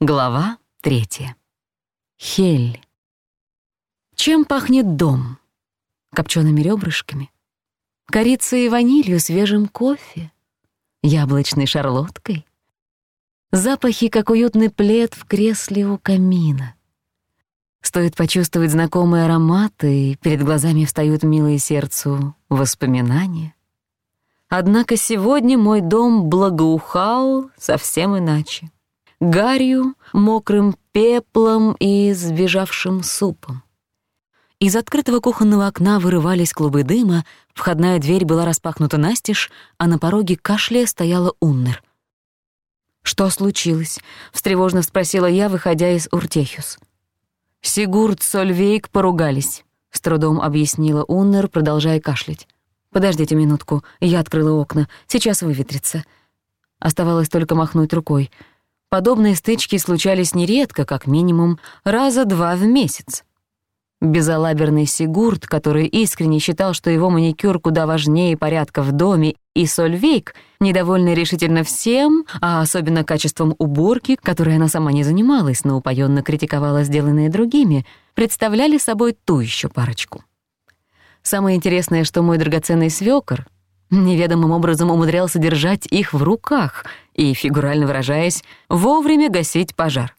Глава третья. Хель. Чем пахнет дом? Копчеными ребрышками, корицей и ванилью, свежим кофе, яблочной шарлоткой. Запахи, как уютный плед в кресле у камина. Стоит почувствовать знакомые ароматы, и перед глазами встают милые сердцу воспоминания. Однако сегодня мой дом благоухал совсем иначе гарью, мокрым пеплом и сбежавшим супом. Из открытого кухонного окна вырывались клубы дыма, входная дверь была распахнута настежь, а на пороге кашля стояла Уннер. «Что случилось?» — встревожно спросила я, выходя из Уртехюс. «Сигурд с Ольвейк поругались», — с трудом объяснила Уннер, продолжая кашлять. «Подождите минутку, я открыла окна, сейчас выветрится». Оставалось только махнуть рукой — Подобные стычки случались нередко, как минимум, раза два в месяц. Безалаберный Сигурд, который искренне считал, что его маникюр куда важнее порядка в доме, и Сольвейк, недовольный решительно всем, а особенно качеством уборки, которой она сама не занималась, но упоенно критиковала сделанные другими, представляли собой ту еще парочку. Самое интересное, что мой драгоценный свёкор неведомым образом умудрялся держать их в руках — и, фигурально выражаясь, вовремя гасить пожар.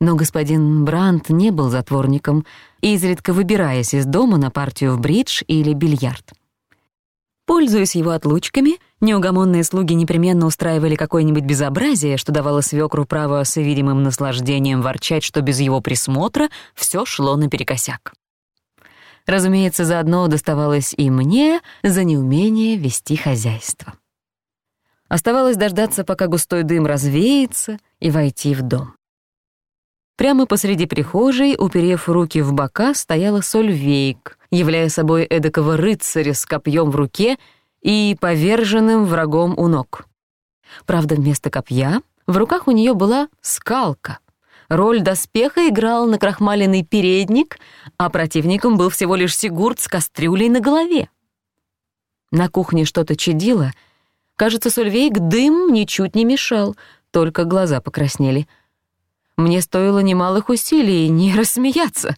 Но господин Брант не был затворником, изредка выбираясь из дома на партию в бридж или бильярд. Пользуясь его отлучками, неугомонные слуги непременно устраивали какое-нибудь безобразие, что давало свёкру право с видимым наслаждением ворчать, что без его присмотра всё шло наперекосяк. Разумеется, заодно доставалось и мне за неумение вести хозяйство. Оставалось дождаться, пока густой дым развеется, и войти в дом. Прямо посреди прихожей, уперев руки в бока, стояла Сольвейк, являя собой эдакого рыцаря с копьем в руке и поверженным врагом у ног. Правда, вместо копья в руках у нее была скалка. Роль доспеха играл накрахмаленный передник, а противником был всего лишь Сигурд с кастрюлей на голове. На кухне что-то чадило — Кажется, Сольвейк дым ничуть не мешал, только глаза покраснели. Мне стоило немалых усилий не рассмеяться.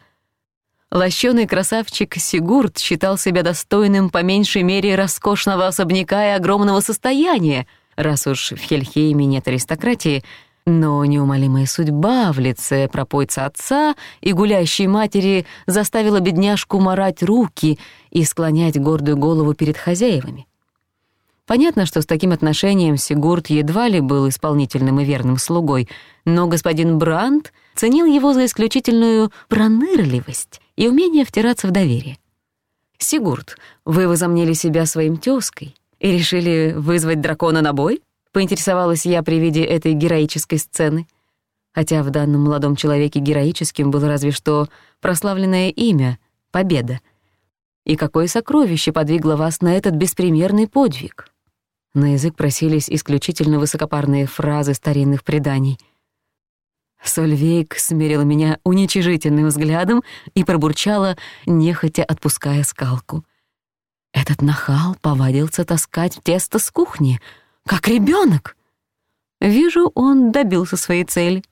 Лощеный красавчик Сигурд считал себя достойным по меньшей мере роскошного особняка и огромного состояния, раз уж в Хельхейме нет аристократии, но неумолимая судьба в лице пропойца отца и гулящей матери заставила бедняжку марать руки и склонять гордую голову перед хозяевами. Понятно, что с таким отношением Сигурд едва ли был исполнительным и верным слугой, но господин Брандт ценил его за исключительную пронырливость и умение втираться в доверие. «Сигурд, вы возомнили себя своим тёзкой и решили вызвать дракона на бой?» — поинтересовалась я при виде этой героической сцены. Хотя в данном молодом человеке героическим было разве что прославленное имя — Победа. И какое сокровище подвигло вас на этот беспримерный подвиг? На язык просились исключительно высокопарные фразы старинных преданий. Сольвейк смерила меня уничижительным взглядом и пробурчала, нехотя отпуская скалку. Этот нахал повадился таскать тесто с кухни, как ребёнок. Вижу, он добился своей цели.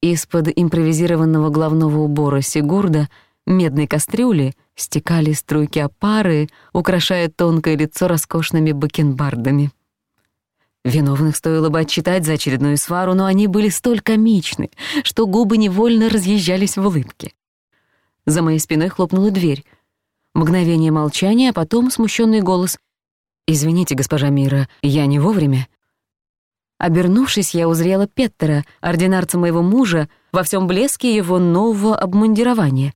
Из-под импровизированного главного убора Сигурда, медной кастрюли, стекали струйки опары, украшая тонкое лицо роскошными бакенбардами. Виновных стоило бы отчитать за очередную свару, но они были столь комичны, что губы невольно разъезжались в улыбке. За моей спиной хлопнула дверь. Мгновение молчания, а потом смущенный голос. «Извините, госпожа Мира, я не вовремя». Обернувшись, я узрела Петтера, ординарца моего мужа, во всем блеске его нового обмундирования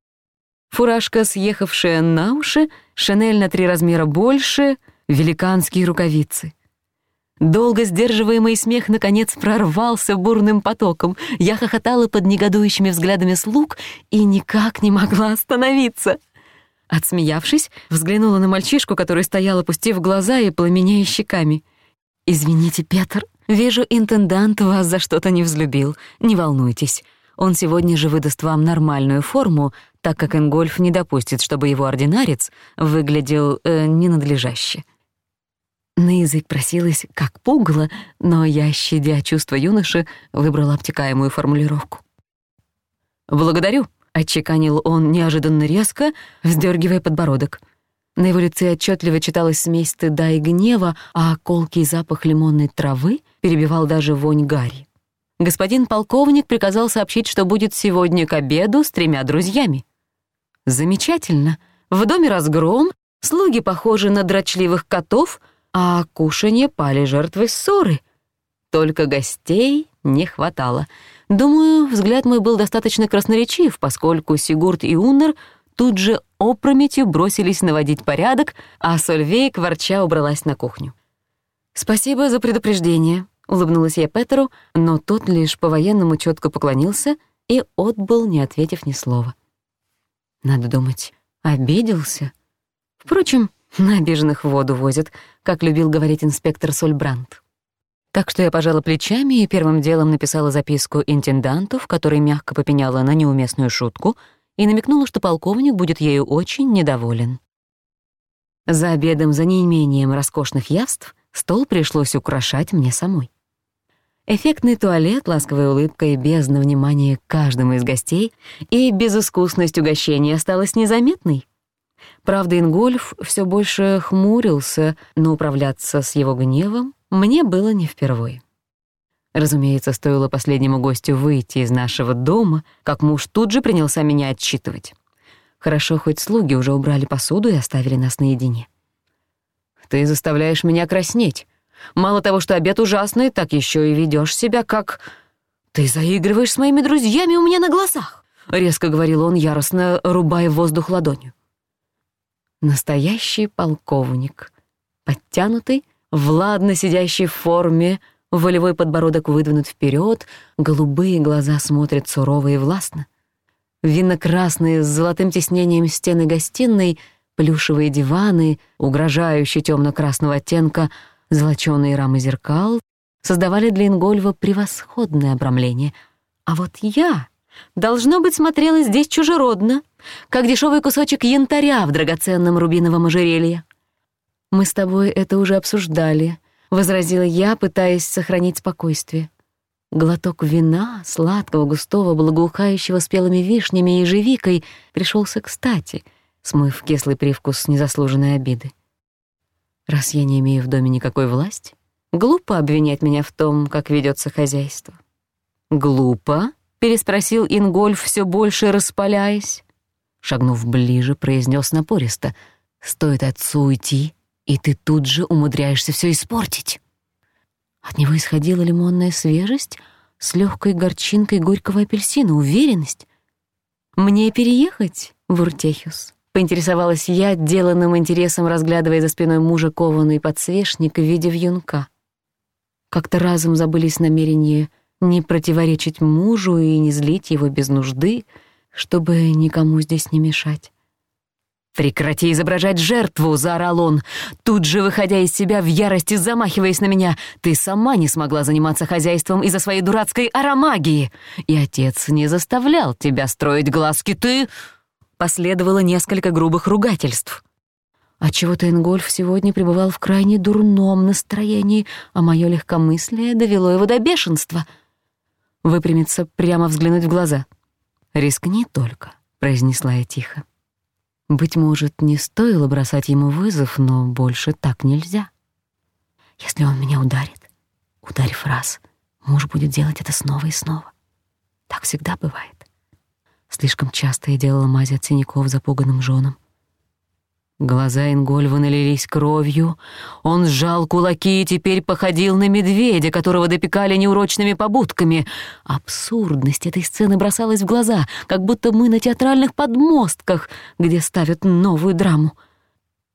фуражка, съехавшая на уши, шинель на три размера больше, великанские рукавицы. Долго сдерживаемый смех, наконец, прорвался бурным потоком. Я хохотала под негодующими взглядами слуг и никак не могла остановиться. Отсмеявшись, взглянула на мальчишку, который стоял, опустив глаза и пламенея щеками. «Извините, Петр, вижу, интендант вас за что-то не взлюбил. Не волнуйтесь, он сегодня же выдаст вам нормальную форму, так как Энгольф не допустит, чтобы его ординарец выглядел э, ненадлежаще. На язык просилась как пугало, но я, щадя чувства юноши, выбрала обтекаемую формулировку. «Благодарю», — отчеканил он неожиданно резко, вздергивая подбородок. На его лице отчетливо читалась смесь стыда и гнева, а колкий запах лимонной травы перебивал даже вонь гари господин полковник приказал сообщить, что будет сегодня к обеду с тремя друзьями. Замечательно. В доме разгром, слуги похожи на дрочливых котов, а кушанье пали жертвой ссоры. Только гостей не хватало. Думаю, взгляд мой был достаточно красноречив, поскольку Сигурд и Уннер тут же опрометью бросились наводить порядок, а Сольвейк ворча убралась на кухню. «Спасибо за предупреждение», Улыбнулась я Петеру, но тот лишь по-военному чётко поклонился и отбыл, не ответив ни слова. Надо думать, обиделся? Впрочем, на обиженных воду возят, как любил говорить инспектор Сольбрант. Так что я пожала плечами и первым делом написала записку интенданту, в которой мягко попеняла на неуместную шутку и намекнула, что полковник будет ею очень недоволен. За обедом, за неимением роскошных явств, стол пришлось украшать мне самой. Эффектный туалет, ласковая улыбка и бездна внимания к каждому из гостей, и безыскусность угощения осталась незаметной. Правда, Ингольф все больше хмурился, но управляться с его гневом мне было не впервой. Разумеется, стоило последнему гостю выйти из нашего дома, как муж тут же принялся меня отчитывать. Хорошо, хоть слуги уже убрали посуду и оставили нас наедине. «Ты заставляешь меня краснеть», Мало того, что обед ужасный, так еще и ведешь себя как... Ты заигрываешь с моими друзьями у меня на глазах!» — резко говорил он, яростно рубая воздух ладонью. Настоящий полковник, подтянутый, владно сидящий в форме, волевой подбородок выдвинут вперед, голубые глаза смотрят сурово и властно. винно с золотым тиснением стены гостиной, плюшевые диваны, угрожающие темно-красного оттенка — золоченые рамы зеркал создавали для Ингольва превосходное обрамление. А вот я, должно быть, смотрела здесь чужеродно, как дешевый кусочек янтаря в драгоценном рубиновом ожерелье. «Мы с тобой это уже обсуждали», — возразила я, пытаясь сохранить спокойствие. Глоток вина, сладкого, густого, благоухающего спелыми вишнями и ежевикой, пришелся кстати, смыв кислый привкус незаслуженной обиды. Раз я не имею в доме никакой власти, глупо обвинять меня в том, как ведется хозяйство. «Глупо?» — переспросил Ингольф, все больше распаляясь. Шагнув ближе, произнес напористо. «Стоит отцу уйти, и ты тут же умудряешься все испортить». От него исходила лимонная свежесть с легкой горчинкой горького апельсина, уверенность. «Мне переехать в Уртехюс?» Поинтересовалась я, деланным интересом разглядывая за спиной мужа кованый подсвечник в виде вьюнка. Как-то разом забылись намерения не противоречить мужу и не злить его без нужды, чтобы никому здесь не мешать. «Прекрати изображать жертву!» — заорал он, тут же выходя из себя в ярости, замахиваясь на меня. «Ты сама не смогла заниматься хозяйством из-за своей дурацкой аромагии! И отец не заставлял тебя строить глазки, ты...» последовало несколько грубых ругательств. Отчего-то Энгольф сегодня пребывал в крайне дурном настроении, а мое легкомыслие довело его до бешенства. Выпрямиться, прямо взглянуть в глаза. «Рискни только», — произнесла я тихо. «Быть может, не стоило бросать ему вызов, но больше так нельзя. Если он меня ударит, ударив раз, муж будет делать это снова и снова. Так всегда бывает. Слишком часто я делала мазь от синяков запуганным женам. Глаза Ингольва налились кровью. Он сжал кулаки и теперь походил на медведя, которого допекали неурочными побудками. Абсурдность этой сцены бросалась в глаза, как будто мы на театральных подмостках, где ставят новую драму.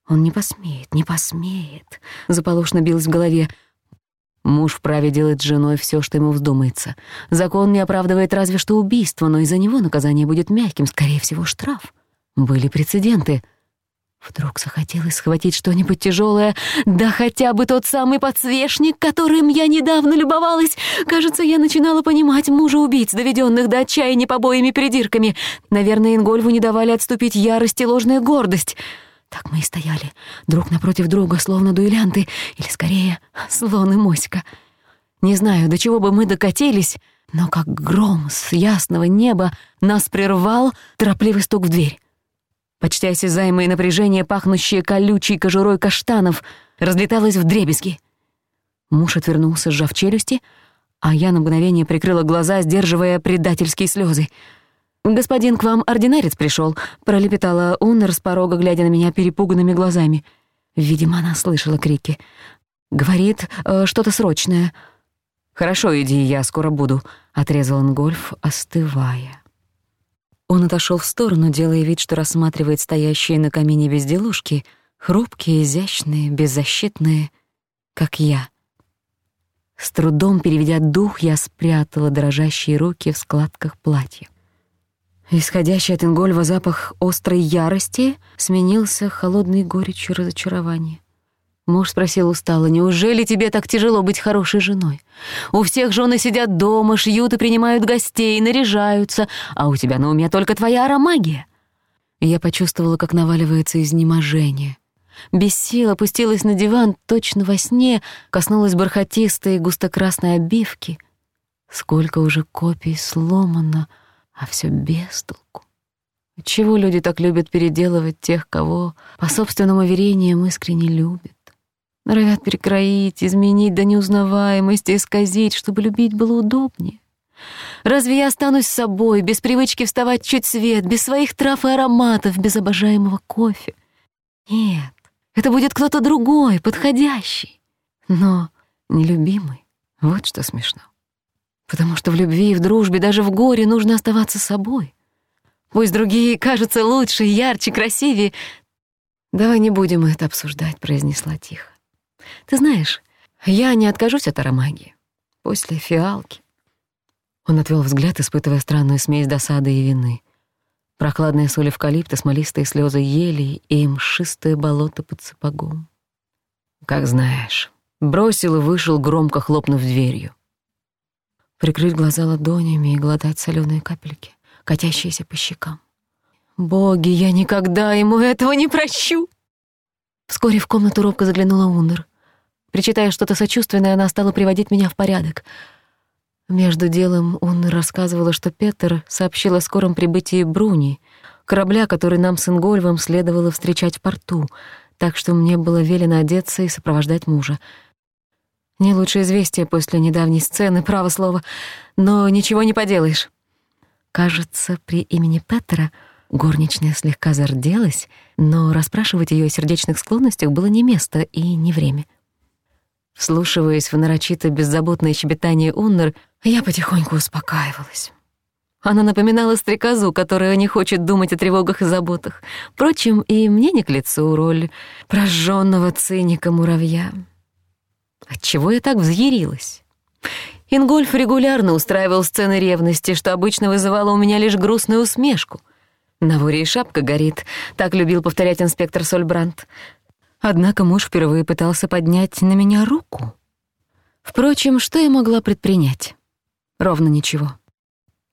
«Он не посмеет, не посмеет», — заполошно билось в голове. Муж вправе делать с женой всё, что ему вздумается. Закон не оправдывает разве что убийство, но из-за него наказание будет мягким, скорее всего, штраф. Были прецеденты. Вдруг захотелось схватить что-нибудь тяжёлое, да хотя бы тот самый подсвечник, которым я недавно любовалась. Кажется, я начинала понимать мужа-убийц, доведённых до отчаяния побоями-придирками. Наверное, Ингольву не давали отступить ярость и ложная гордость. Так мы и стояли, друг напротив друга, словно дуэлянты, или, скорее, слон и моська. Не знаю, до чего бы мы докатились, но как гром с ясного неба нас прервал торопливый стук в дверь. Почти осязаемое напряжение, пахнущее колючей кожурой каштанов, разлеталось в дребезги. Муж отвернулся, сжав челюсти, а я на мгновение прикрыла глаза, сдерживая предательские слезы — «Господин к вам ординарец пришёл», — пролепетала Уннер с порога, глядя на меня перепуганными глазами. Видимо, она слышала крики. «Говорит, э, что-то срочное». «Хорошо, иди, я скоро буду», — отрезал он гольф, остывая. Он отошёл в сторону, делая вид, что рассматривает стоящие на камине безделушки, хрупкие, изящные, беззащитные, как я. С трудом переведя дух, я спрятала дрожащие руки в складках платья. Исходящий от Ингольва запах острой ярости сменился холодной горечью разочарования. Муж спросил устало, «Неужели тебе так тяжело быть хорошей женой? У всех жены сидят дома, шьют и принимают гостей, наряжаются, а у тебя на уме только твоя аромагия». Я почувствовала, как наваливается изнеможение. Без сил опустилась на диван точно во сне, коснулась бархатистой густокрасной обивки. Сколько уже копий сломано — а все без толку. Чего люди так любят переделывать тех, кого, по собственным уверениям, искренне любят? Норовят перекроить, изменить до неузнаваемости, исказить, чтобы любить было удобнее. Разве я останусь собой, без привычки вставать чуть свет, без своих трав и ароматов, без обожаемого кофе? Нет, это будет кто-то другой, подходящий, но нелюбимый. Вот что смешно. потому что в любви и в дружбе, даже в горе нужно оставаться собой. Пусть другие кажутся лучше, ярче, красивее. Давай не будем это обсуждать, произнесла тихо. Ты знаешь, я не откажусь от аромагии. После фиалки. Он отвел взгляд, испытывая странную смесь досады и вины. Прохладная соль эвкалипта, смолистые слезы ели и мшистое болото под сапогом. Как знаешь. Бросил и вышел, громко хлопнув дверью. Прикрыть глаза ладонями и глотать соленые капельки, катящиеся по щекам. «Боги, я никогда ему этого не прощу!» Вскоре в комнату робко заглянула Унер. Причитая что-то сочувственное, она стала приводить меня в порядок. Между делом он рассказывала, что Петер сообщил о скором прибытии Бруни, корабля, который нам с Ингольвом следовало встречать в порту, так что мне было велено одеться и сопровождать мужа — не лучшее известие после недавней сцены, право слово. Но ничего не поделаешь. Кажется, при имени Петра горничная слегка зарделась, но расспрашивать её о сердечных склонностях было не место и не время. Вслушиваясь в нарочито беззаботное щебетание Уннер, я потихоньку успокаивалась. Она напоминала стрекозу, которая не хочет думать о тревогах и заботах. Впрочем, и мне не к лицу роль прожжённого циника муравья. Отчего я так взъярилась? Ингольф регулярно устраивал сцены ревности, что обычно вызывало у меня лишь грустную усмешку. «На воре и шапка горит», — так любил повторять инспектор Сольбрант. Однако муж впервые пытался поднять на меня руку. Впрочем, что я могла предпринять? Ровно ничего.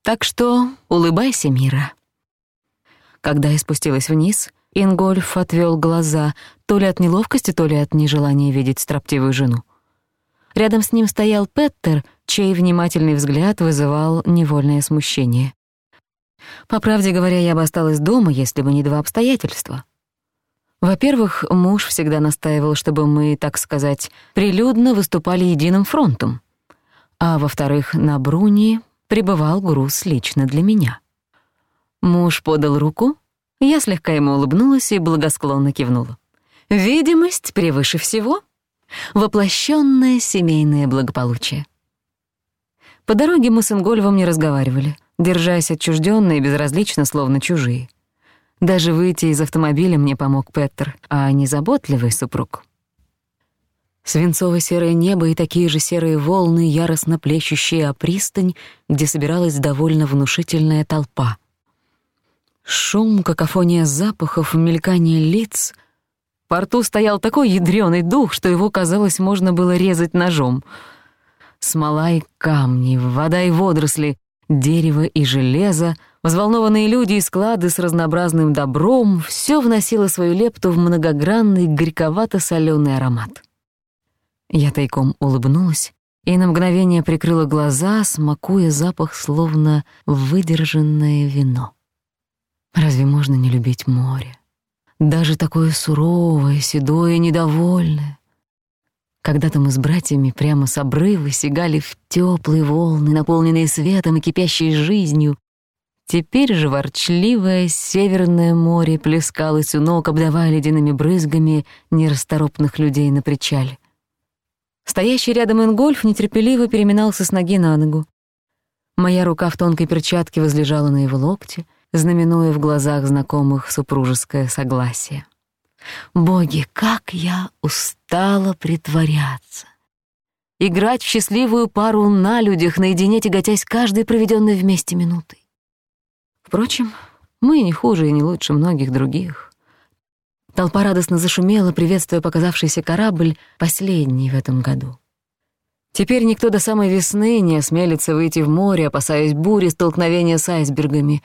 Так что улыбайся, Мира. Когда я спустилась вниз, Ингольф отвёл глаза то ли от неловкости, то ли от нежелания видеть строптивую жену. Рядом с ним стоял Петтер, чей внимательный взгляд вызывал невольное смущение. По правде говоря, я бы осталась дома, если бы не два обстоятельства. Во-первых, муж всегда настаивал, чтобы мы, так сказать, прилюдно выступали единым фронтом. А во-вторых, на Бруни пребывал груз лично для меня. Муж подал руку, я слегка ему улыбнулась и благосклонно кивнула. «Видимость превыше всего», Воплощенное семейное благополучие. По дороге мы с Ингольвом не разговаривали, держась отчуждённо и безразлично, словно чужие. Даже выйти из автомобиля мне помог Петер, а не заботливый супруг. Свинцово-серое небо и такие же серые волны, яростно плещущие о пристань, где собиралась довольно внушительная толпа. Шум, какофония запахов, мелькание лиц — порту стоял такой ядрёный дух, что его, казалось, можно было резать ножом. Смола и камни, вода и водоросли, дерево и железо, взволнованные люди и склады с разнообразным добром — всё вносило свою лепту в многогранный горьковато-солёный аромат. Я тайком улыбнулась и на мгновение прикрыла глаза, смакуя запах, словно выдержанное вино. Разве можно не любить море? даже такое суровое, седое, недовольное. Когда-то мы с братьями прямо с обрыва сигали в теплые волны, наполненные светом и кипящей жизнью. Теперь же ворчливое северное море плескалось у ног, обдавая ледяными брызгами нерасторопных людей на причале. Стоящий рядом Ингольф нетерпеливо переминался с ноги на ногу. Моя рука в тонкой перчатке возлежала на его локте — знаменуя в глазах знакомых супружеское согласие. Боги, как я устала притворяться! Играть в счастливую пару на людях, наедине тяготясь каждой проведенной вместе минутой. Впрочем, мы не хуже и не лучше многих других. Толпа радостно зашумела, приветствуя показавшийся корабль, последний в этом году. Теперь никто до самой весны не осмелится выйти в море, опасаясь бури, столкновения с айсбергами,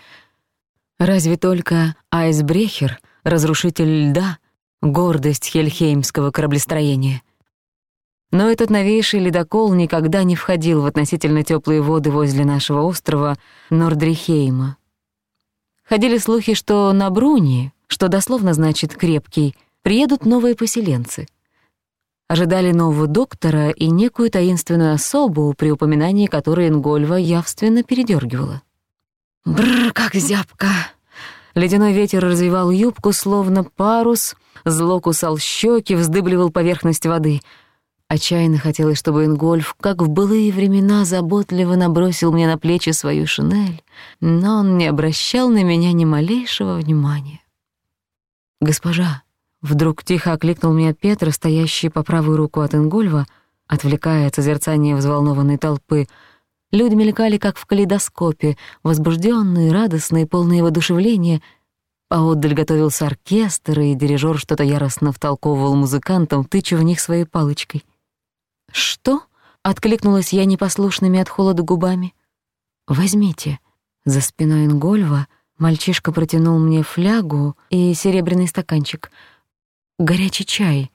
Разве только айсбрехер, разрушитель льда, гордость хельхеймского кораблестроения. Но этот новейший ледокол никогда не входил в относительно тёплые воды возле нашего острова Нордрихейма. Ходили слухи, что на Бруни, что дословно значит «крепкий», приедут новые поселенцы. Ожидали нового доктора и некую таинственную особу, при упоминании которой Ингольва явственно передёргивала. «Бррр, как зябко!» Ледяной ветер развивал юбку, словно парус, зло кусал щеки, вздыбливал поверхность воды. Отчаянно хотелось, чтобы Ингольф, как в былые времена, заботливо набросил мне на плечи свою шинель, но он не обращал Люди мелькали, как в калейдоскопе, возбужденные, радостные, полные воодушевления. Поотдаль готовился оркестр, и дирижер что-то яростно втолковывал музыкантам, тыча в них своей палочкой. «Что?» — откликнулась я непослушными от холода губами. «Возьмите». За спиной Ингольва мальчишка протянул мне флягу и серебряный стаканчик. «Горячий чай.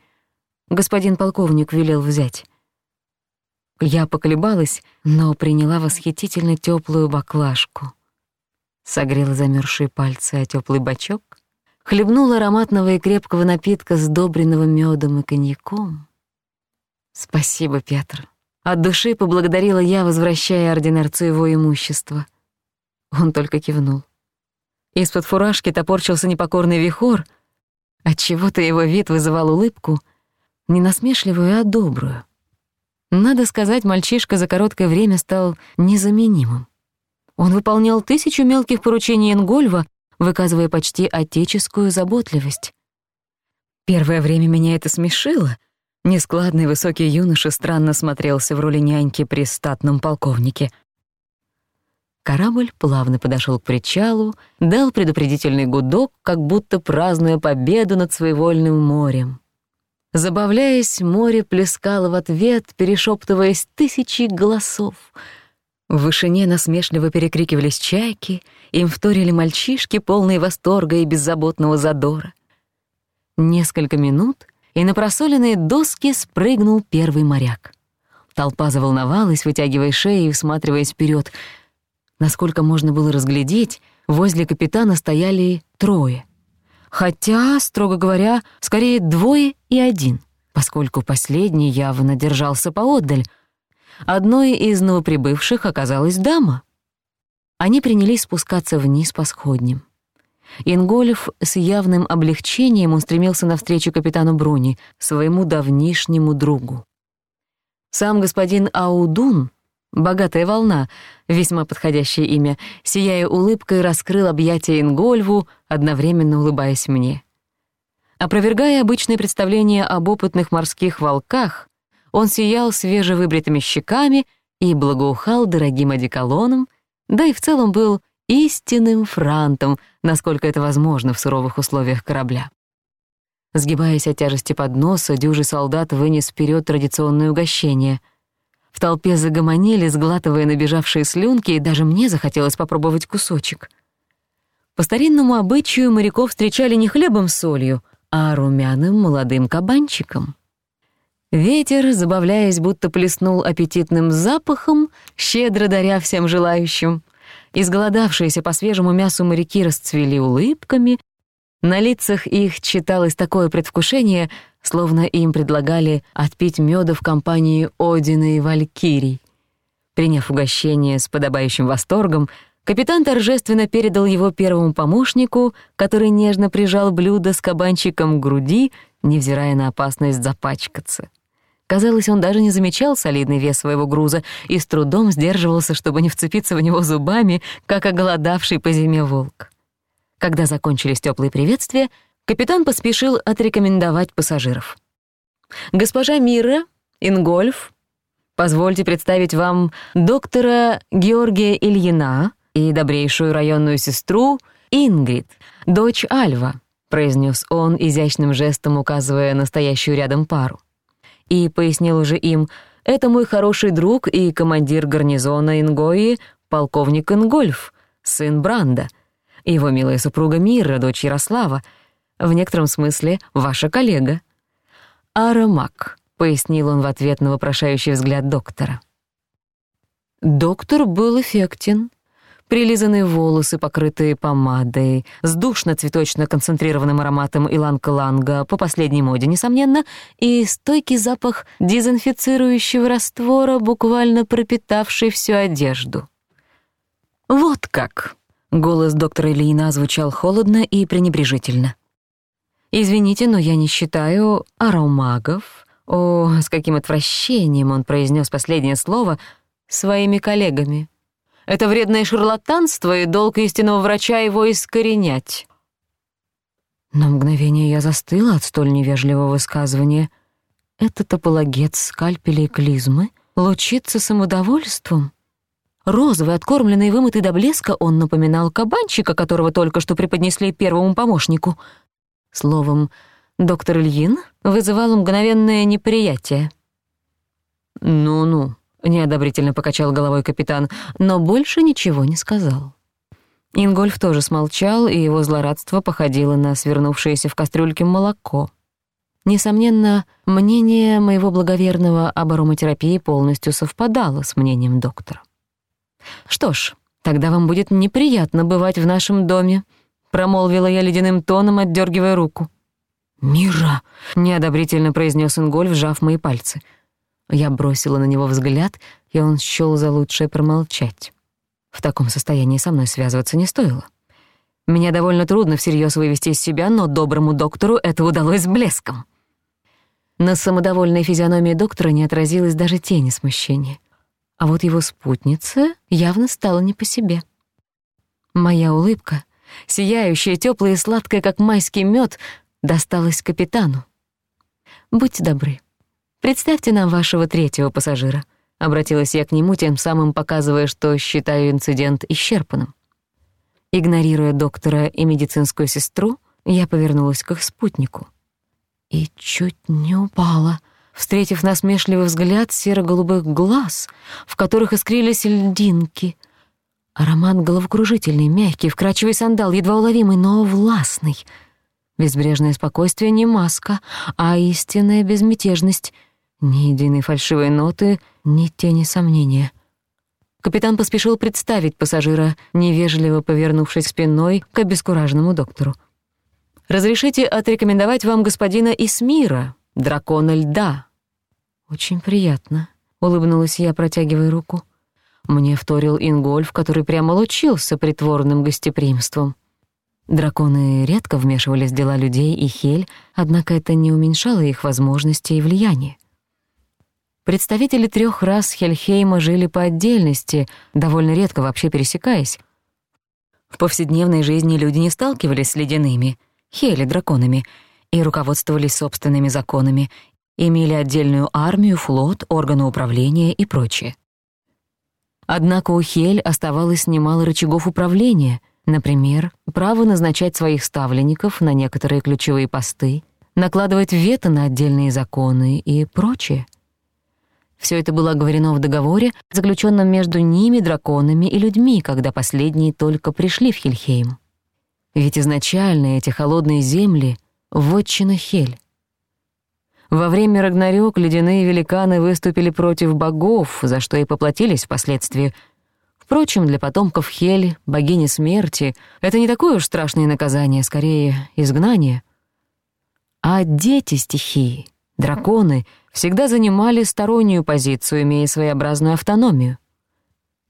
Господин полковник велел взять». Я поколебалась, но приняла восхитительно тёплую баклажку. Согрела замёрзшие пальцы о тёплый бачок, хлебнула ароматного и крепкого напитка, сдобренного мёдом и коньяком. «Спасибо, Петр». От души поблагодарила я, возвращая ординарцу его имущество. Он только кивнул. Из-под фуражки топорчился непокорный вихор, отчего-то его вид вызывал улыбку, не насмешливую, а добрую. Надо сказать, мальчишка за короткое время стал незаменимым. Он выполнял тысячу мелких поручений Энгольва, выказывая почти отеческую заботливость. Первое время меня это смешило. Нескладный высокий юноша странно смотрелся в роли няньки при статном полковнике. Корабль плавно подошёл к причалу, дал предупредительный гудок, как будто празднуя победу над своевольным морем. Забавляясь, море плескало в ответ, перешептываясь тысячи голосов. В вышине насмешливо перекрикивались чайки, им вторили мальчишки, полные восторга и беззаботного задора. Несколько минут, и на просоленные доски спрыгнул первый моряк. Толпа заволновалась, вытягивая шеи и всматриваясь вперед. Насколько можно было разглядеть, возле капитана стояли трое хотя, строго говоря, скорее двое и один, поскольку последний явно держался поотдаль. Одной из новоприбывших оказалась дама. Они принялись спускаться вниз по сходням. Ингольф с явным облегчением устремился навстречу капитану Бруни, своему давнишнему другу. Сам господин Аудун Богатая волна, весьма подходящее имя, сияя улыбкой, раскрыл объятия Ингольву, одновременно улыбаясь мне. Опровергая обычное представление об опытных морских волках, он сиял свежевыбритыми щеками и благоухал дорогим одеколоном, да и в целом был истинным франтом, насколько это возможно в суровых условиях корабля. Сгибаясь от тяжести подноса, дюжий солдат вынес вперед традиционное угощение — в толпе загомонили, сглатывая набежавшие слюнки, и даже мне захотелось попробовать кусочек. По старинному обычаю моряков встречали не хлебом с солью, а румяным молодым кабанчиком. Ветер, забавляясь, будто плеснул аппетитным запахом, щедро даря всем желающим. Изголодавшиеся по свежему мясу моряки расцвели улыбками. На лицах их читалось такое предвкушение, словно им предлагали отпить мёда в компании Одина и Валькирий. Приняв угощение с подобающим восторгом, капитан торжественно передал его первому помощнику, который нежно прижал блюдо с кабанчиком к груди, невзирая на опасность запачкаться. Казалось, он даже не замечал солидный вес своего груза и с трудом сдерживался, чтобы не вцепиться в него зубами, как оголодавший по зиме волк. Когда закончились тёплые приветствия — Капитан поспешил отрекомендовать пассажиров. «Госпожа Мира, Ингольф, позвольте представить вам доктора Георгия Ильина и добрейшую районную сестру Ингрид, дочь Альва», — произнес он, изящным жестом указывая настоящую рядом пару. И пояснил уже им, «Это мой хороший друг и командир гарнизона Ингои, полковник Ингольф, сын Бранда, его милая супруга Мира, дочь Ярослава, — в некотором смысле ваша коллега». «Аромак», — пояснил он в ответ на вопрошающий взгляд доктора. Доктор был эффектен. Прилизанные волосы, покрытые помадой, с душно-цветочно-концентрированным ароматом иланг-ланга, по последней моде, несомненно, и стойкий запах дезинфицирующего раствора, буквально пропитавший всю одежду. «Вот как!» — голос доктора Ильина звучал холодно и пренебрежительно. «Извините, но я не считаю аромагов». О, с каким отвращением он произнес последнее слово «своими коллегами». Это вредное шарлатанство и долг истинного врача его искоренять. На мгновение я застыла от столь невежливого высказывания. Этот апологет скальпеля и клизмы лучится самодовольством. Розовый, откормленный и вымытый до блеска, он напоминал кабанчика, которого только что преподнесли первому помощнику. Словом, доктор Ильин вызывал мгновенное неприятие. «Ну-ну», — неодобрительно покачал головой капитан, но больше ничего не сказал. Ингольф тоже смолчал, и его злорадство походило на свернувшееся в кастрюльке молоко. Несомненно, мнение моего благоверного об ароматерапии полностью совпадало с мнением доктора. «Что ж, тогда вам будет неприятно бывать в нашем доме», промолвила я ледяным тоном, отдёргивая руку. «Мира!» — неодобрительно произнёс Инголь, вжав мои пальцы. Я бросила на него взгляд, и он счёл за лучшее промолчать. В таком состоянии со мной связываться не стоило. Меня довольно трудно всерьёз вывести из себя, но доброму доктору это удалось с блеском. На самодовольной физиономии доктора не отразилось даже тени смущения. А вот его спутница явно стала не по себе. Моя улыбка сияющая, тёплая и сладкая, как майский мёд, досталась капитану. «Будьте добры, представьте нам вашего третьего пассажира», — обратилась я к нему, тем самым показывая, что считаю инцидент исчерпанным. Игнорируя доктора и медицинскую сестру, я повернулась к их спутнику. И чуть не упала, встретив насмешливый взгляд серо-голубых глаз, в которых искрились льдинки — Аромат головокружительный, мягкий, вкрачивый сандал, едва уловимый, но властный. Безбрежное спокойствие не маска, а истинная безмятежность. Ни единой фальшивой ноты, ни тени сомнения. Капитан поспешил представить пассажира, невежливо повернувшись спиной к обескураженному доктору. «Разрешите отрекомендовать вам господина Исмира, дракона льда». «Очень приятно», — улыбнулась я, протягивая руку. — мне вторил Ингольф, который прямо лучился притворным гостеприимством. Драконы редко вмешивались в дела людей и Хель, однако это не уменьшало их возможности и влияния. Представители трёх рас Хельхейма жили по отдельности, довольно редко вообще пересекаясь. В повседневной жизни люди не сталкивались с ледяными, хели-драконами, и руководствовались собственными законами, имели отдельную армию, флот, органы управления и прочее. Однако у Хель оставалось немало рычагов управления, например, право назначать своих ставленников на некоторые ключевые посты, накладывать вето на отдельные законы и прочее. Все это было оговорено в договоре, заключенном между ними, драконами и людьми, когда последние только пришли в Хельхейм. Ведь изначально эти холодные земли — вотчина Хель. Во время Рагнарёк ледяные великаны выступили против богов, за что и поплатились впоследствии. Впрочем, для потомков Хель, богини смерти, это не такое уж страшное наказание, скорее изгнание. А дети стихии, драконы, всегда занимали стороннюю позицию, имея своеобразную автономию.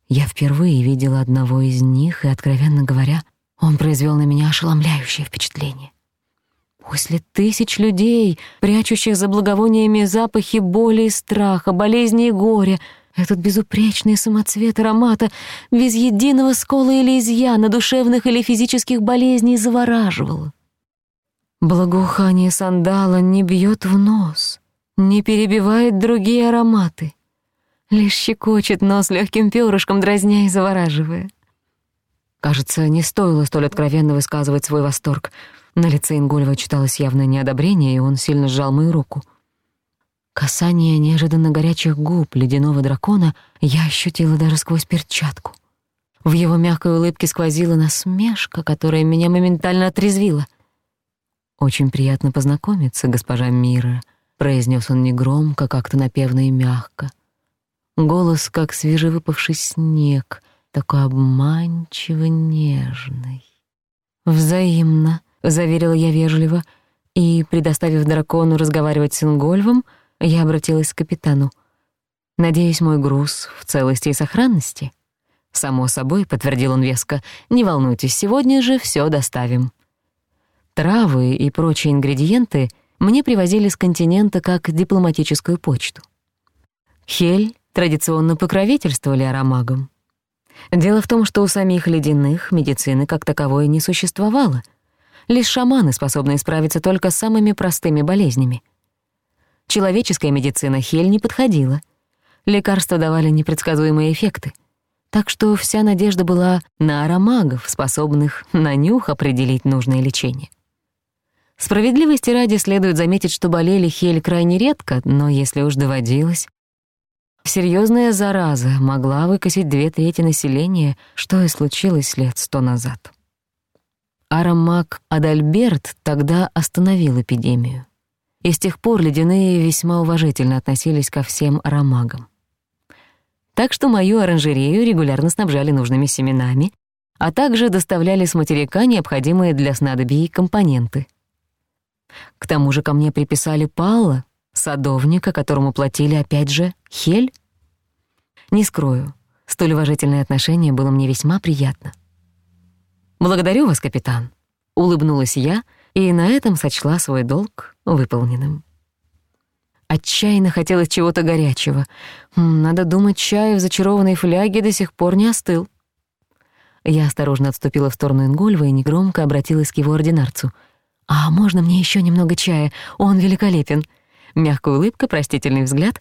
Я впервые видела одного из них, и, откровенно говоря, он произвел После тысяч людей, прячущих за благовониями запахи боли и страха, болезни и горя, этот безупречный самоцвет аромата без единого скола или изъяна душевных или физических болезней завораживал. Благоухание сандала не бьет в нос, не перебивает другие ароматы, лишь щекочет нос легким перышком, дразня и завораживая. Кажется, не стоило столь откровенно высказывать свой восторг — на лице Ингольва читалось явное неодобрение, и он сильно сжал мою руку. Касание неожиданно горячих губ ледяного дракона я ощутила даже сквозь перчатку. В его мягкой улыбке сквозила насмешка, которая меня моментально отрезвила. «Очень приятно познакомиться, госпожа Мира», — произнес он негромко, как-то напевно и мягко. Голос, как свежевыпавший снег, такой обманчиво нежный. «Взаимно», — Заверила я вежливо и, предоставив дракону разговаривать с Ингольвом, я обратилась к капитану. «Надеюсь, мой груз в целости и сохранности?» «Само собой», — подтвердил он веско, — «не волнуйтесь, сегодня же всё доставим». Травы и прочие ингредиенты мне привозили с континента как дипломатическую почту. Хель традиционно покровительствовали аромагам. Дело в том, что у самих ледяных медицины как таковой не существовало — Лишь шаманы способны справиться только с самыми простыми болезнями. Человеческая медицина Хель не подходила. Лекарства давали непредсказуемые эффекты. Так что вся надежда была на аромагов, способных на нюх определить нужное лечение. Справедливости ради следует заметить, что болели Хель крайне редко, но если уж доводилось... Серьёзная зараза могла выкосить две трети населения, что и случилось лет сто назад. Арамак Адальберт тогда остановил эпидемию. И с тех пор ледяные весьма уважительно относились ко всем аромагам. Так что мою оранжерею регулярно снабжали нужными семенами, а также доставляли с материка необходимые для снадобий компоненты. К тому же ко мне приписали Палла, садовника, которому платили, опять же, Хель. Не скрою, столь уважительное отношение было мне весьма приятно. «Благодарю вас, капитан», — улыбнулась я и на этом сочла свой долг выполненным. Отчаянно хотелось чего-то горячего. Хм, надо думать, чай в зачарованной фляге до сих пор не остыл. Я осторожно отступила в сторону Ингольва и негромко обратилась к его ординарцу. «А можно мне ещё немного чая? Он великолепен!» Мягкая улыбка, простительный взгляд.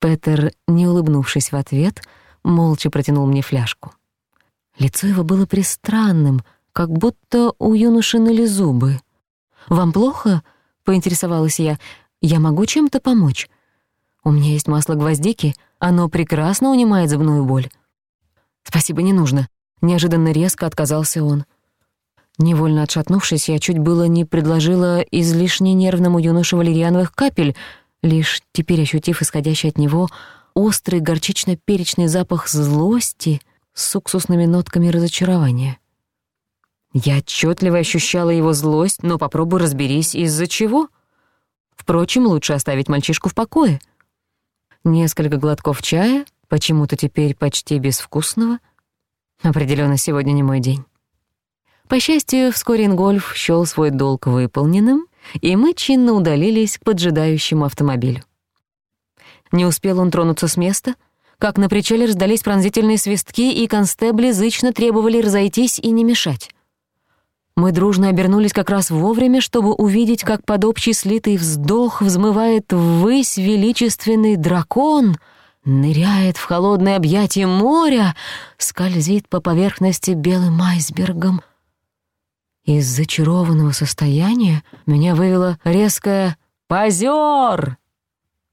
Петер, не улыбнувшись в ответ, молча протянул мне фляжку. Лицо его было пристранным, как будто у юноши ныли зубы. «Вам плохо?» — поинтересовалась я. «Я могу чем-то помочь? У меня есть масло гвоздики, оно прекрасно унимает зубную боль». «Спасибо, не нужно», — неожиданно резко отказался он. Невольно отшатнувшись, я чуть было не предложила излишне нервному юноше валериановых капель, лишь теперь ощутив исходящий от него острый горчично-перечный запах злости — с уксусными нотками разочарования. Я отчетливо ощущала его злость, но попробуй разберись, из-за чего. Впрочем, лучше оставить мальчишку в покое. Несколько глотков чая, почему-то теперь почти безвкусного. Определенно сегодня не мой день. По счастью, вскоре Ингольф счёл свой долг выполненным, и мы чинно удалились к поджидающему автомобилю. Не успел он тронуться с места — как на причале раздались пронзительные свистки, и констебли зычно требовали разойтись и не мешать. Мы дружно обернулись как раз вовремя, чтобы увидеть, как под общий слитый вздох взмывает ввысь величественный дракон, ныряет в холодное объятие моря, скользит по поверхности белым айсбергом. Из зачарованного состояния меня вывело резкое «Позер!»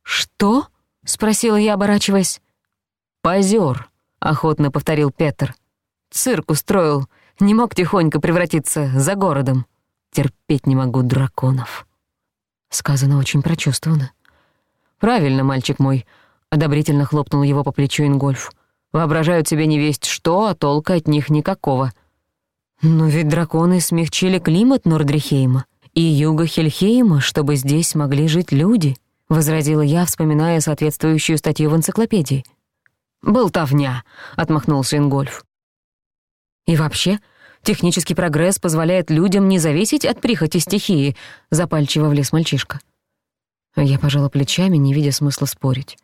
«Что?» — спросила я, оборачиваясь. «Позёр», — охотно повторил Петр. «Цирк устроил, не мог тихонько превратиться за городом. Терпеть не могу драконов». Сказано очень прочувствовано. «Правильно, мальчик мой», — одобрительно хлопнул его по плечу Ингольф. «Воображают себе невесть что, а толка от них никакого». «Но ведь драконы смягчили климат Нордрихейма и юга Хельхейма, чтобы здесь могли жить люди», — возразила я, вспоминая соответствующую статью в энциклопедии. «Болтовня», — отмахнулся Ингольф. «И вообще, технический прогресс позволяет людям не зависеть от прихоти стихии», — запальчиво влез мальчишка. Я пожала плечами, не видя смысла спорить.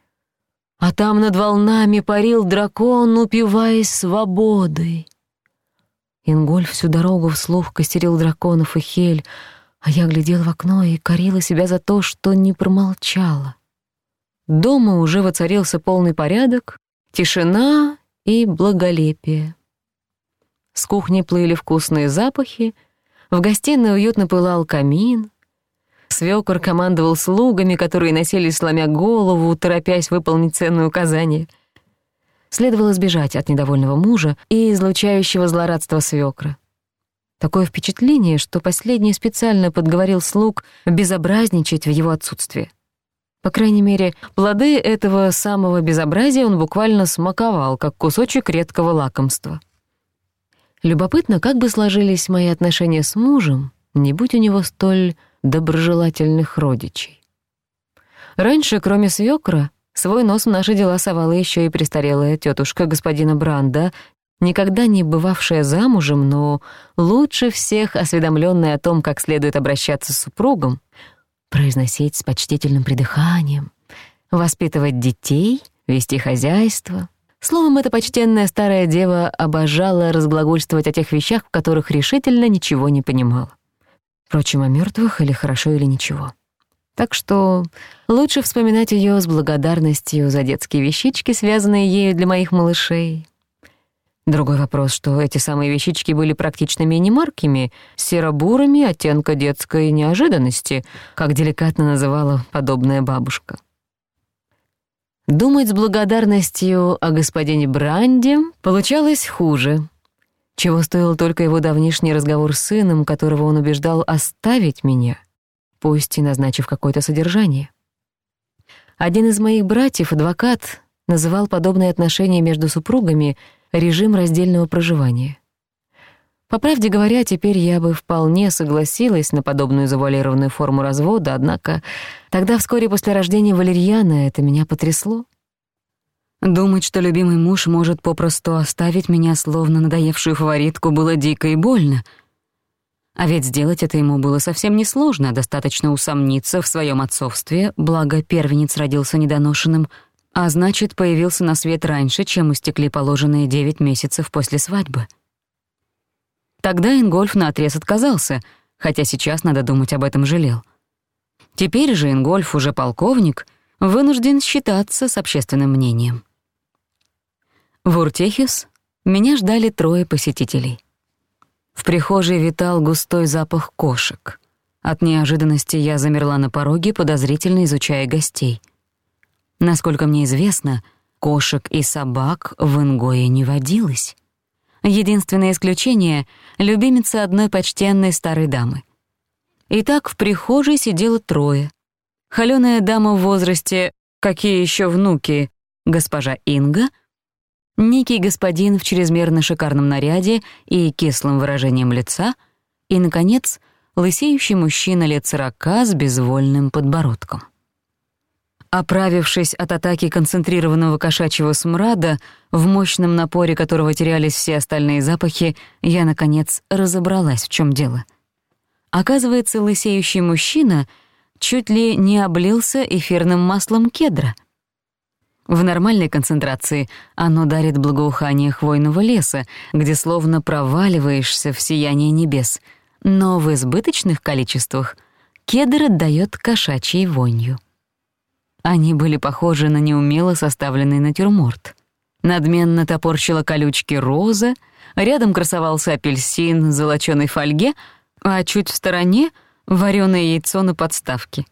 А там над волнами парил дракон, упиваясь свободой. Ингольф всю дорогу вслух костерил драконов и хель, а я глядела в окно и корила себя за то, что не промолчала. Дома уже воцарился полный порядок, тишина и благолепие. С кухни плыли вкусные запахи, в гостиной уютно пылал камин. Свёкор командовал слугами, которые носили сломя голову, торопясь выполнить ценное указание. Следовало сбежать от недовольного мужа и излучающего злорадства свёкра. Такое впечатление, что последний специально подговорил слуг безобразничать в его отсутствие. По крайней мере, плоды этого самого безобразия он буквально смаковал, как кусочек редкого лакомства. Любопытно, как бы сложились мои отношения с мужем, не будь у него столь доброжелательных родичей. Раньше, кроме свёкра, свой нос в наши дела совала ещё и престарелая тётушка господина Бранда, никогда не бывавшая замужем, но лучше всех осведомлённая о том, как следует обращаться с супругом, произносить с почтительным придыханием, воспитывать детей, вести хозяйство. Словом, эта почтенная старая дева обожала разглагольствовать о тех вещах, в которых решительно ничего не понимала. Впрочем, о мёртвых или хорошо, или ничего. Так что лучше вспоминать её с благодарностью за детские вещички, связанные ею для моих малышей, Другой вопрос, что эти самые вещички были практичными и немаркими, серо-бурыми оттенка детской неожиданности, как деликатно называла подобная бабушка. Думать с благодарностью о господине Бранде получалось хуже, чего стоил только его давнишний разговор с сыном, которого он убеждал оставить меня, пусть и назначив какое-то содержание. Один из моих братьев, адвокат, называл подобные отношения между супругами — режим раздельного проживания. По правде говоря, теперь я бы вполне согласилась на подобную завуалированную форму развода, однако тогда вскоре после рождения Валерьяна это меня потрясло. Думать, что любимый муж может попросту оставить меня, словно надоевшую фаворитку, было дико и больно. А ведь сделать это ему было совсем несложно, достаточно усомниться в своем отцовстве, благо первенец родился недоношенным — а значит, появился на свет раньше, чем истекли положенные девять месяцев после свадьбы. Тогда Ингольф наотрез отказался, хотя сейчас, надо думать, об этом жалел. Теперь же Ингольф, уже полковник, вынужден считаться с общественным мнением. В Уртехис меня ждали трое посетителей. В прихожей витал густой запах кошек. От неожиданности я замерла на пороге, подозрительно изучая гостей — Насколько мне известно, кошек и собак в Ингое не водилось. Единственное исключение — любимица одной почтенной старой дамы. Итак, в прихожей сидело трое. Холёная дама в возрасте «Какие еще внуки?» госпожа Инга, некий господин в чрезмерно шикарном наряде и кислым выражением лица и, наконец, лысеющий мужчина лет сорока с безвольным подбородком. Оправившись от атаки концентрированного кошачьего смрада, в мощном напоре которого терялись все остальные запахи, я, наконец, разобралась, в чём дело. Оказывается, лысеющий мужчина чуть ли не облился эфирным маслом кедра. В нормальной концентрации оно дарит благоухание хвойного леса, где словно проваливаешься в сияние небес, но в избыточных количествах кедр отдаёт кошачьей вонью. Они были похожи на неумело составленный натюрморт. Надменно топорщила колючки роза, рядом красовался апельсин в золочёной фольге, а чуть в стороне — варёное яйцо на подставке.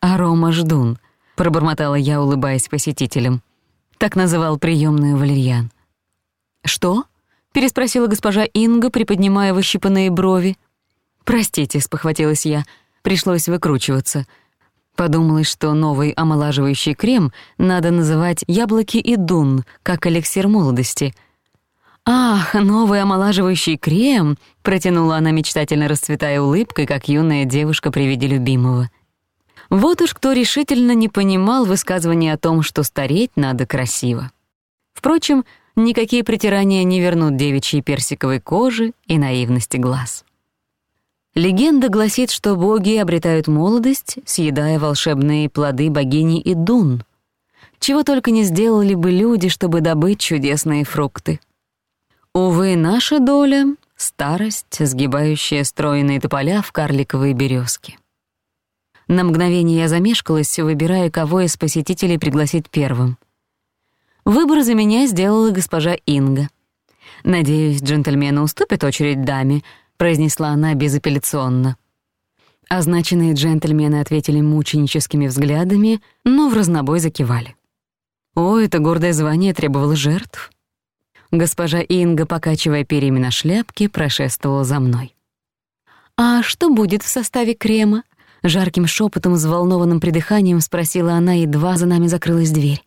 «Арома ждун», — пробормотала я, улыбаясь посетителям. Так называл приёмную валерьян. «Что?» — переспросила госпожа Инга, приподнимая выщипанные брови. «Простите», — спохватилась я, — «пришлось выкручиваться». Подумалось, что новый омолаживающий крем надо называть «Яблоки и Дун», как эликсир молодости. «Ах, новый омолаживающий крем!» — протянула она, мечтательно расцветая улыбкой, как юная девушка при виде любимого. Вот уж кто решительно не понимал высказывания о том, что стареть надо красиво. Впрочем, никакие притирания не вернут девичьей персиковой кожи и наивности глаз. Легенда гласит, что боги обретают молодость, съедая волшебные плоды богини Идун. Чего только не сделали бы люди, чтобы добыть чудесные фрукты. Увы, наша доля — старость, сгибающая стройные тополя в карликовые березки. На мгновение я замешкалась, выбирая, кого из посетителей пригласить первым. Выбор за меня сделала госпожа Инга. Надеюсь, джентльмены уступят очередь даме — произнесла она безапелляционно. Означенные джентльмены ответили мученическими взглядами, но в разнобой закивали. О, это гордое звание требовало жертв. Госпожа Инга, покачивая перьями на шляпке, прошествовала за мной. «А что будет в составе крема?» Жарким шепотом, взволнованным придыханием спросила она, едва за нами закрылась дверь.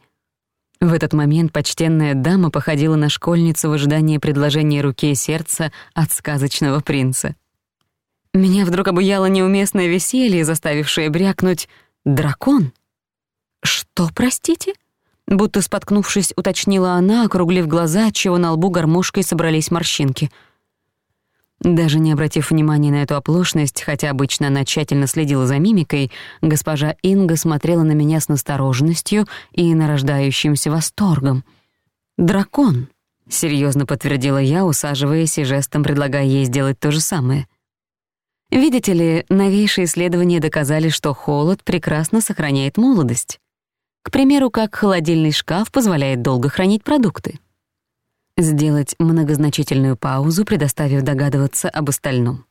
В этот момент почтенная дама походила на школьницу в ожидании предложения руки и сердца от сказочного принца. Меня вдруг обуяло неуместное веселье, заставившее брякнуть «дракон». «Что, простите?» Будто споткнувшись, уточнила она, округлив глаза, отчего на лбу гармошкой собрались морщинки — даже не обратив внимания на эту оплошность, хотя обычно она тщательно следила за мимикой, госпожа Инга смотрела на меня с настороженностью и нарождающимся восторгом. «Дракон!» — Серьезно подтвердила я, усаживаясь и жестом предлагая ей сделать то же самое. Видите ли, новейшие исследования доказали, что холод прекрасно сохраняет молодость. К примеру, как холодильный шкаф позволяет долго хранить продукты сделать многозначительную паузу, предоставив догадываться об остальном.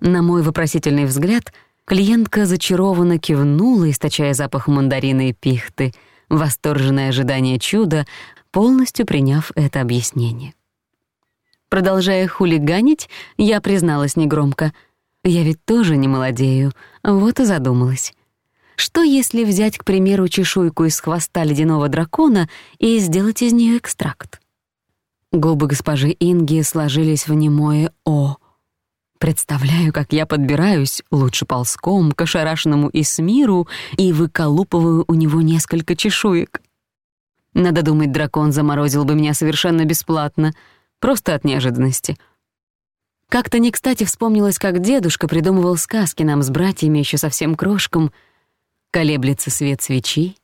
На мой вопросительный взгляд, клиентка зачарованно кивнула, источая запах мандарина и пихты, восторженное ожидание чуда, полностью приняв это объяснение. Продолжая хулиганить, я призналась негромко. Я ведь тоже не молодею, вот и задумалась. Что если взять, к примеру, чешуйку из хвоста ледяного дракона и сделать из нее экстракт? Губы госпожи Инги сложились в немое «О». Представляю, как я подбираюсь, лучше ползком, к ошарашенному Исмиру и выколупываю у него несколько чешуек. Надо думать, дракон заморозил бы меня совершенно бесплатно, просто от неожиданности. Как-то не кстати вспомнилось, как дедушка придумывал сказки нам с братьями еще совсем крошком. Колеблется свет свечи,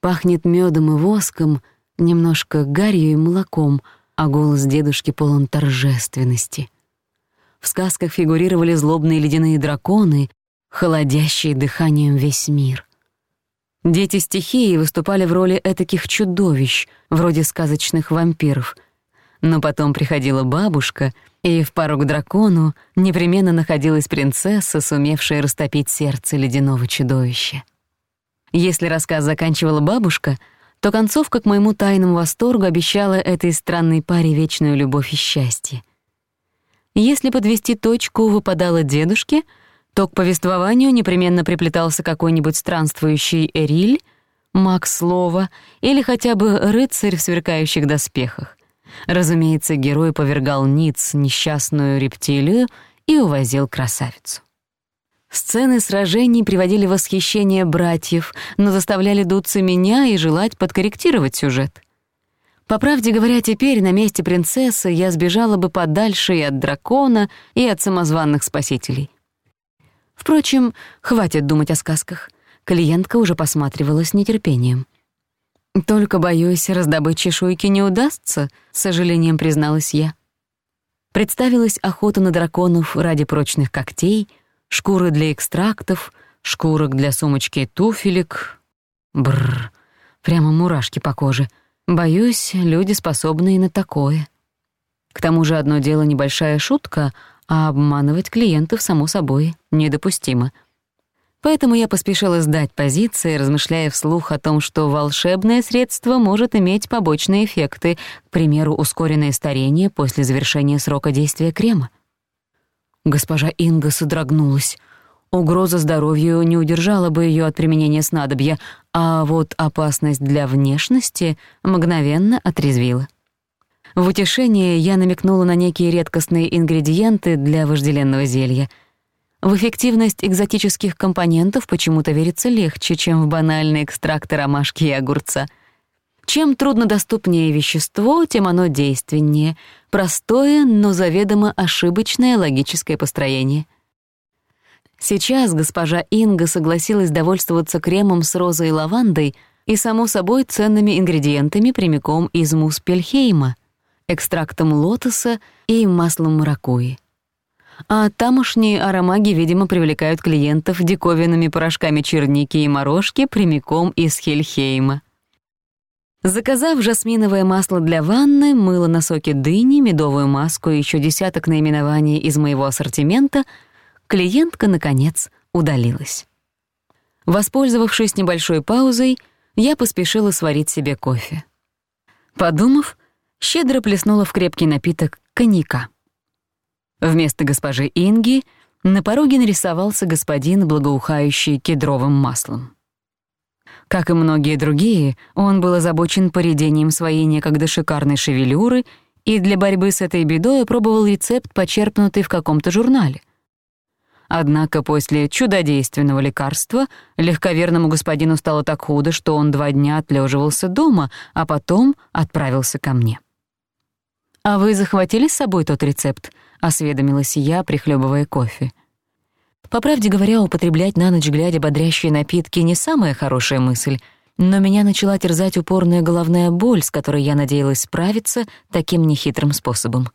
пахнет медом и воском, немножко гарью и молоком — а голос дедушки полон торжественности. В сказках фигурировали злобные ледяные драконы, холодящие дыханием весь мир. Дети стихии выступали в роли этаких чудовищ, вроде сказочных вампиров. Но потом приходила бабушка, и в пару к дракону непременно находилась принцесса, сумевшая растопить сердце ледяного чудовища. Если рассказ заканчивала бабушка — то концовка, к моему тайному восторгу, обещала этой странной паре вечную любовь и счастье. Если подвести точку выпадало дедушке, то к повествованию непременно приплетался какой-нибудь странствующий Эриль, маг слова или хотя бы рыцарь в сверкающих доспехах. Разумеется, герой повергал Ниц, несчастную рептилию, и увозил красавицу. Сцены сражений приводили восхищение братьев, но заставляли дуться меня и желать подкорректировать сюжет. По правде говоря, теперь на месте принцессы я сбежала бы подальше и от дракона, и от самозванных спасителей. Впрочем, хватит думать о сказках. Клиентка уже посматривала с нетерпением. «Только, боюсь, раздобыть чешуйки не удастся», — с сожалением призналась я. Представилась охота на драконов ради прочных когтей — шкуры для экстрактов, шкурок для сумочки и туфелек. Бррр, прямо мурашки по коже. Боюсь, люди способны и на такое. К тому же одно дело небольшая шутка, а обманывать клиентов, само собой, недопустимо. Поэтому я поспешила сдать позиции, размышляя вслух о том, что волшебное средство может иметь побочные эффекты, к примеру, ускоренное старение после завершения срока действия крема. Госпожа Инга содрогнулась. Угроза здоровью не удержала бы её от применения снадобья, а вот опасность для внешности мгновенно отрезвила. В утешение я намекнула на некие редкостные ингредиенты для вожделенного зелья. В эффективность экзотических компонентов почему-то верится легче, чем в банальные экстракты ромашки и огурца — чем труднодоступнее вещество, тем оно действеннее, простое, но заведомо ошибочное логическое построение. Сейчас госпожа Инга согласилась довольствоваться кремом с розой и лавандой и, само собой, ценными ингредиентами прямиком из Муспельхейма, экстрактом лотоса и маслом маракуи. А тамошние аромаги, видимо, привлекают клиентов диковинными порошками черники и морожки прямиком из Хельхейма. Заказав жасминовое масло для ванны, мыло на соке дыни, медовую маску и еще десяток наименований из моего ассортимента, клиентка, наконец, удалилась. Воспользовавшись небольшой паузой, я поспешила сварить себе кофе. Подумав, щедро плеснула в крепкий напиток коньяка. Вместо госпожи Инги на пороге нарисовался господин, благоухающий кедровым маслом. Как и многие другие, он был озабочен поредением своей некогда шикарной шевелюры и для борьбы с этой бедой пробовал рецепт, почерпнутый в каком-то журнале. Однако после чудодейственного лекарства легковерному господину стало так худо, что он два дня отлеживался дома, а потом отправился ко мне. «А вы захватили с собой тот рецепт?» — осведомилась я, прихлебывая кофе. По правде говоря, употреблять на ночь глядя бодрящие напитки не самая хорошая мысль, но меня начала терзать упорная головная боль, с которой я надеялась справиться таким нехитрым способом.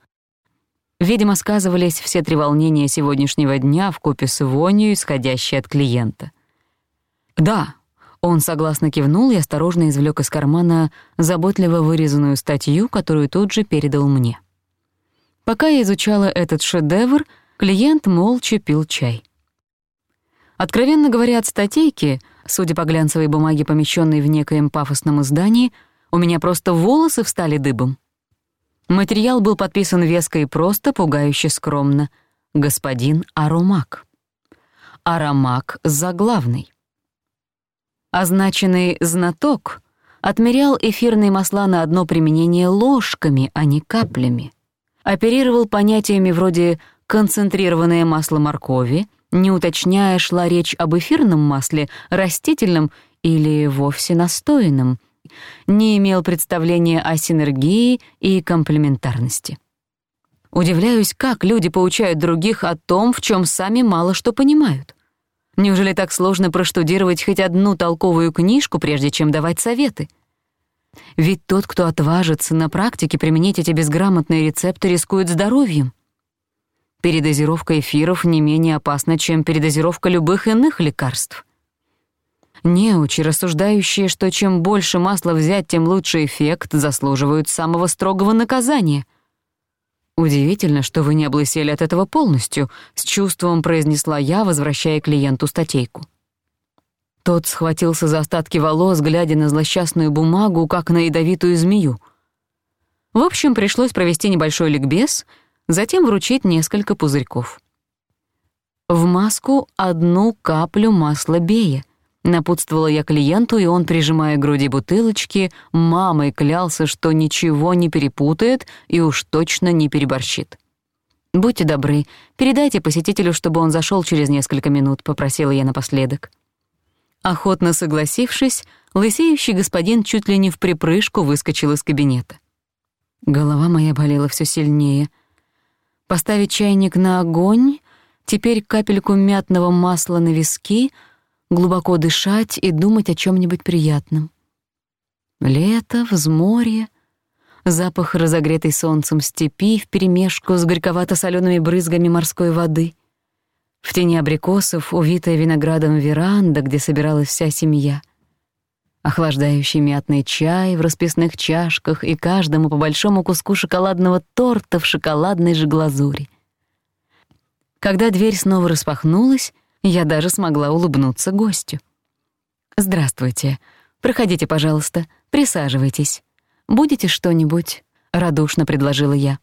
Видимо, сказывались все три волнения сегодняшнего дня в купе с вонью, исходящей от клиента. «Да», — он согласно кивнул и осторожно извлёк из кармана заботливо вырезанную статью, которую тут же передал мне. Пока я изучала этот шедевр, клиент молча пил чай. Откровенно говоря, от статейки, судя по глянцевой бумаге, помещенной в некоем пафосном издании, у меня просто волосы встали дыбом. Материал был подписан веско и просто, пугающе скромно. «Господин Аромак». Аромак заглавный. Означенный «знаток» отмерял эфирные масла на одно применение ложками, а не каплями. Оперировал понятиями вроде «концентрированное масло моркови», не уточняя, шла речь об эфирном масле, растительном или вовсе настоянном. Не имел представления о синергии и комплементарности. Удивляюсь, как люди поучают других о том, в чем сами мало что понимают. Неужели так сложно проштудировать хоть одну толковую книжку, прежде чем давать советы? Ведь тот, кто отважится на практике применить эти безграмотные рецепты, рискует здоровьем. Передозировка эфиров не менее опасна, чем передозировка любых иных лекарств. Неучи, рассуждающие, что чем больше масла взять, тем лучше эффект, заслуживают самого строгого наказания. «Удивительно, что вы не облысели от этого полностью», — с чувством произнесла я, возвращая клиенту статейку. Тот схватился за остатки волос, глядя на злосчастную бумагу, как на ядовитую змею. В общем, пришлось провести небольшой ликбез — затем вручить несколько пузырьков. «В маску одну каплю масла бея», — напутствовала я клиенту, и он, прижимая к груди бутылочки, мамой клялся, что ничего не перепутает и уж точно не переборщит. «Будьте добры, передайте посетителю, чтобы он зашёл через несколько минут», — попросила я напоследок. Охотно согласившись, лысеющий господин чуть ли не в припрыжку выскочил из кабинета. Голова моя болела всё сильнее — поставить чайник на огонь, теперь капельку мятного масла на виски, глубоко дышать и думать о чем-нибудь приятном. Лето, взморье, запах разогретой солнцем степи вперемешку с горьковато-солеными брызгами морской воды. В тени абрикосов, увитая виноградом веранда, где собиралась вся семья — охлаждающий мятный чай в расписных чашках и каждому по большому куску шоколадного торта в шоколадной же глазури. Когда дверь снова распахнулась, я даже смогла улыбнуться гостю. «Здравствуйте. Проходите, пожалуйста. Присаживайтесь. Будете что-нибудь?» — радушно предложила я.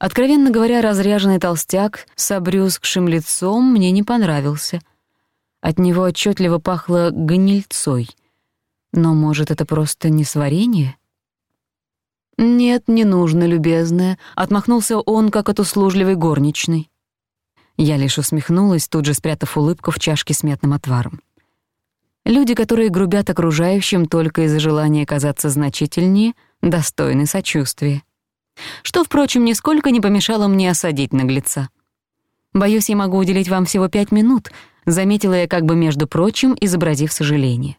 Откровенно говоря, разряженный толстяк с обрюзгшим лицом мне не понравился. От него отчетливо пахло гнильцой — но, может, это просто несварение? «Нет, не нужно, любезная», — отмахнулся он, как от услужливой горничной. Я лишь усмехнулась, тут же спрятав улыбку в чашке с мятным отваром. Люди, которые грубят окружающим только из-за желания казаться значительнее, достойны сочувствия. Что, впрочем, нисколько не помешало мне осадить наглеца. «Боюсь, я могу уделить вам всего пять минут», — заметила я как бы, между прочим, изобразив сожаление.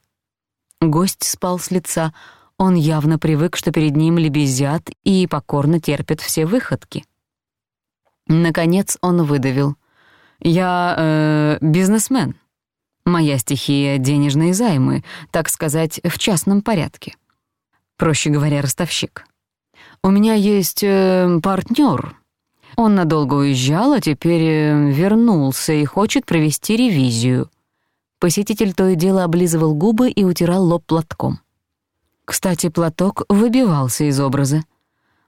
Гость спал с лица. Он явно привык, что перед ним лебезят и покорно терпит все выходки. Наконец он выдавил. «Я э, бизнесмен. Моя стихия — денежные займы, так сказать, в частном порядке. Проще говоря, ростовщик. У меня есть э, партнёр. Он надолго уезжал, а теперь э, вернулся и хочет провести ревизию». Посетитель то и дело облизывал губы и утирал лоб платком. Кстати, платок выбивался из образа.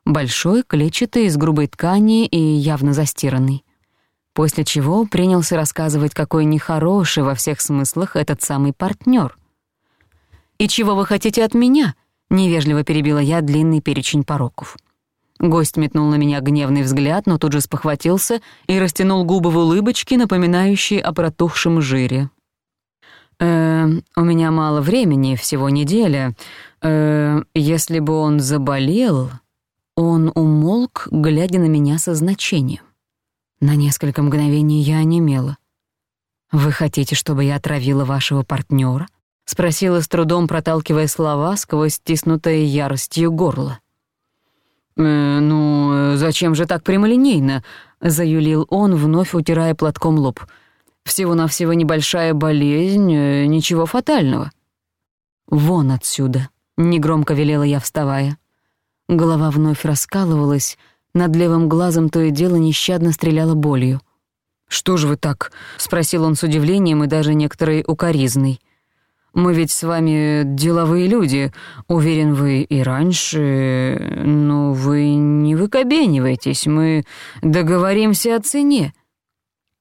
Большой, клетчатый, из грубой ткани и явно застиранный. После чего принялся рассказывать, какой нехороший во всех смыслах этот самый партнер. «И чего вы хотите от меня?» — невежливо перебила я длинный перечень пороков. Гость метнул на меня гневный взгляд, но тут же спохватился и растянул губы в улыбочке, напоминающей о протухшем жире. «Э, у меня мало времени, всего неделя. Э, если бы он заболел...» Он умолк, глядя на меня со значением. На несколько мгновений я онемела. «Вы хотите, чтобы я отравила вашего партнера? — спросила с трудом, проталкивая слова сквозь стиснутое яростью горло. «Э, «Ну, зачем же так прямолинейно?» — заюлил он, вновь утирая платком лоб. Всего-навсего небольшая болезнь, э, ничего фатального». «Вон отсюда», — негромко велела я, вставая. Голова вновь раскалывалась, над левым глазом то и дело нещадно стреляла болью. «Что же вы так?» — спросил он с удивлением и даже некоторой укоризной. «Мы ведь с вами деловые люди. Уверен, вы и раньше... Э, но вы не выкобениваетесь, мы договоримся о цене».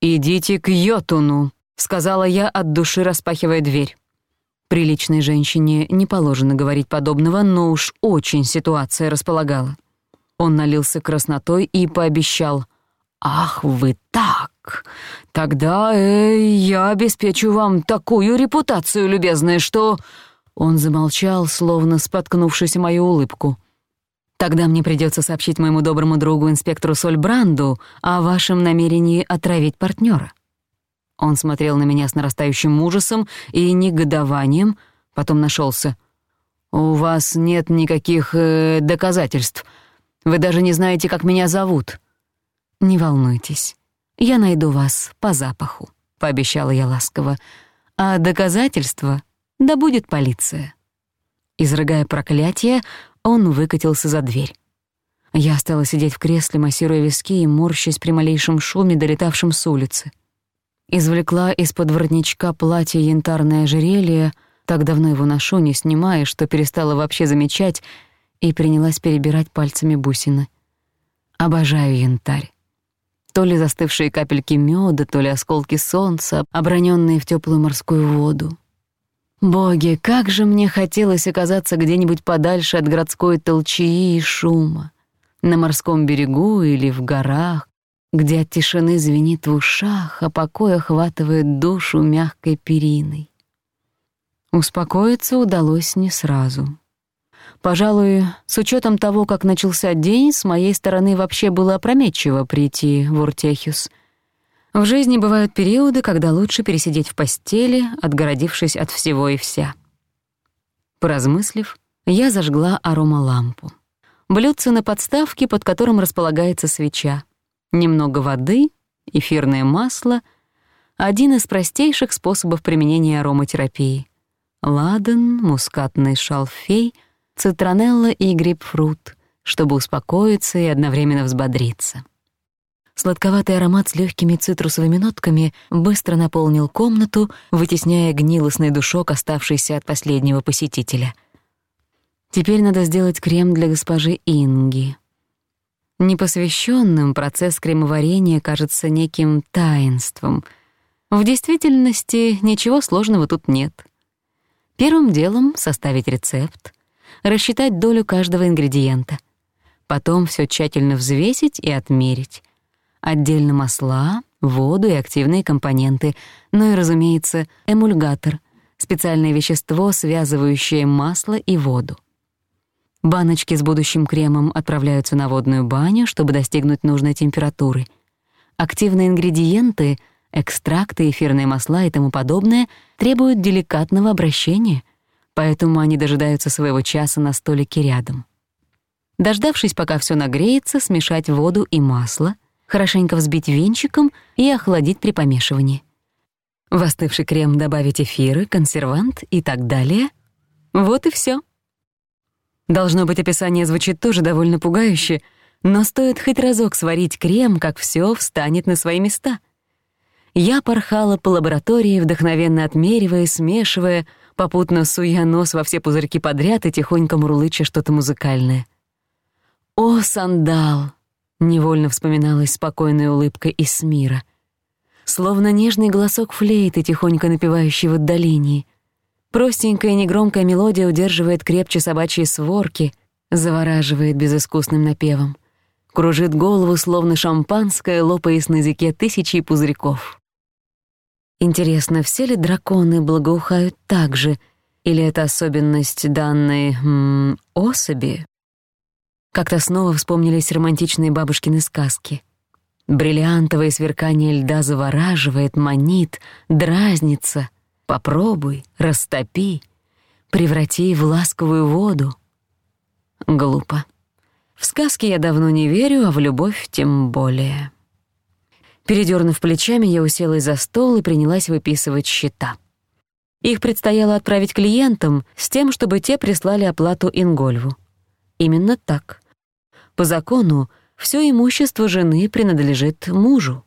«Идите к Йотуну», — сказала я от души, распахивая дверь. Приличной женщине не положено говорить подобного, но уж очень ситуация располагала. Он налился краснотой и пообещал. «Ах, вы так! Тогда э, я обеспечу вам такую репутацию, любезная, что...» Он замолчал, словно споткнувшись о мою улыбку — Тогда мне придется сообщить моему доброму другу инспектору Сольбранду о вашем намерении отравить партнера. Он смотрел на меня с нарастающим ужасом и негодованием, потом нашелся. «У вас нет никаких э, доказательств. Вы даже не знаете, как меня зовут». «Не волнуйтесь, я найду вас по запаху», — пообещала я ласково. «А доказательства? Да будет полиция». Изрыгая проклятие, он выкатился за дверь. Я стала сидеть в кресле, массируя виски и морщась при малейшем шуме, долетавшем с улицы. Извлекла из-под воротничка платье янтарное ожерелье, так давно его ношу, не снимая, что перестала вообще замечать, и принялась перебирать пальцами бусины. Обожаю янтарь. То ли застывшие капельки мёда, то ли осколки солнца, обронённые в тёплую морскую воду. Боги, как же мне хотелось оказаться где-нибудь подальше от городской толчии и шума, на морском берегу или в горах, где от тишины звенит в ушах, а покой охватывает душу мягкой периной. Успокоиться удалось не сразу. Пожалуй, с учетом того, как начался день, с моей стороны вообще было опрометчиво прийти в Уртехюс — в жизни бывают периоды, когда лучше пересидеть в постели, отгородившись от всего и вся. Поразмыслив, я зажгла аромалампу. Блюдце на подставке, под которым располагается свеча. Немного воды, эфирное масло — один из простейших способов применения ароматерапии. Ладан, мускатный шалфей, цитронелла и грейпфрут, чтобы успокоиться и одновременно взбодриться. Сладковатый аромат с легкими цитрусовыми нотками быстро наполнил комнату, вытесняя гнилостный душок, оставшийся от последнего посетителя. Теперь надо сделать крем для госпожи Инги. Непосвященным процесс кремоварения кажется неким таинством. В действительности ничего сложного тут нет. Первым делом составить рецепт, рассчитать долю каждого ингредиента. Потом все тщательно взвесить и отмерить отдельно масла, воду и активные компоненты, ну и, разумеется, эмульгатор — специальное вещество, связывающее масло и воду. Баночки с будущим кремом отправляются на водную баню, чтобы достигнуть нужной температуры. Активные ингредиенты — экстракты, эфирные масла и тому подобное — требуют деликатного обращения, поэтому они дожидаются своего часа на столике рядом. Дождавшись, пока всё нагреется, смешать воду и масло — хорошенько взбить венчиком и охладить при помешивании. В остывший крем добавить эфиры, консервант и так далее. Вот и всё. Должно быть, описание звучит тоже довольно пугающе, но стоит хоть разок сварить крем, как всё встанет на свои места. Я порхала по лаборатории, вдохновенно отмеривая, смешивая, попутно суя нос во все пузырьки подряд и тихонько мурлыча что-то музыкальное. «О, сандал! Невольно вспоминалась спокойная улыбка из мира. Словно нежный голосок флейты, тихонько напевающий в отдалении. Простенькая негромкая мелодия удерживает крепче собачьи сворки, завораживает безыскусным напевом. Кружит голову, словно шампанское, лопаясь на языке тысячи пузырьков. Интересно, все ли драконы благоухают так же, или это особенность данной м -м, особи? Как-то снова вспомнились романтичные бабушкины сказки. Бриллиантовое сверкание льда завораживает, манит, дразнится. Попробуй, растопи, преврати в ласковую воду. Глупо. В сказки я давно не верю, а в любовь тем более. Передёрнув плечами, я уселась за стол и принялась выписывать счета. Их предстояло отправить клиентам с тем, чтобы те прислали оплату Ингольву. Именно так. По закону, все имущество жены принадлежит мужу.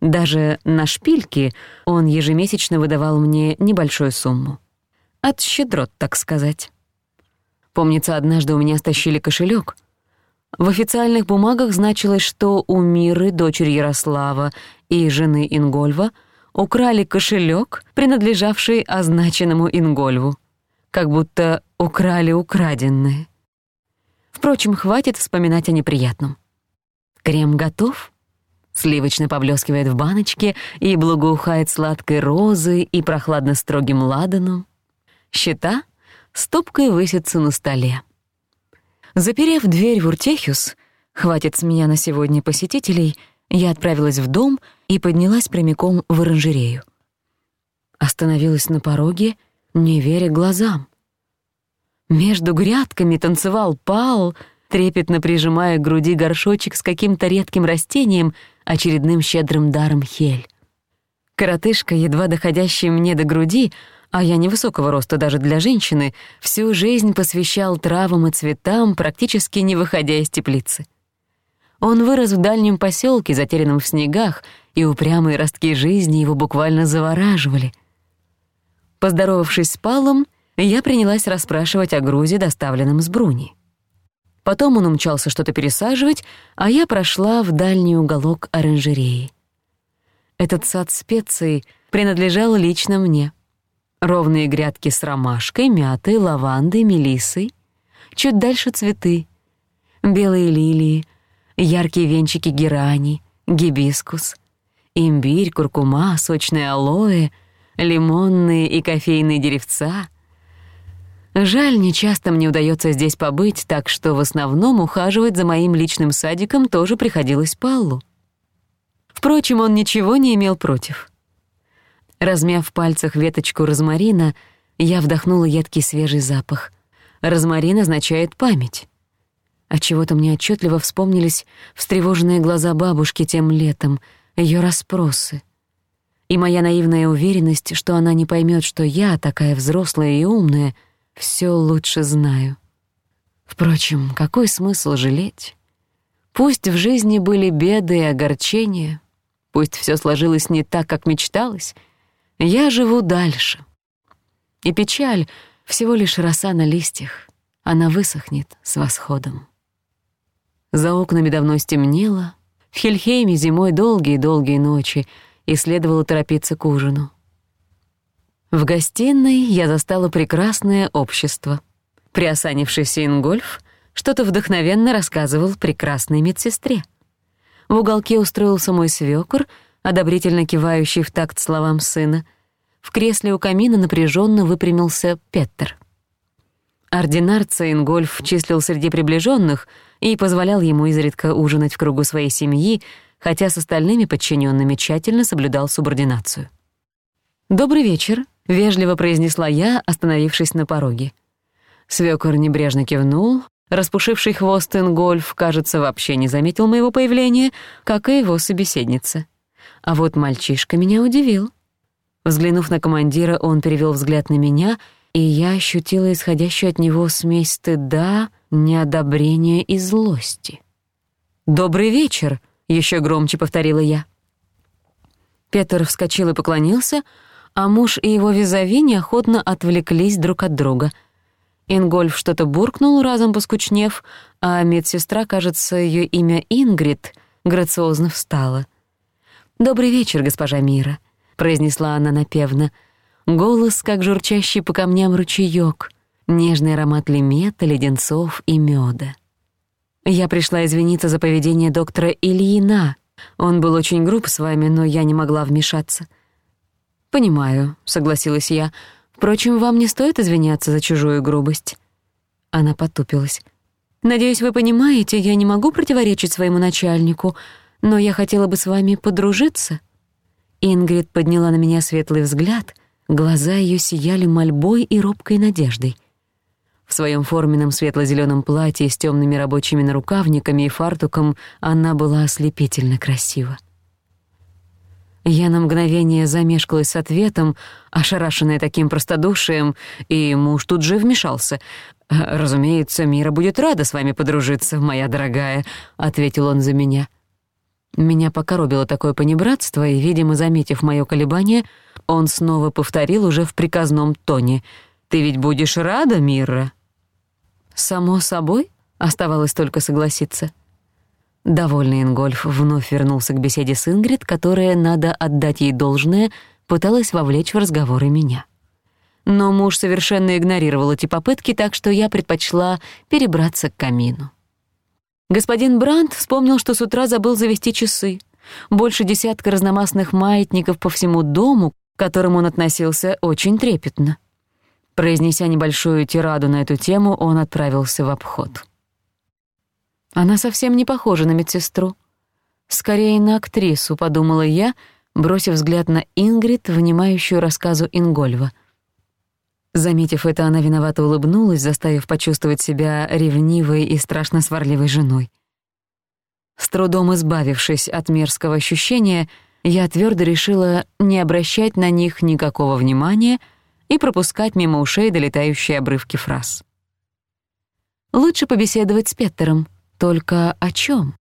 Даже на шпильки он ежемесячно выдавал мне небольшую сумму. От щедрот, так сказать. Помнится, однажды у меня стащили кошелек. В официальных бумагах значилось, что у Миры, дочери Ярослава и жены Ингольва, украли кошелек, принадлежавший означенному Ингольву. Как будто украли украденное. Впрочем, хватит вспоминать о неприятном. Крем готов. Сливочно поблескивает в баночке и благоухает сладкой розой и прохладно-строгим ладаном. Щита стопкой высится на столе. Заперев дверь в Уртехюс, хватит с меня на сегодня посетителей, я отправилась в дом и поднялась прямиком в оранжерею. Остановилась на пороге, не веря глазам — Между грядками танцевал пал, трепетно прижимая к груди горшочек с каким-то редким растением — очередным щедрым даром Хель. Коротышка, едва доходящий мне до груди, а я невысокого роста даже для женщины, всю жизнь посвящал травам и цветам, практически не выходя из теплицы. Он вырос в дальнем поселке, затерянном в снегах, и упрямые ростки жизни его буквально завораживали. Поздоровавшись с Палом, я принялась расспрашивать о грузе, доставленном с Бруни. Потом он умчался что-то пересаживать, а я прошла в дальний уголок оранжереи. Этот сад специй принадлежал лично мне. Ровные грядки с ромашкой, мятой, лавандой, мелиссой. Чуть дальше цветы. Белые лилии, яркие венчики герани, гибискус, имбирь, куркума, сочные алоэ, лимонные и кофейные деревца — Жаль, не часто мне удается здесь побыть, так что в основном ухаживать за моим личным садиком тоже приходилось Паллу. Впрочем, он ничего не имел против. Размяв в пальцах веточку розмарина, я вдохнула едкий свежий запах. Розмарин означает память от чего Отчего-то мне отчетливо вспомнились встревоженные глаза бабушки тем летом, ее расспросы. И моя наивная уверенность, что она не поймет, что я, такая взрослая и умная — все лучше знаю. Впрочем, какой смысл жалеть? Пусть в жизни были беды и огорчения, пусть все сложилось не так, как мечталось, я живу дальше. И печаль — всего лишь роса на листьях, она высохнет с восходом. За окнами давно стемнело, в Хельхейме зимой долгие-долгие ночи, и следовало торопиться к ужину. В гостиной я застала прекрасное общество. Приосанившийся Ингольф что-то вдохновенно рассказывал прекрасной медсестре. В уголке устроился мой свёкор, одобрительно кивающий в такт словам сына. В кресле у камина напряжённо выпрямился Петтер. Ординарца Ингольф числил среди приближённых и позволял ему изредка ужинать в кругу своей семьи, хотя с остальными подчинёнными тщательно соблюдал субординацию. «Добрый вечер», вежливо произнесла я, остановившись на пороге. Свёкор небрежно кивнул. Распушивший хвост Ингольф, кажется, вообще не заметил моего появления, как и его собеседница. А вот мальчишка меня удивил. Взглянув на командира, он перевёл взгляд на меня, и я ощутила исходящую от него смесь стыда, неодобрения и злости. «Добрый вечер», — ещё громче повторила я. Петр вскочил и поклонился, а муж и его визави неохотно отвлеклись друг от друга. Ингольф что-то буркнул, разом поскучнев, а медсестра, кажется, её имя Ингрид, грациозно встала. «Добрый вечер, госпожа Мира», — произнесла она напевно. Голос, как журчащий по камням ручеёк, нежный аромат лимета, леденцов и мёда. «Я пришла извиниться за поведение доктора Ильина. Он был очень груб с вами, но я не могла вмешаться». «Понимаю», — согласилась я. «Впрочем, вам не стоит извиняться за чужую грубость». Она потупилась. «Надеюсь, вы понимаете, я не могу противоречить своему начальнику, но я хотела бы с вами подружиться». Ингрид подняла на меня светлый взгляд, глаза её сияли мольбой и робкой надеждой. В своём форменном светло-зелёном платье с тёмными рабочими нарукавниками и фартуком она была ослепительно красива. Я на мгновение замешкалась с ответом, ошарашенная таким простодушием, и муж тут же вмешался. «Разумеется, Мира будет рада с вами подружиться, моя дорогая», — ответил он за меня. Меня покоробило такое понебратство, и, видимо, заметив моё колебание, он снова повторил уже в приказном тоне. «Ты ведь будешь рада, Мира?» «Само собой», — оставалось только согласиться. Довольный Ингольф вновь вернулся к беседе с Ингрид, которая, надо отдать ей должное, пыталась вовлечь в разговоры меня. Но муж совершенно игнорировал эти попытки, так что я предпочла перебраться к камину. Господин Брандт вспомнил, что с утра забыл завести часы. Больше десятка разномастных маятников по всему дому, к которому он относился очень трепетно. Произнеся небольшую тираду на эту тему, он отправился в обход. Она совсем не похожа на медсестру. Скорее на актрису, подумала я, бросив взгляд на Ингрид, внимающую рассказу Ингольва. Заметив это, она виновато улыбнулась, заставив почувствовать себя ревнивой и страшно сварливой женой. С трудом избавившись от мерзкого ощущения, я твёрдо решила не обращать на них никакого внимания и пропускать мимо ушей долетающие обрывки фраз. «Лучше побеседовать с Петтером», только о чём?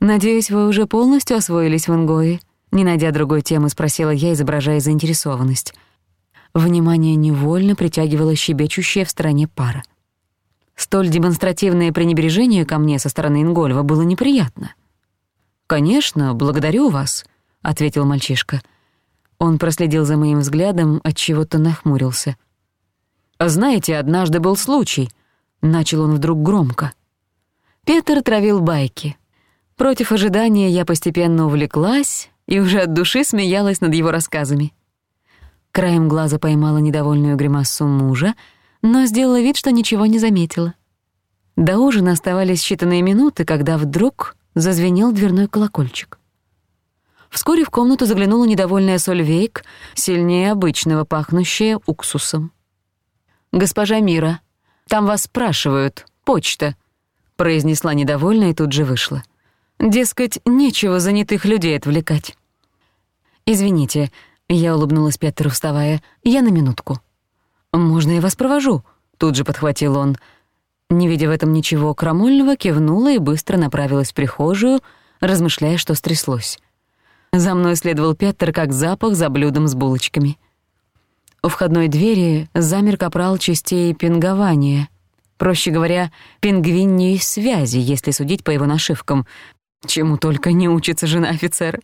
«Надеюсь, вы уже полностью освоились в Ингое?» Не найдя другой темы, спросила я, изображая заинтересованность. Внимание невольно притягивала щебечущая в стороне пара. Столь демонстративное пренебрежение ко мне со стороны Ингольва было неприятно. «Конечно, благодарю вас», — ответил мальчишка. Он проследил за моим взглядом, от чего то нахмурился. «Знаете, однажды был случай», — начал он вдруг громко. Петр травил байки. Против ожидания я постепенно увлеклась и уже от души смеялась над его рассказами. Краем глаза поймала недовольную гримасу мужа, но сделала вид, что ничего не заметила. До ужина оставались считанные минуты, когда вдруг зазвенел дверной колокольчик. Вскоре в комнату заглянула недовольная Сольвейк, сильнее обычного, пахнущая уксусом. «Госпожа Мира, там вас спрашивают. Почта», произнесла недовольно и тут же вышла. Дескать, нечего занятых людей отвлекать. «Извините», — я улыбнулась Петру, вставая, — «я на минутку». «Можно я вас провожу?» — тут же подхватил он. Не видя в этом ничего крамольного, кивнула и быстро направилась в прихожую, размышляя, что стряслось. За мной следовал Петр, как запах за блюдом с булочками. У входной двери замер капрал частей пингования — проще говоря, пингвиньей связи, если судить по его нашивкам, чему только не учится жена офицера.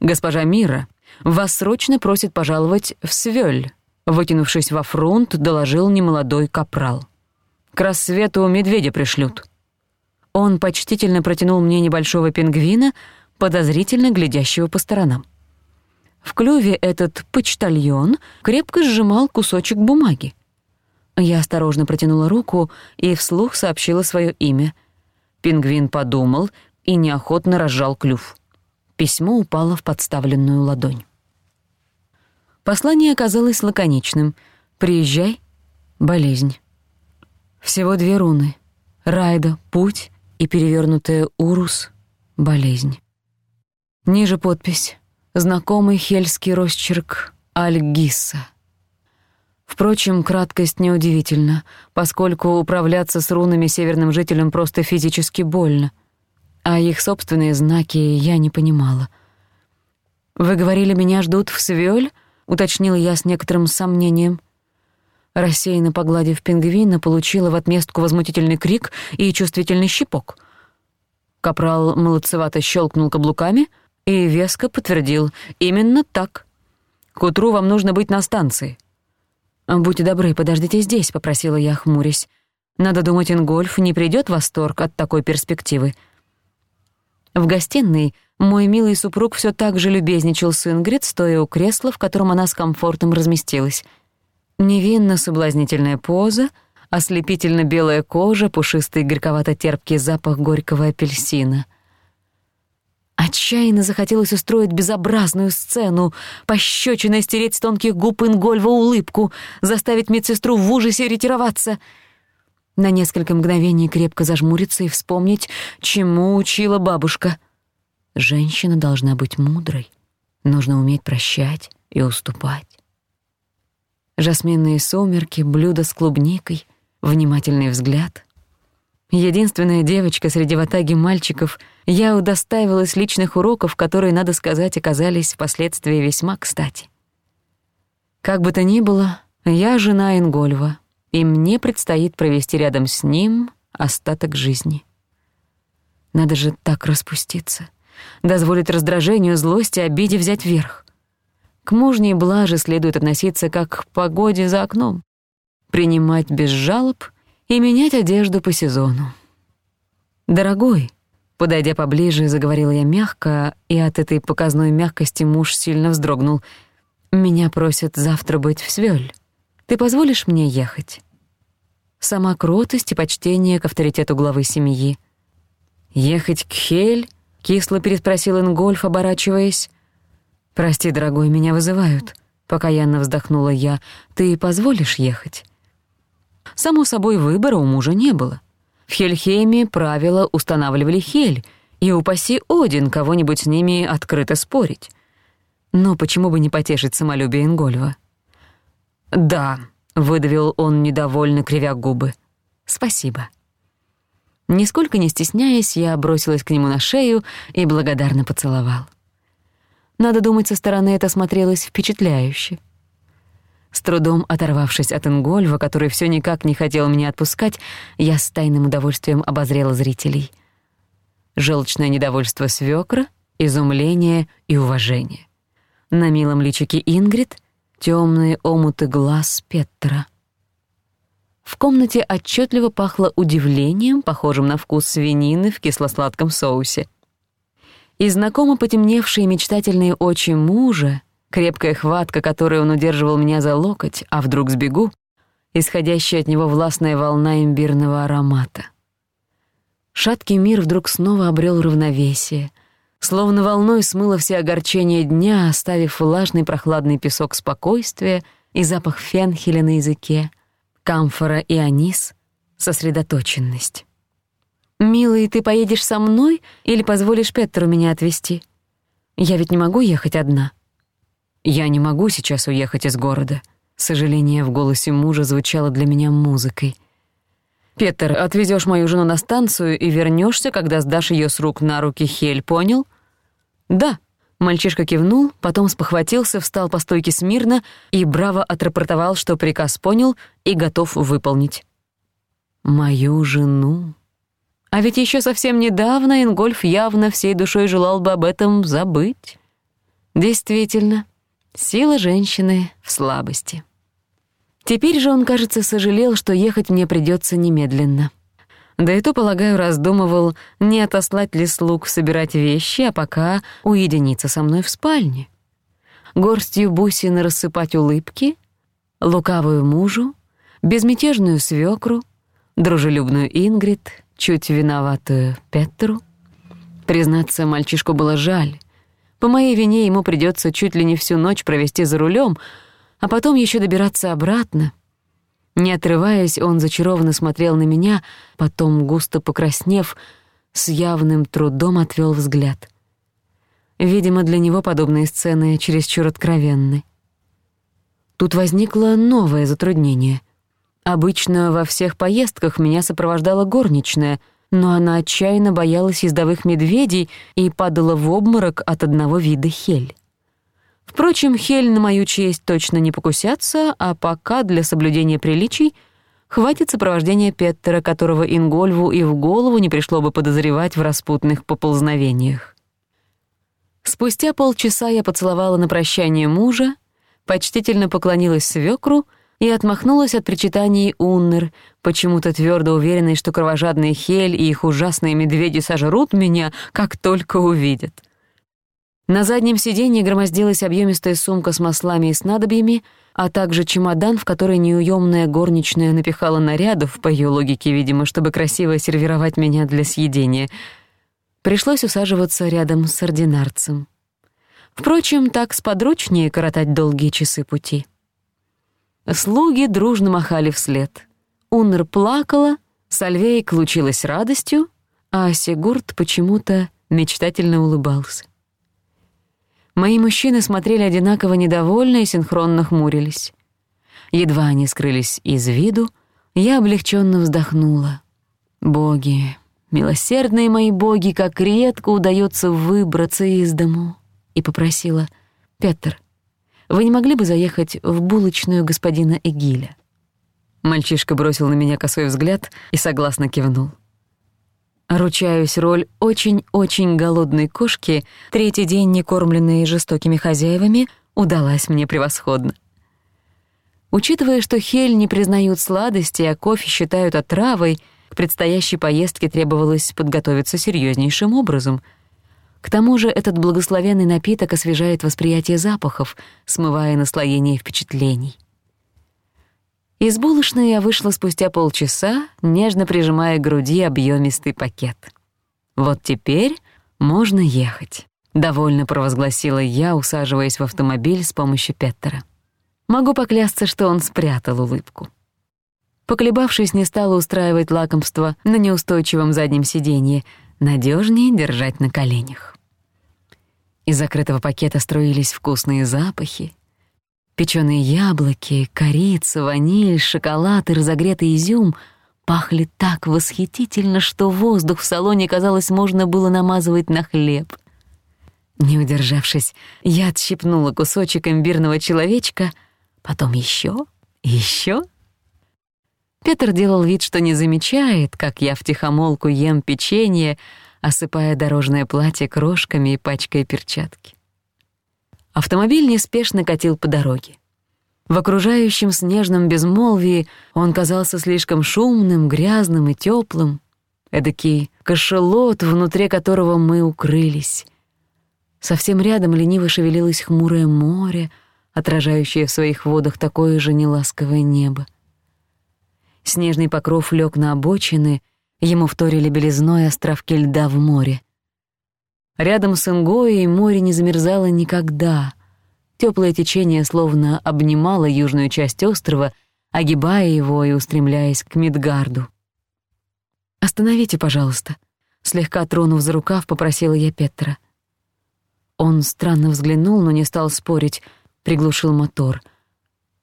Госпожа Мира вас срочно просит пожаловать в Свёль, вытянувшись во фронт, доложил немолодой капрал. К рассвету медведя пришлют. Он почтительно протянул мне небольшого пингвина, подозрительно глядящего по сторонам. В клюве этот почтальон крепко сжимал кусочек бумаги. Я осторожно протянула руку и вслух сообщила своё имя. Пингвин подумал и неохотно разжал клюв. Письмо упало в подставленную ладонь. Послание оказалось лаконичным. «Приезжай. Болезнь». Всего две руны. Райда — путь и перевернутая Урус — болезнь. Ниже подпись. Знакомый хельский росчерк Альгиса — Впрочем, краткость неудивительна, поскольку управляться с рунами северным жителям просто физически больно, а их собственные знаки я не понимала. «Вы говорили, меня ждут в Свёль?» — уточнила я с некоторым сомнением. Рассеянно погладив пингвина, получила в отместку возмутительный крик и чувствительный щипок. Капрал молодцевато щелкнул каблуками и веско подтвердил «Именно так. К утру вам нужно быть на станции». «Будьте добры, подождите здесь», — попросила я, хмурясь. «Надо думать, Ингольф не придёт восторг от такой перспективы». В гостиной мой милый супруг всё так же любезничал с Ингрид, стоя у кресла, в котором она с комфортом разместилась. Невинно соблазнительная поза, ослепительно белая кожа, пушистый горьковато-терпкий запах горького апельсина. Отчаянно захотелось устроить безобразную сцену, пощечиной стереть с тонких губ Ингольва улыбку, заставить медсестру в ужасе ретироваться. На несколько мгновений крепко зажмуриться и вспомнить, чему учила бабушка. Женщина должна быть мудрой. Нужно уметь прощать и уступать. Жасминные сумерки, блюдо с клубникой, внимательный взгляд — Единственная девочка среди ватаги мальчиков, я удостаивалась личных уроков, которые, надо сказать, оказались впоследствии весьма кстати. Как бы то ни было, я жена Ингольва, и мне предстоит провести рядом с ним остаток жизни. Надо же так распуститься, дозволить раздражению, злости, обиде взять верх. К мужней блаже следует относиться как к погоде за окном, принимать без жалоб — и менять одежду по сезону. «Дорогой», — подойдя поближе, заговорила я мягко, и от этой показной мягкости муж сильно вздрогнул. «Меня просят завтра быть в Свёль. Ты позволишь мне ехать?» Сама кротость и почтение к авторитету главы семьи. «Ехать к Хель?» — кисло переспросил Ингольф, оборачиваясь. «Прости, дорогой, меня вызывают», — покаянно вздохнула я. «Ты позволишь ехать?» Само собой, выбора у мужа не было. В Хельхейме правила устанавливали Хель, и упаси Один кого-нибудь с ними открыто спорить. Но почему бы не потешить самолюбие Ингольва? «Да», — выдавил он недовольно, кривя губы. «Спасибо». Нисколько не стесняясь, я бросилась к нему на шею и благодарно поцеловал. Надо думать, со стороны это смотрелось впечатляюще. С трудом оторвавшись от Ингольва, который всё никак не хотел меня отпускать, я с тайным удовольствием обозрела зрителей. Желчное недовольство свёкра, изумление и уважение. На милом личике Ингрид темные омуты глаз Петра. В комнате отчетливо пахло удивлением, похожим на вкус свинины в кисло-сладком соусе. И знакомо потемневшие мечтательные очи мужа, Крепкая хватка, которой он удерживал меня за локоть, а вдруг сбегу, исходящая от него властная волна имбирного аромата. Шаткий мир вдруг снова обрел равновесие, словно волной смыло все огорчения дня, оставив влажный прохладный песок спокойствия и запах фенхеля на языке, камфора и анис, сосредоточенность. «Милый, ты поедешь со мной или позволишь Петру меня отвезти? Я ведь не могу ехать одна». «Я не могу сейчас уехать из города», — сожаление в голосе мужа звучало для меня музыкой. Петр, отвезёшь мою жену на станцию и вернёшься, когда сдашь её с рук на руки Хель, понял?» «Да», Мальчишка кивнул, потом спохватился, встал по стойке смирно и браво отрапортовал, что приказ понял и готов выполнить. «Мою жену». А ведь ещё совсем недавно Ингольф явно всей душой желал бы об этом забыть. Действительно, Сила женщины в слабости. Теперь же он, кажется, сожалел, что ехать мне придётся немедленно. Да и то, полагаю, раздумывал, не отослать ли слуг собирать вещи, а пока уединиться со мной в спальне. Горстью бусин рассыпать улыбки, лукавую мужу, безмятежную свёкру, дружелюбную Ингрид, чуть виноватую Петру. Признаться, мальчишку было жаль — по моей вине ему придётся чуть ли не всю ночь провести за рулём, а потом ещё добираться обратно. Не отрываясь, он зачарованно смотрел на меня, потом, густо покраснев, с явным трудом отвёл взгляд. Видимо, для него подобные сцены чересчур откровенны. Тут возникло новое затруднение. Обычно во всех поездках меня сопровождала горничная — но она отчаянно боялась ездовых медведей и падала в обморок от одного вида хель. Впрочем, хель на мою честь точно не покусятся, а пока для соблюдения приличий хватит сопровождения Петтера, которого Ингольву и в голову не пришло бы подозревать в распутных поползновениях. Спустя полчаса я поцеловала на прощание мужа, почтительно поклонилась свёкру — и отмахнулась от причитаний Уннер, почему-то твердо уверенной, что кровожадный Хель и их ужасные медведи сожрут меня, как только увидят. На заднем сиденье громоздилась объемистая сумка с маслами и снадобьями, а также чемодан, в который неуемная горничная напихала нарядов, по ее логике, видимо, чтобы красиво сервировать меня для съедения. Пришлось усаживаться рядом с ординарцем. Впрочем, так сподручнее коротать долгие часы пути. Слуги дружно махали вслед. Уннер плакала, Сальвей лучилась радостью, а Сигурд почему-то мечтательно улыбался. Мои мужчины смотрели одинаково недовольно и синхронно хмурились. Едва они скрылись из виду, я облегченно вздохнула. «Боги, милосердные мои боги, как редко удается выбраться из дому!» И попросила, «Петер, вы не могли бы заехать в булочную господина Эгиля?» Мальчишка бросил на меня косой взгляд и согласно кивнул. Ручаюсь, роль очень-очень голодной кошки, третий день не кормленной жестокими хозяевами, удалась мне превосходно. Учитывая, что хель не признают сладости, а кофе считают отравой, к предстоящей поездке требовалось подготовиться серьёзнейшим образом — к тому же этот благословенный напиток освежает восприятие запахов, смывая наслоение впечатлений. Из булочной я вышла спустя полчаса, нежно прижимая к груди объёмистый пакет. «Вот теперь можно ехать», — довольно провозгласила я, усаживаясь в автомобиль с помощью Петтера. Могу поклясться, что он спрятал улыбку. Поколебавшись, не стала устраивать лакомство на неустойчивом заднем сиденье — надёжнее держать на коленях. Из закрытого пакета струились вкусные запахи. Печёные яблоки, корица, ваниль, шоколад и разогретый изюм пахли так восхитительно, что воздух в салоне, казалось, можно было намазывать на хлеб. Не удержавшись, я отщипнула кусочек имбирного человечка, потом ещё, ещё Петр делал вид, что не замечает, как я втихомолку ем печенье, осыпая дорожное платье крошками и пачкой перчатки. Автомобиль неспешно катил по дороге. В окружающем снежном безмолвии он казался слишком шумным, грязным и тёплым, эдакий кошелот, внутри которого мы укрылись. Совсем рядом лениво шевелилось хмурое море, отражающее в своих водах такое же неласковое небо. Снежный покров лёг на обочины, ему вторили белизной островки льда в море. Рядом с Ингоей море не замерзало никогда. Тёплое течение словно обнимало южную часть острова, огибая его и устремляясь к Мидгарду. «Остановите, пожалуйста», — слегка тронув за рукав, попросила я Петра. Он странно взглянул, но не стал спорить, приглушил мотор —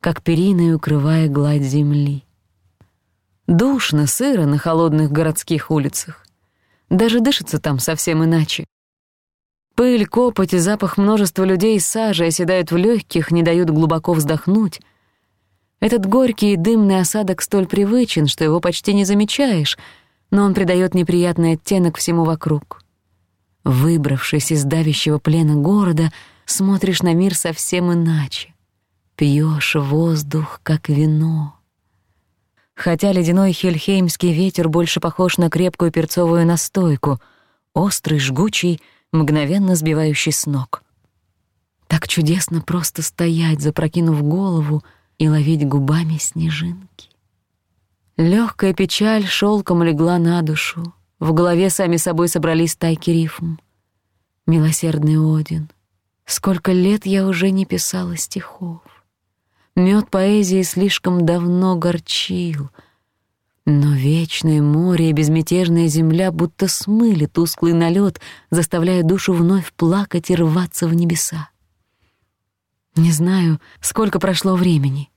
как периной укрывая гладь земли. Душно, сыро на холодных городских улицах. Даже дышится там совсем иначе. Пыль, копоть и запах множества людей и сажи оседают в легких, не дают глубоко вздохнуть. Этот горький и дымный осадок столь привычен, что его почти не замечаешь, но он придает неприятный оттенок всему вокруг. Выбравшись из давящего плена города, смотришь на мир совсем иначе. Пьешь воздух, как вино. Хотя ледяной хельхеймский ветер больше похож на крепкую перцовую настойку, острый, жгучий, мгновенно сбивающий с ног. Так чудесно просто стоять, запрокинув голову и ловить губами снежинки. Легкая печаль шелком легла на душу, в голове сами собой собрались тайки рифм. Милосердный Один, сколько лет я уже не писала стихов. Мед поэзии слишком давно горчил. Но вечное море и безмятежная земля будто смыли тусклый налет, заставляя душу вновь плакать и рваться в небеса. Не знаю, сколько прошло времени.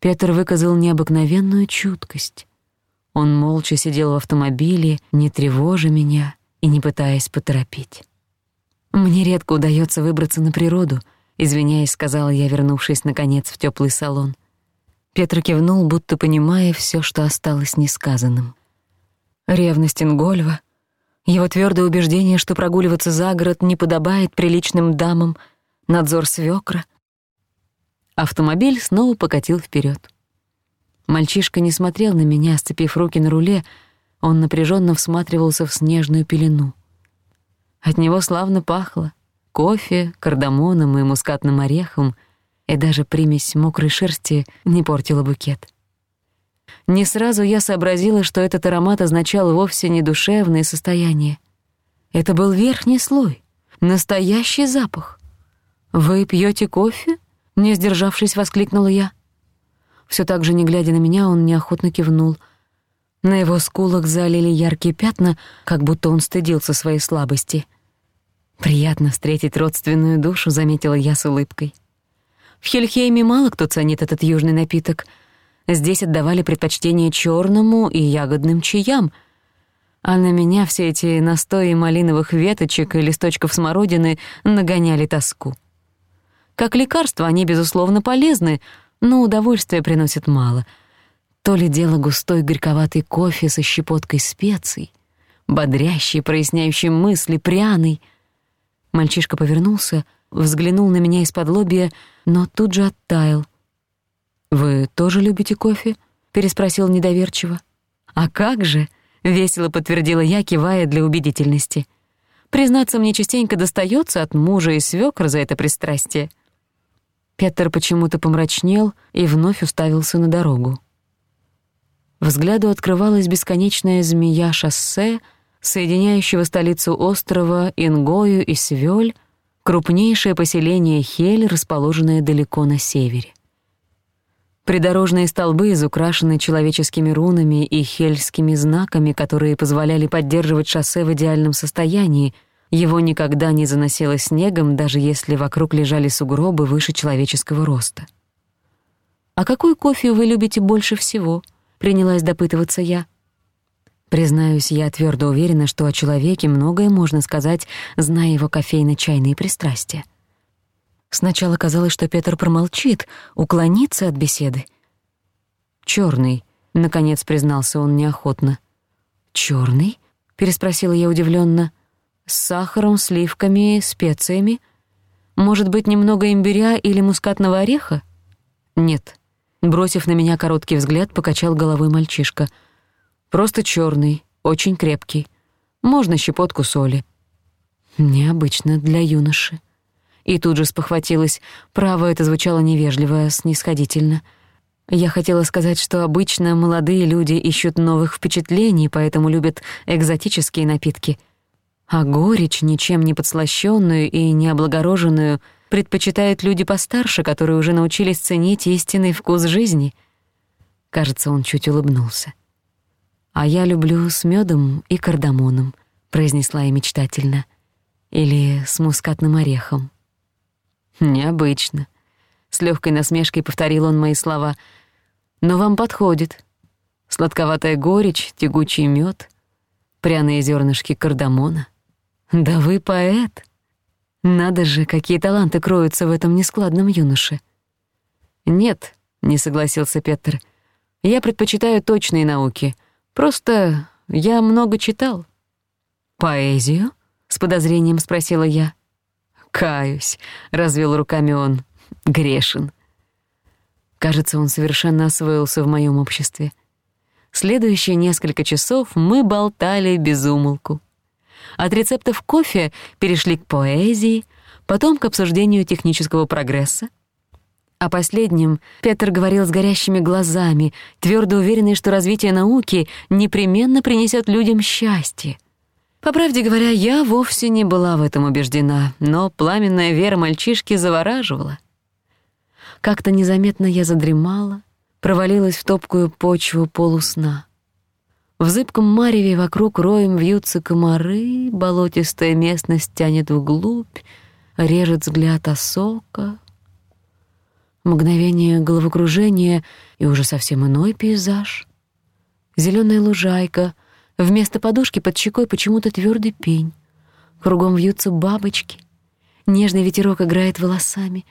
Петр выказал необыкновенную чуткость. Он молча сидел в автомобиле, не тревожа меня и не пытаясь поторопить. Мне редко удается выбраться на природу — извиняясь, сказала я, вернувшись, наконец, в теплый салон. Петр кивнул, будто понимая все, что осталось несказанным. Ревность Ингольва, его твердое убеждение, что прогуливаться за город не подобает приличным дамам, надзор свекра. Автомобиль снова покатил вперед. Мальчишка не смотрел на меня, сцепив руки на руле, он напряженно всматривался в снежную пелену. От него славно пахло — кофе, кардамоном и мускатным орехом, и даже примесь мокрой шерсти не портила букет. Не сразу я сообразила, что этот аромат означал вовсе не душевное состояние. Это был верхний слой, настоящий запах. «Вы пьёте кофе?» — не сдержавшись, воскликнула я. Всё так же, не глядя на меня, он неохотно кивнул. На его скулах залили яркие пятна, как будто он стыдился своей слабости — «Приятно встретить родственную душу», — заметила я с улыбкой. В Хельхейме мало кто ценит этот южный напиток. Здесь отдавали предпочтение черному и ягодным чаям, а на меня все эти настои малиновых веточек и листочков смородины нагоняли тоску. Как лекарство они, безусловно, полезны, но удовольствия приносят мало. То ли дело густой горьковатый кофе со щепоткой специй, бодрящий, проясняющий мысли, пряный. Мальчишка повернулся, взглянул на меня из-под лобья, но тут же оттаял. «Вы тоже любите кофе?» — переспросил недоверчиво. «А как же?» — весело подтвердила я, кивая для убедительности. «Признаться, мне частенько достается от мужа и свёкра за это пристрастие». Петер почему-то помрачнел и вновь уставился на дорогу. Взгляду открывалась бесконечная змея шоссе — соединяющего столицу острова Ингою и Свёль, крупнейшее поселение Хель, расположенное далеко на севере. Придорожные столбы изукрашены человеческими рунами и хельскими знаками, которые позволяли поддерживать шоссе в идеальном состоянии, его никогда не заносило снегом, даже если вокруг лежали сугробы выше человеческого роста. «А какой кофе вы любите больше всего?» — принялась допытываться я — Признаюсь, я твёрдо уверена, что о человеке многое можно сказать, зная его кофейно-чайные пристрастия. Сначала казалось, что Петр промолчит, уклонится от беседы. «Чёрный», — наконец признался он неохотно. «Чёрный?» — переспросила я удивлённо. «С сахаром, сливками, специями? Может быть, немного имбиря или мускатного ореха?» «Нет». Бросив на меня короткий взгляд, покачал головой мальчишка — Просто чёрный, очень крепкий. Можно щепотку соли. Необычно для юноши. И тут же спохватилась. Право это звучало невежливо, снисходительно. Я хотела сказать, что обычно молодые люди ищут новых впечатлений, поэтому любят экзотические напитки. А горечь, ничем не подслащённую и не облагороженную, предпочитают люди постарше, которые уже научились ценить истинный вкус жизни. Кажется, он чуть улыбнулся. — «А я люблю с медом и кардамоном», — произнесла я мечтательно. «Или с мускатным орехом». «Необычно», — с легкой насмешкой повторил он мои слова. «Но вам подходит. Сладковатая горечь, тягучий мед, пряные зернышки кардамона. Да вы поэт!» Надо же, какие таланты кроются в этом нескладном юноше. «Нет», — не согласился Петр, — «я предпочитаю точные науки — Просто я много читал». «Поэзию?» — с подозрением спросила я. «Каюсь», — развел руками он. «Грешен». Кажется, он совершенно освоился в моем обществе. Следующие несколько часов мы болтали без умолку. От рецептов кофе перешли к поэзии, потом к обсуждению технического прогресса — о последнем Петр говорил с горящими глазами, твердо уверенный, что развитие науки непременно принесет людям счастье. По правде говоря, я вовсе не была в этом убеждена, но пламенная вера мальчишки завораживала. Как-то незаметно я задремала, провалилась в топкую почву полусна. В зыбком мареве вокруг роем вьются комары, болотистая местность тянет вглубь, режет взгляд осока, Мгновение головокружения и уже совсем иной пейзаж. Зелёная лужайка, вместо подушки под щекой почему-то твёрдый пень. Кругом вьются бабочки, нежный ветерок играет волосами.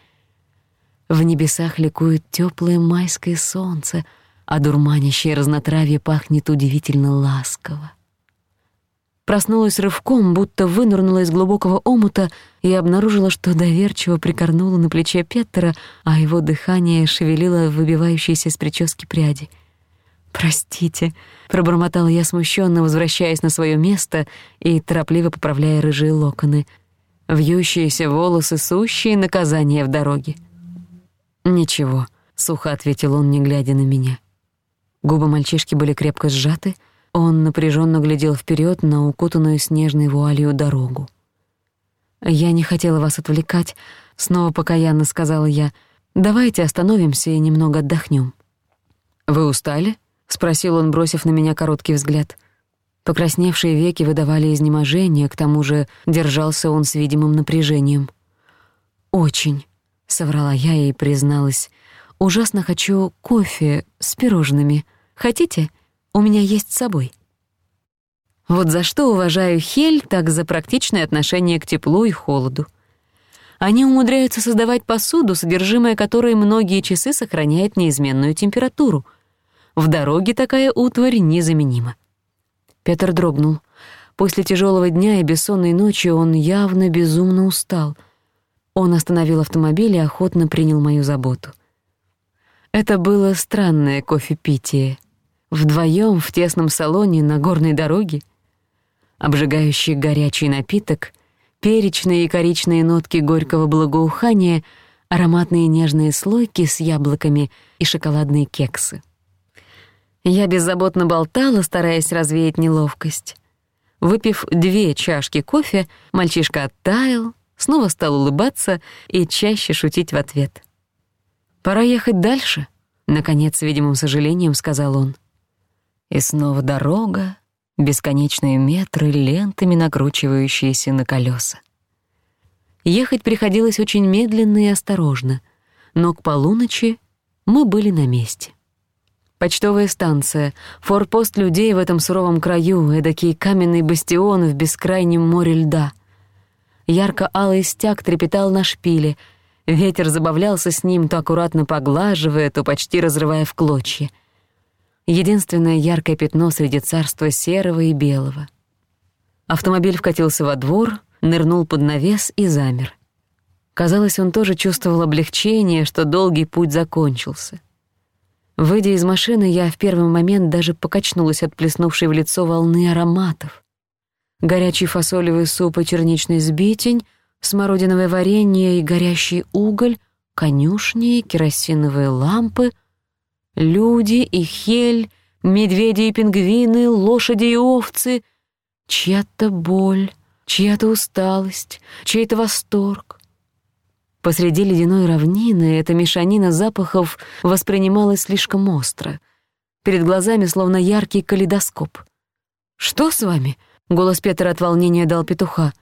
В небесах ликует тёплое майское солнце, а дурманящее разнотравье пахнет удивительно ласково. Проснулась рывком, будто вынырнула из глубокого омута, и обнаружила, что доверчиво прикорнула на плече Петтера, а его дыхание шевелило выбивающиеся с прически пряди. «Простите», — пробормотала я смущенно, возвращаясь на свое место и торопливо поправляя рыжие локоны. Вьющиеся волосы — сущие наказание в дороге. «Ничего», — сухо ответил он, не глядя на меня. Губы мальчишки были крепко сжаты, он напряженно глядел вперед на укутанную снежной вуалью дорогу. Я не хотела вас отвлекать, снова покаянно сказала я. Давайте остановимся и немного отдохнем. Вы устали? спросил он, бросив на меня короткий взгляд. Покрасневшие веки выдавали изнеможение, к тому же держался он с видимым напряжением. «Очень», — соврала я и призналась. «Ужасно хочу кофе с пирожными. Хотите? У меня есть с собой». Вот за что уважаю Хель так за практичное отношение к теплу и холоду. Они умудряются создавать посуду, содержимое которой многие часы сохраняет неизменную температуру. В дороге такая утварь незаменима. Петр дрогнул. После тяжелого дня и бессонной ночи он явно безумно устал. Он остановил автомобиль и охотно принял мою заботу. Это было странное кофепитие. Вдвоем в тесном салоне на горной дороге — обжигающий горячий напиток, перечные и коричные нотки горького благоухания, ароматные нежные слойки с яблоками и шоколадные кексы. Я беззаботно болтала, стараясь развеять неловкость. Выпив две чашки кофе, мальчишка оттаял, снова стал улыбаться и чаще шутить в ответ. «Пора ехать дальше», — наконец, с видимым сожалением сказал он. И снова дорога, бесконечные метры, лентами накручивающиеся на колеса. Ехать приходилось очень медленно и осторожно, но к полуночи мы были на месте. Почтовая станция, форпост людей в этом суровом краю, эдакий каменный бастион в бескрайнем море льда. Ярко-алый стяг трепетал на шпиле, ветер забавлялся с ним, то аккуратно поглаживая, то почти разрывая в клочья — единственное яркое пятно среди царства серого и белого. Автомобиль вкатился во двор, нырнул под навес и замер. Казалось, он тоже чувствовал облегчение, что долгий путь закончился. Выйдя из машины, я в первый момент даже покачнулась от плеснувшей в лицо волны ароматов. Горячий фасолевый суп и черничный сбитень, смородиновое варенье и горящий уголь, конюшни, керосиновые лампы — Люди и хель, медведи и пингвины, лошади и овцы. Чья-то боль, чья-то усталость, чей-то восторг. Посреди ледяной равнины эта мешанина запахов воспринималась слишком остро. Перед глазами словно яркий калейдоскоп. «Что с вами?» — голос Петра от волнения дал петуха.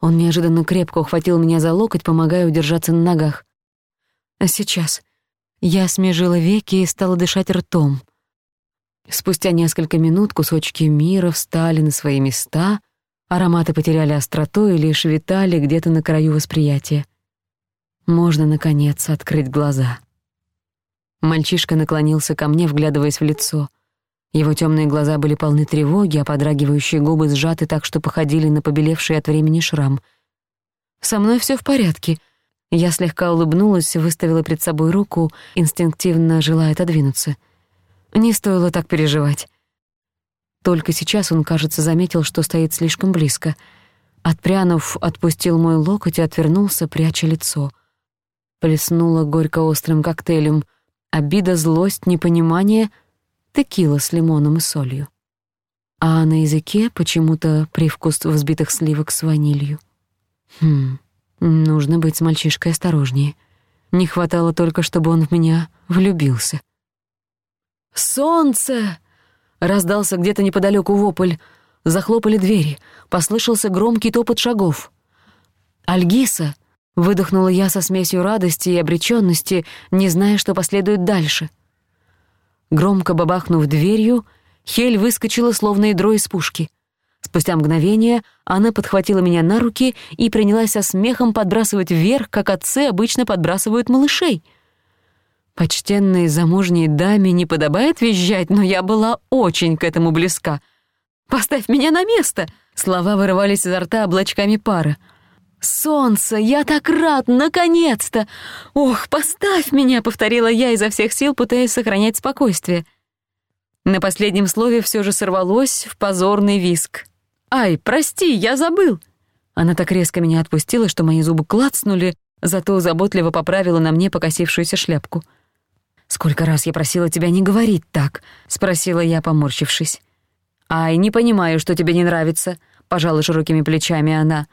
Он неожиданно крепко ухватил меня за локоть, помогая удержаться на ногах. А «Сейчас», я смежила веки и стала дышать ртом. Спустя несколько минут кусочки мира встали на свои места, ароматы потеряли остроту и лишь витали где-то на краю восприятия. Можно, наконец, открыть глаза. Мальчишка наклонился ко мне, вглядываясь в лицо. Его темные глаза были полны тревоги, а подрагивающие губы сжаты так, что походили на побелевший от времени шрам. «Со мной все в порядке», я слегка улыбнулась, выставила перед собой руку, инстинктивно желая отодвинуться. Не стоило так переживать. Только сейчас он, кажется, заметил, что стоит слишком близко. Отпрянув, отпустил мой локоть и отвернулся, пряча лицо. Плеснула горько-острым коктейлем. Обида, злость, непонимание, текила с лимоном и солью. А на языке почему-то привкус взбитых сливок с ванилью. Хм... Нужно быть с мальчишкой осторожнее. Не хватало только, чтобы он в меня влюбился. «Солнце!» — раздался где-то неподалёку вопль. Захлопали двери, послышался громкий топот шагов. «Альгиса!» — выдохнула я со смесью радости и обречённости, не зная, что последует дальше. Громко бабахнув дверью, Хель выскочила, словно ядро из пушки — Спустя мгновение она подхватила меня на руки и принялась со смехом подбрасывать вверх, как отцы обычно подбрасывают малышей. Почтенной замужней даме не подобает визжать, но я была очень к этому близка. «Поставь меня на место!» Слова вырывались изо рта облачками пара. «Солнце, я так рад, наконец-то! Ох, поставь меня!» — повторила я изо всех сил, пытаясь сохранять спокойствие. На последнем слове все же сорвалось в позорный виск. «Ай, прости, я забыл!» Она так резко меня отпустила, что мои зубы клацнули, зато заботливо поправила на мне покосившуюся шляпку. «Сколько раз я просила тебя не говорить так?» — спросила я, поморщившись. «Ай, не понимаю, что тебе не нравится», — пожала широкими плечами она.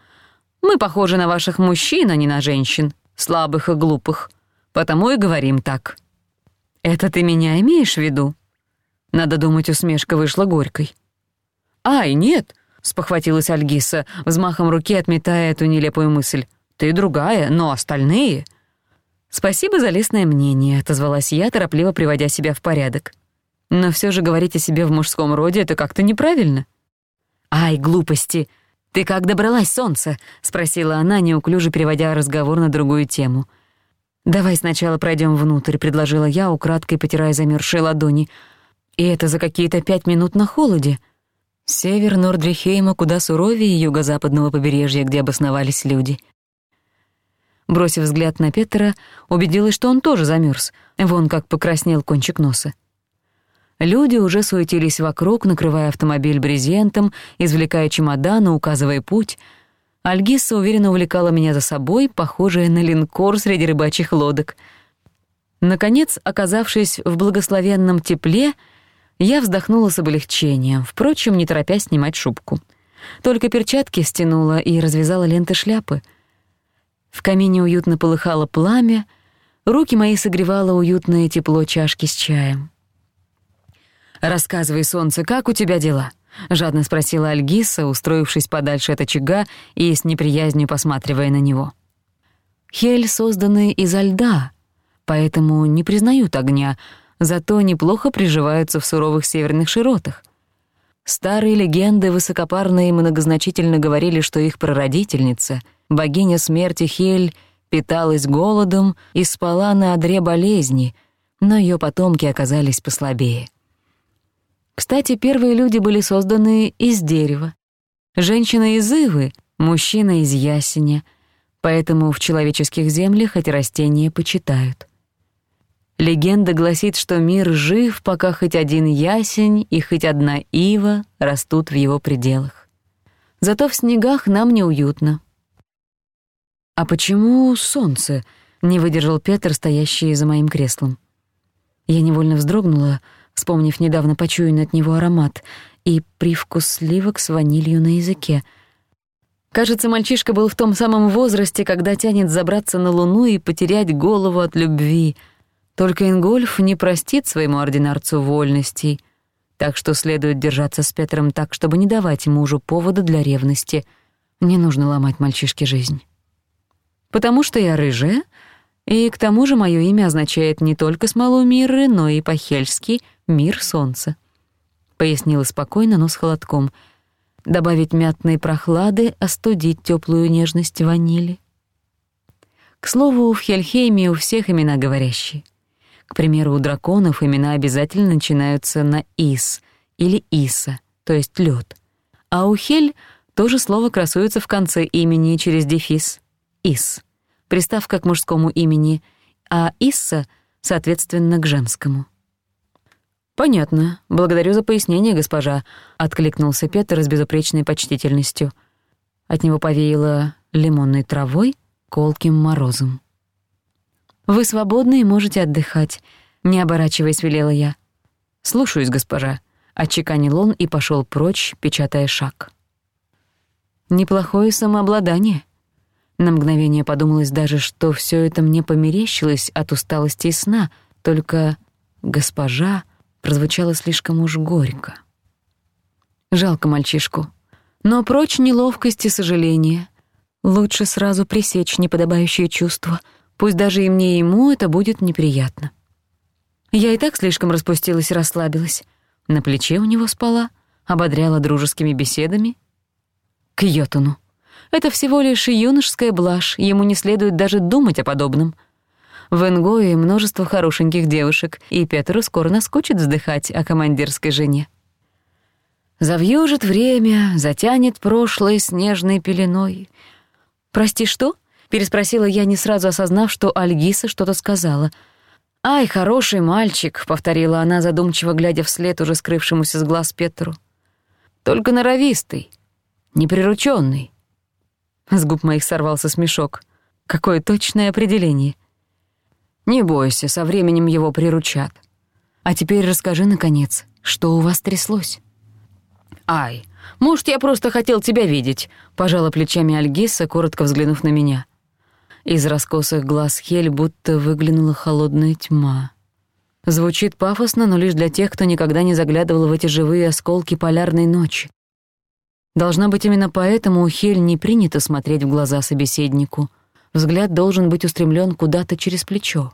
«Мы похожи на ваших мужчин, а не на женщин, слабых и глупых. Потому и говорим так». «Это ты меня имеешь в виду?» Надо думать, усмешка вышла горькой. «Ай, нет!» спохватилась Альгиса, взмахом руки отметая эту нелепую мысль. «Ты другая, но остальные...» «Спасибо за лестное мнение», — отозвалась я, торопливо приводя себя в порядок. «Но всё же говорить о себе в мужском роде — это как-то неправильно». «Ай, глупости! Ты как добралась, солнце?» — спросила она, неуклюже переводя разговор на другую тему. «Давай сначала пройдём внутрь», — предложила я, украдкой потирая замёрзшие ладони. «И это за какие-то пять минут на холоде». Север Нордрихейма куда суровее юго-западного побережья, где обосновались люди. Бросив взгляд на Петера, убедилась, что он тоже замёрз, вон как покраснел кончик носа. Люди уже суетились вокруг, накрывая автомобиль брезентом, извлекая чемоданы, указывая путь. Альгиса уверенно увлекала меня за собой, похожая на линкор среди рыбачьих лодок. Наконец, оказавшись в благословенном тепле, — я вздохнула с облегчением, впрочем, не торопясь снимать шубку. Только перчатки стянула и развязала ленты шляпы. В камине уютно полыхало пламя, руки мои согревало уютное тепло чашки с чаем. «Рассказывай, солнце, как у тебя дела?» — жадно спросила Альгиса, устроившись подальше от очага и с неприязнью посматривая на него. «Хель созданы изо льда, поэтому не признают огня, зато неплохо приживаются в суровых северных широтах. Старые легенды высокопарные многозначительно говорили, что их прародительница, богиня смерти Хель, питалась голодом и спала на одре болезни, но её потомки оказались послабее. Кстати, первые люди были созданы из дерева. Женщина из ивы, мужчина из ясеня, поэтому в человеческих землях эти растения почитают. Легенда гласит, что мир жив, пока хоть один ясень и хоть одна ива растут в его пределах. Зато в снегах нам неуютно. «А почему солнце?» — не выдержал Петр, стоящий за моим креслом. Я невольно вздрогнула, вспомнив недавно почуянный от него аромат и привкус сливок с ванилью на языке. Кажется, мальчишка был в том самом возрасте, когда тянет забраться на луну и потерять голову от любви — только Ингольф не простит своему ординарцу вольностей, так что следует держаться с Петром так, чтобы не давать мужу повода для ревности. Не нужно ломать мальчишке жизнь. Потому что я рыжая, и к тому же моё имя означает не только смолу Мирры, но и по-хельски «мир солнца», — пояснила спокойно, но с холодком. Добавить мятные прохлады, остудить тёплую нежность ванили. К слову, в Хельхейме у всех имена говорящие. К примеру, у драконов имена обязательно начинаются на «ис» или «иса», то есть «лёд». А у «хель» тоже слово красуется в конце имени через дефис «ис», приставка к мужскому имени, а «исса», соответственно, к женскому. «Понятно. Благодарю за пояснение, госпожа», — откликнулся Петр с безупречной почтительностью. От него повеяло лимонной травой, колким морозом. Вы свободны и можете отдыхать», — не оборачиваясь, велела я. «Слушаюсь, госпожа», — отчеканил он и пошёл прочь, печатая шаг. «Неплохое самообладание». На мгновение подумалось даже, что всё это мне померещилось от усталости и сна, только «госпожа» прозвучало слишком уж горько. Жалко мальчишку. Но прочь неловкость и сожаление. Лучше сразу пресечь неподобающее чувство — Пусть даже и мне, и ему это будет неприятно. Я и так слишком распустилась и расслабилась. На плече у него спала, ободряла дружескими беседами. К Йотуну. Это всего лишь юношеская блажь, ему не следует даже думать о подобном. В Энгое множество хорошеньких девушек, и Петру скоро наскучит вздыхать о командирской жене. Завьюжит время, затянет прошлое снежной пеленой. «Прости, что?» Переспросила я, не сразу осознав, что Альгиса что-то сказала. «Ай, хороший мальчик», — повторила она, задумчиво глядя вслед уже скрывшемуся с глаз Петру. «Только норовистый, неприручённый». С губ моих сорвался смешок. Какое точное определение. «Не бойся, со временем его приручат. А теперь расскажи, наконец, что у вас тряслось?» «Ай, может, я просто хотел тебя видеть», — пожала плечами Альгиса, коротко взглянув на меня. Из раскосых глаз Хель будто выглянула холодная тьма. Звучит пафосно, но лишь для тех, кто никогда не заглядывал в эти живые осколки полярной ночи. Должна быть, именно поэтому у Хель не принято смотреть в глаза собеседнику. Взгляд должен быть устремлён куда-то через плечо.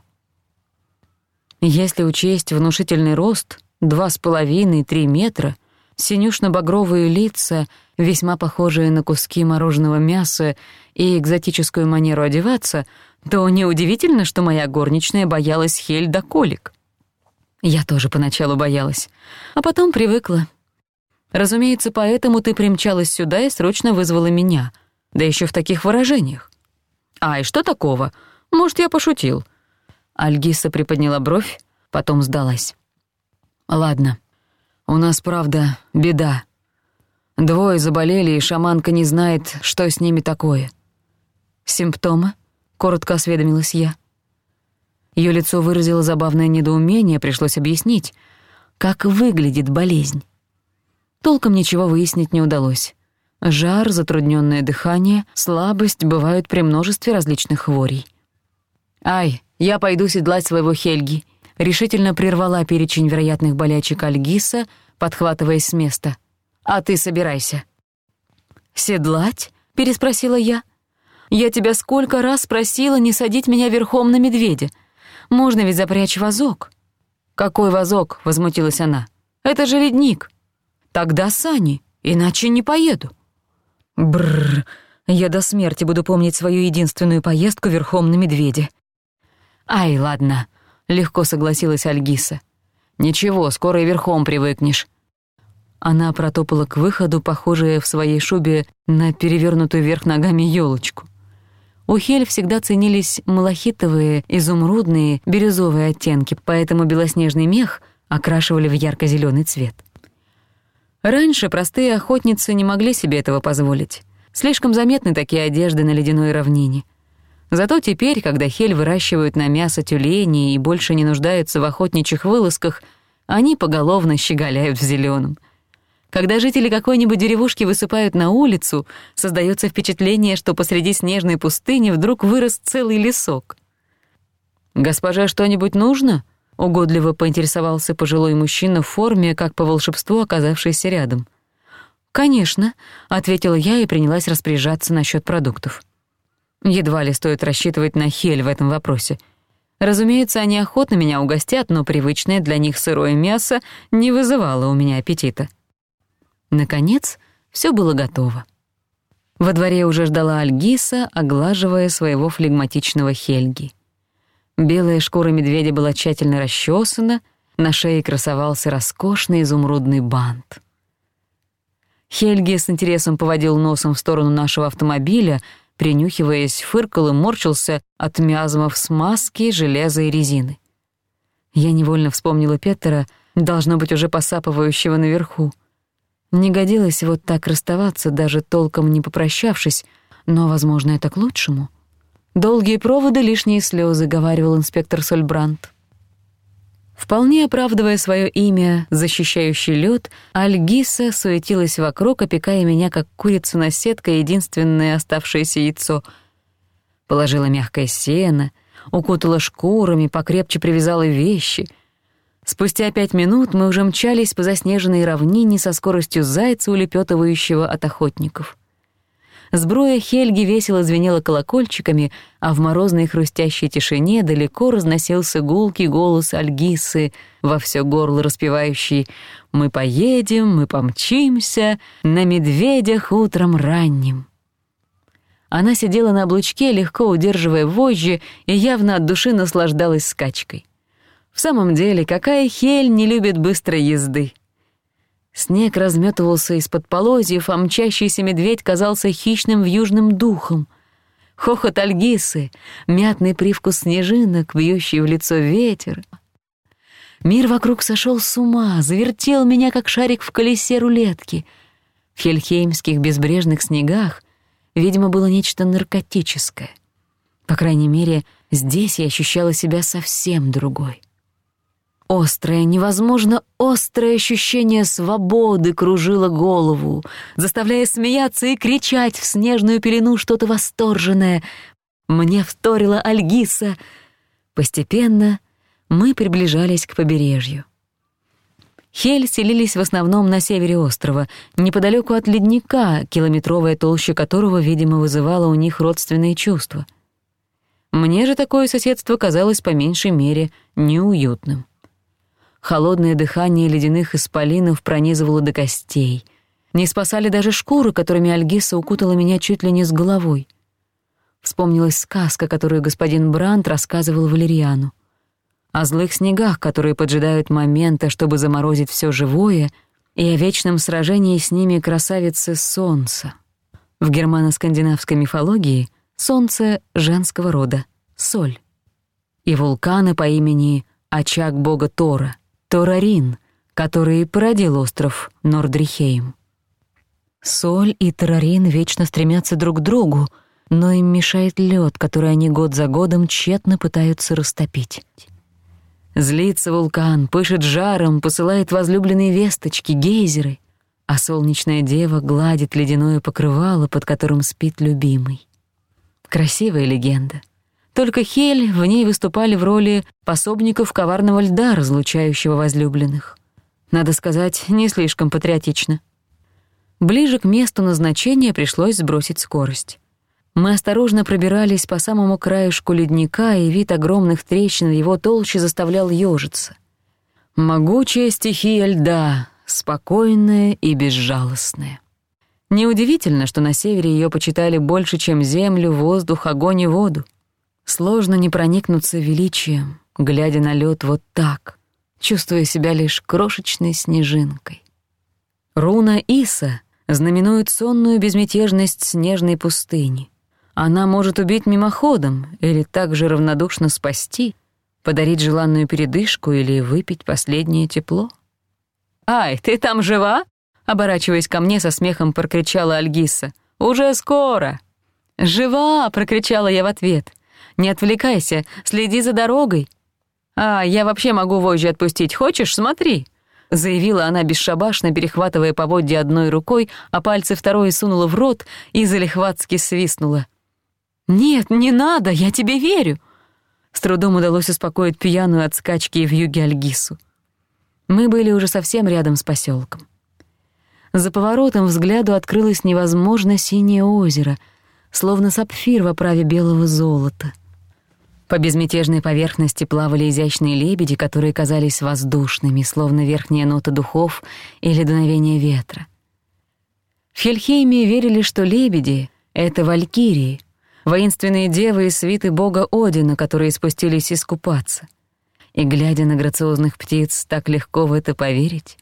Если учесть внушительный рост — два с половиной-три метра, синюшно-багровые лица — весьма похожие на куски мороженого мяса и экзотическую манеру одеваться, то неудивительно, что моя горничная боялась хель до колик. Я тоже поначалу боялась, а потом привыкла. Разумеется, поэтому ты примчалась сюда и срочно вызвала меня, да еще в таких выражениях. «Ай, что такого? Может, я пошутил?» Альгиса приподняла бровь, потом сдалась. «Ладно, у нас, правда, беда», Двое заболели, и шаманка не знает, что с ними такое. «Симптомы?» — коротко осведомилась я. Её лицо выразило забавное недоумение, пришлось объяснить, как выглядит болезнь. Толком ничего выяснить не удалось. Жар, затруднённое дыхание, слабость бывают при множестве различных хворей. «Ай, я пойду седлать своего Хельги», — решительно прервала перечень вероятных болячек Альгиса, подхватываясь с места — а ты собирайся». «Седлать?» — переспросила я. «Я тебя сколько раз просила не садить меня верхом на медведя. Можно ведь запрячь вазок». «Какой вазок?» — возмутилась она. «Это же ледник». «Тогда сани, иначе не поеду». Бррр, я до смерти буду помнить свою единственную поездку верхом на медведе. «Ай, ладно», — легко согласилась Альгиса. «Ничего, скоро и верхом привыкнешь. Она протопала к выходу, похожая в своей шубе на перевернутую вверх ногами елочку. У Хель всегда ценились малахитовые, изумрудные, бирюзовые оттенки, поэтому белоснежный мех окрашивали в ярко-зелёный цвет. Раньше простые охотницы не могли себе этого позволить. Слишком заметны такие одежды на ледяной равнине. Зато теперь, когда хель выращивают на мясо тюлени и больше не нуждаются в охотничьих вылазках, они поголовно щеголяют в зелёном — когда жители какой-нибудь деревушки высыпают на улицу, создается впечатление, что посреди снежной пустыни вдруг вырос целый лесок. «Госпоже, что-нибудь нужно?» — угодливо поинтересовался пожилой мужчина в форме, как по волшебству оказавшийся рядом. «Конечно», — ответила я и принялась распоряжаться насчет продуктов. Едва ли стоит рассчитывать на Хель в этом вопросе. Разумеется, они охотно меня угостят, но привычное для них сырое мясо не вызывало у меня аппетита. Наконец, всё было готово. Во дворе уже ждала Альгиса, оглаживая своего флегматичного Хельги. Белая шкура медведя была тщательно расчесана, на шее красовался роскошный изумрудный бант. Хельги с интересом поводил носом в сторону нашего автомобиля, принюхиваясь, фыркал и морщился от миазмов смазки, железа и резины. Я невольно вспомнила Петера, должно быть, уже посапывающего наверху — не годилось вот так расставаться, даже толком не попрощавшись, но, возможно, это к лучшему. «Долгие проводы, лишние слезы», — говаривал инспектор Сольбрант. Вполне оправдывая свое имя, защищающий лед, Альгиса суетилась вокруг, опекая меня, как курица на сетке, единственное оставшееся яйцо. Положила мягкое сено, укутала шкурами, покрепче привязала вещи — Спустя пять минут мы уже мчались по заснеженной равнине со скоростью зайца, улепетывающего от охотников. Сбруя Хельги весело звенела колокольчиками, а в морозной хрустящей тишине далеко разносился гулкий голос Альгисы, во всё горло распевающий «Мы поедем, мы помчимся, на медведях утром ранним». Она сидела на облучке, легко удерживая вожжи, и явно от души наслаждалась скачкой. В самом деле, какая хель не любит быстрой езды? Снег разметывался из-под полозьев, а мчащийся медведь казался хищным вьюжным духом. Хохот альгисы, мятный привкус снежинок, бьющий в лицо ветер. Мир вокруг сошел с ума, завертел меня, как шарик в колесе рулетки. В хельхеймских безбрежных снегах, видимо, было нечто наркотическое. По крайней мере, здесь я ощущала себя совсем другой. Острое, невозможно острое ощущение свободы кружило голову, заставляя смеяться и кричать в снежную пелену что-то восторженное. Мне вторила Альгиса. Постепенно мы приближались к побережью. Хель селились в основном на севере острова, неподалеку от ледника, километровая толща которого, видимо, вызывала у них родственные чувства. Мне же такое соседство казалось по меньшей мере неуютным. Холодное дыхание ледяных исполинов пронизывало до костей. Не спасали даже шкуры, которыми Альгиса укутала меня чуть ли не с головой. Вспомнилась сказка, которую господин Брант рассказывал Валериану. О злых снегах, которые поджидают момента, чтобы заморозить всё живое, и о вечном сражении с ними красавицы Солнца. В германо-скандинавской мифологии Солнце женского рода — Соль. И вулканы по имени Очаг бога Тора. Торарин, который породил остров Нордрихейм. Соль и Торарин вечно стремятся друг к другу, но им мешает лёд, который они год за годом тщетно пытаются растопить. Злится вулкан, пышет жаром, посылает возлюбленные весточки, гейзеры, а солнечная дева гладит ледяное покрывало, под которым спит любимый. Красивая легенда. Только Хель в ней выступали в роли пособников коварного льда, разлучающего возлюбленных. Надо сказать, не слишком патриотично. Ближе к месту назначения пришлось сбросить скорость. Мы осторожно пробирались по самому краешку ледника, и вид огромных трещин в его толще заставлял ёжиться. Могучая стихия льда, спокойная и безжалостная. Неудивительно, что на севере её почитали больше, чем землю, воздух, огонь и воду. Сложно не проникнуться величием, глядя на лёд вот так, чувствуя себя лишь крошечной снежинкой. Руна Иса знаменует сонную безмятежность снежной пустыни. Она может убить мимоходом или так же равнодушно спасти, подарить желанную передышку или выпить последнее тепло. «Ай, ты там жива?» — оборачиваясь ко мне, со смехом прокричала Альгиса. «Уже скоро!» «Жива!» — прокричала я в ответ — не отвлекайся, следи за дорогой. А, я вообще могу вожжи отпустить, хочешь? Смотри!» заявила она бесшабашно, перехватывая поводья одной рукой, а пальцы второй сунула в рот и залихватски свистнула. «Нет, не надо, я тебе верю!» С трудом удалось успокоить пьяную от скачки в юге Альгису. Мы были уже совсем рядом с посёлком. За поворотом взгляду открылось невозможно синее озеро, словно сапфир в оправе белого золота — по безмятежной поверхности плавали изящные лебеди, которые казались воздушными, словно верхняя нота духов или дуновение ветра. В Хельхейме верили, что лебеди — это валькирии, воинственные девы и свиты бога Одина, которые спустились искупаться. И, глядя на грациозных птиц, так легко в это поверить.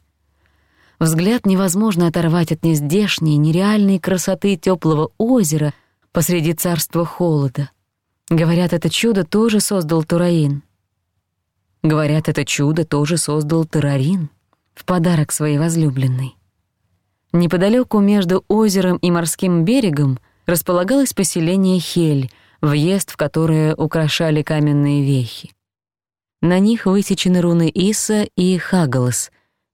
Взгляд невозможно оторвать от нездешней, нереальной красоты теплого озера посреди царства холода — Говорят, это чудо тоже создал Тураин. Говорят, это чудо тоже создал Тарарин в подарок своей возлюбленной. Неподалёку между озером и морским берегом располагалось поселение Хель, въезд в которое украшали каменные вехи. На них высечены руны Иса и Хагалас,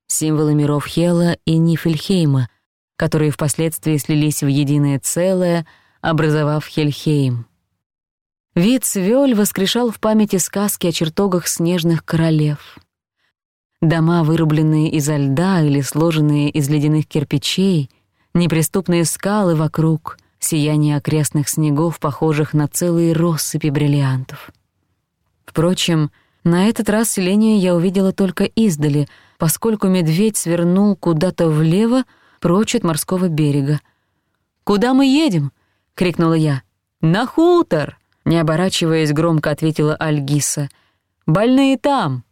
символы миров Хела и Нифельхейма, которые впоследствии слились в единое целое, образовав Хельхейм. Вид свёль воскрешал в памяти сказки о чертогах снежных королев. Дома, вырубленные изо льда или сложенные из ледяных кирпичей, неприступные скалы вокруг, сияние окрестных снегов, похожих на целые россыпи бриллиантов. Впрочем, на этот раз селение я увидела только издали, поскольку медведь свернул куда-то влево, прочь от морского берега. «Куда мы едем?» — крикнула я. «На хутор!» Не оборачиваясь, громко ответила Альгиса. «Больные там!»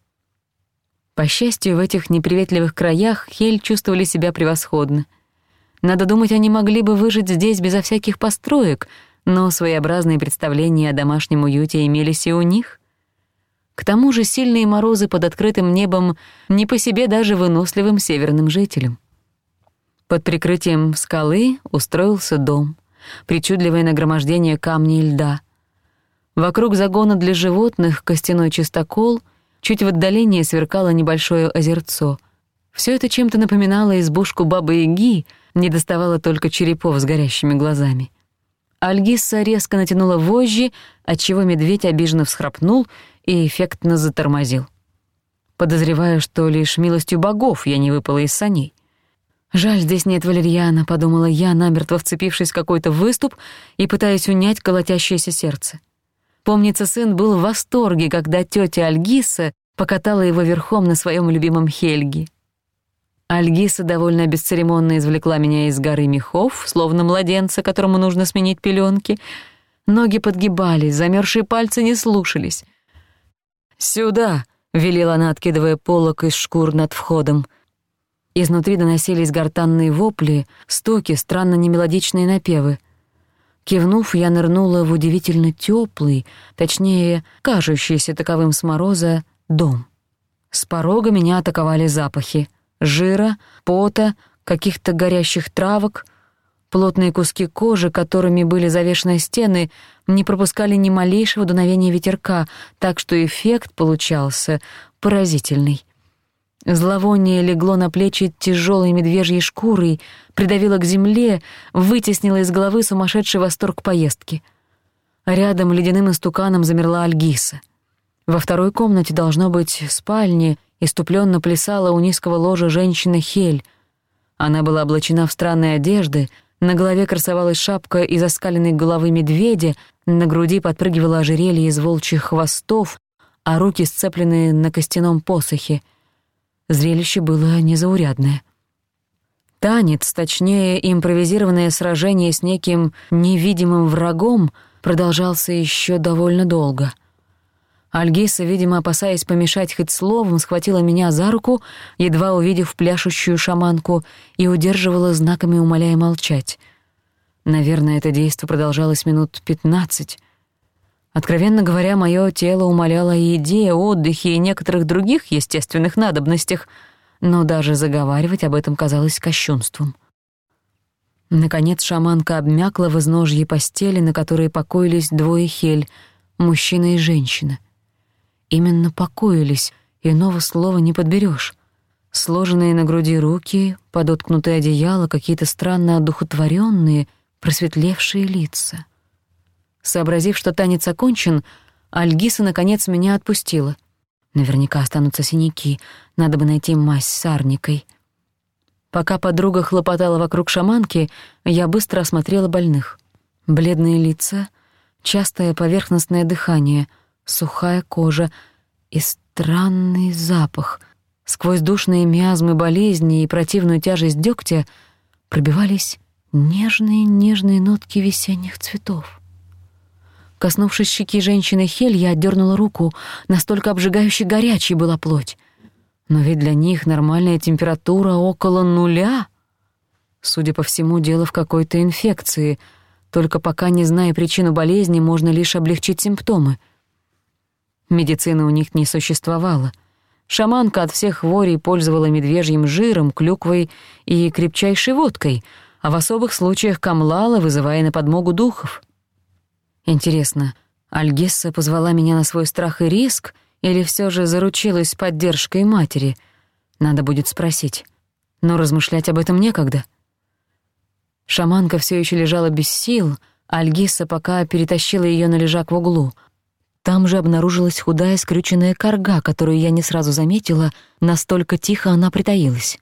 По счастью, в этих неприветливых краях Хель чувствовали себя превосходно. Надо думать, они могли бы выжить здесь безо всяких построек, но своеобразные представления о домашнем уюте имелись и у них. К тому же сильные морозы под открытым небом не по себе даже выносливым северным жителям. Под прикрытием скалы устроился дом, причудливое нагромождение камней и льда — Вокруг загона для животных костяной чистокол, чуть в отдалении сверкало небольшое озерцо. Всё это чем-то напоминало избушку Бабы-Яги, не доставало только черепов с горящими глазами. Альгиса резко натянула вожжи, отчего медведь обиженно всхрапнул и эффектно затормозил. Подозреваю, что лишь милостью богов я не выпала из саней. «Жаль, здесь нет валерьяна», — подумала я, намертво вцепившись в какой-то выступ и пытаясь унять колотящееся сердце. Помнится, сын был в восторге, когда тетя Альгиса покатала его верхом на своем любимом Хельге. Альгиса довольно бесцеремонно извлекла меня из горы мехов, словно младенца, которому нужно сменить пеленки. Ноги подгибались, замерзшие пальцы не слушались. «Сюда!» — велела она, откидывая полок из шкур над входом. Изнутри доносились гортанные вопли, стуки, странно немелодичные напевы — Кивнув, я нырнула в удивительно тёплый, точнее, кажущийся таковым с мороза, дом. С порога меня атаковали запахи — жира, пота, каких-то горящих травок. Плотные куски кожи, которыми были завешены стены, не пропускали ни малейшего дуновения ветерка, так что эффект получался поразительный. Зловоние легло на плечи тяжелой медвежьей шкурой, придавило к земле, вытеснило из головы сумасшедший восторг поездки. Рядом ледяным истуканом замерла Альгиса. Во второй комнате, должно быть, спальни, иступлённо плясала у низкого ложа женщина Хель. Она была облачена в странные одежды, на голове красовалась шапка из оскаленной головы медведя, на груди подпрыгивало ожерелье из волчьих хвостов, а руки сцеплены на костяном посохе — Зрелище было незаурядное. Танец, точнее, импровизированное сражение с неким невидимым врагом, продолжался еще довольно долго. Альгиса, видимо, опасаясь помешать хоть словом, схватила меня за руку, едва увидев пляшущую шаманку, и удерживала знаками, умоляя молчать. Наверное, это действо продолжалось минут пятнадцать — Откровенно говоря, мое тело умоляло и идея о отдыхе и некоторых других естественных надобностях, но даже заговаривать об этом казалось кощунством. Наконец шаманка обмякла в изножье постели, на которой покоились двое хель, мужчина и женщина. Именно покоились, иного слова не подберёшь. Сложенные на груди руки, подоткнутые одеяло, какие-то странно одухотворённые, просветлевшие лица — Сообразив, что танец окончен, Альгиса, наконец, меня отпустила. Наверняка останутся синяки, надо бы найти мазь с арникой. Пока подруга хлопотала вокруг шаманки, я быстро осмотрела больных. Бледные лица, частое поверхностное дыхание, сухая кожа и странный запах. Сквозь душные миазмы болезни и противную тяжесть дёгтя пробивались нежные-нежные нотки весенних цветов. Коснувшись щеки женщины Хель, я отдернула руку, настолько обжигающе горячей была плоть. Но ведь для них нормальная температура около нуля. Судя по всему, дело в какой-то инфекции. Только пока, не зная причину болезни, можно лишь облегчить симптомы. Медицины у них не существовало. Шаманка от всех хворей пользовала медвежьим жиром, клюквой и крепчайшей водкой, а в особых случаях камлала, вызывая на подмогу духов. Интересно, Альгесса позвала меня на свой страх и риск или всё же заручилась поддержкой матери? Надо будет спросить. Но размышлять об этом некогда. Шаманка всё ещё лежала без сил, а Альгесса пока перетащила её на лежак в углу. Там же обнаружилась худая скрюченная корга, которую я не сразу заметила, настолько тихо она притаилась.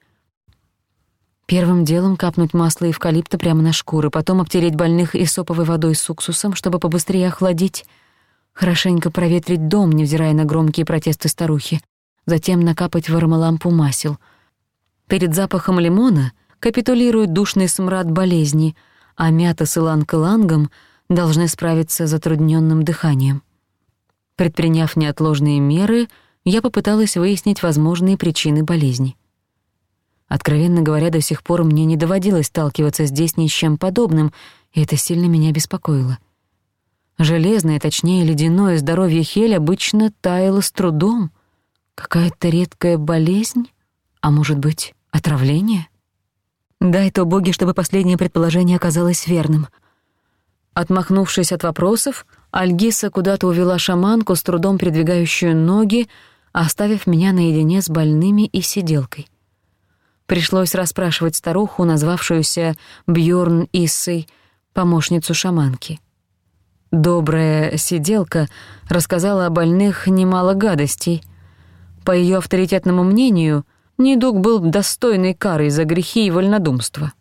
Первым делом капнуть масло эвкалипта прямо на шкуры, потом обтереть больных исоповой водой с уксусом, чтобы побыстрее охладить. Хорошенько проветрить дом, невзирая на громкие протесты старухи. Затем накапать в аромалампу масел. Перед запахом лимона капитулирует душный смрад болезни, а мята с иланг-илангом должны справиться с затруднённым дыханием. Предприняв неотложные меры, я попыталась выяснить возможные причины болезни — Откровенно говоря, до сих пор мне не доводилось сталкиваться здесь ни с чем подобным, и это сильно меня беспокоило. Железное, точнее, ледяное здоровье Хель обычно таяло с трудом. Какая-то редкая болезнь? А может быть, отравление? Дай-то боги, чтобы последнее предположение оказалось верным. Отмахнувшись от вопросов, Альгиса куда-то увела шаманку, с трудом передвигающую ноги, оставив меня наедине с больными и сиделкой. Пришлось расспрашивать старуху, назвавшуюся Бьорн Иссой, помощницу шаманки. Добрая сиделка рассказала о больных немало гадостей. По её авторитетному мнению, недуг был достойной карой за грехи и вольнодумство.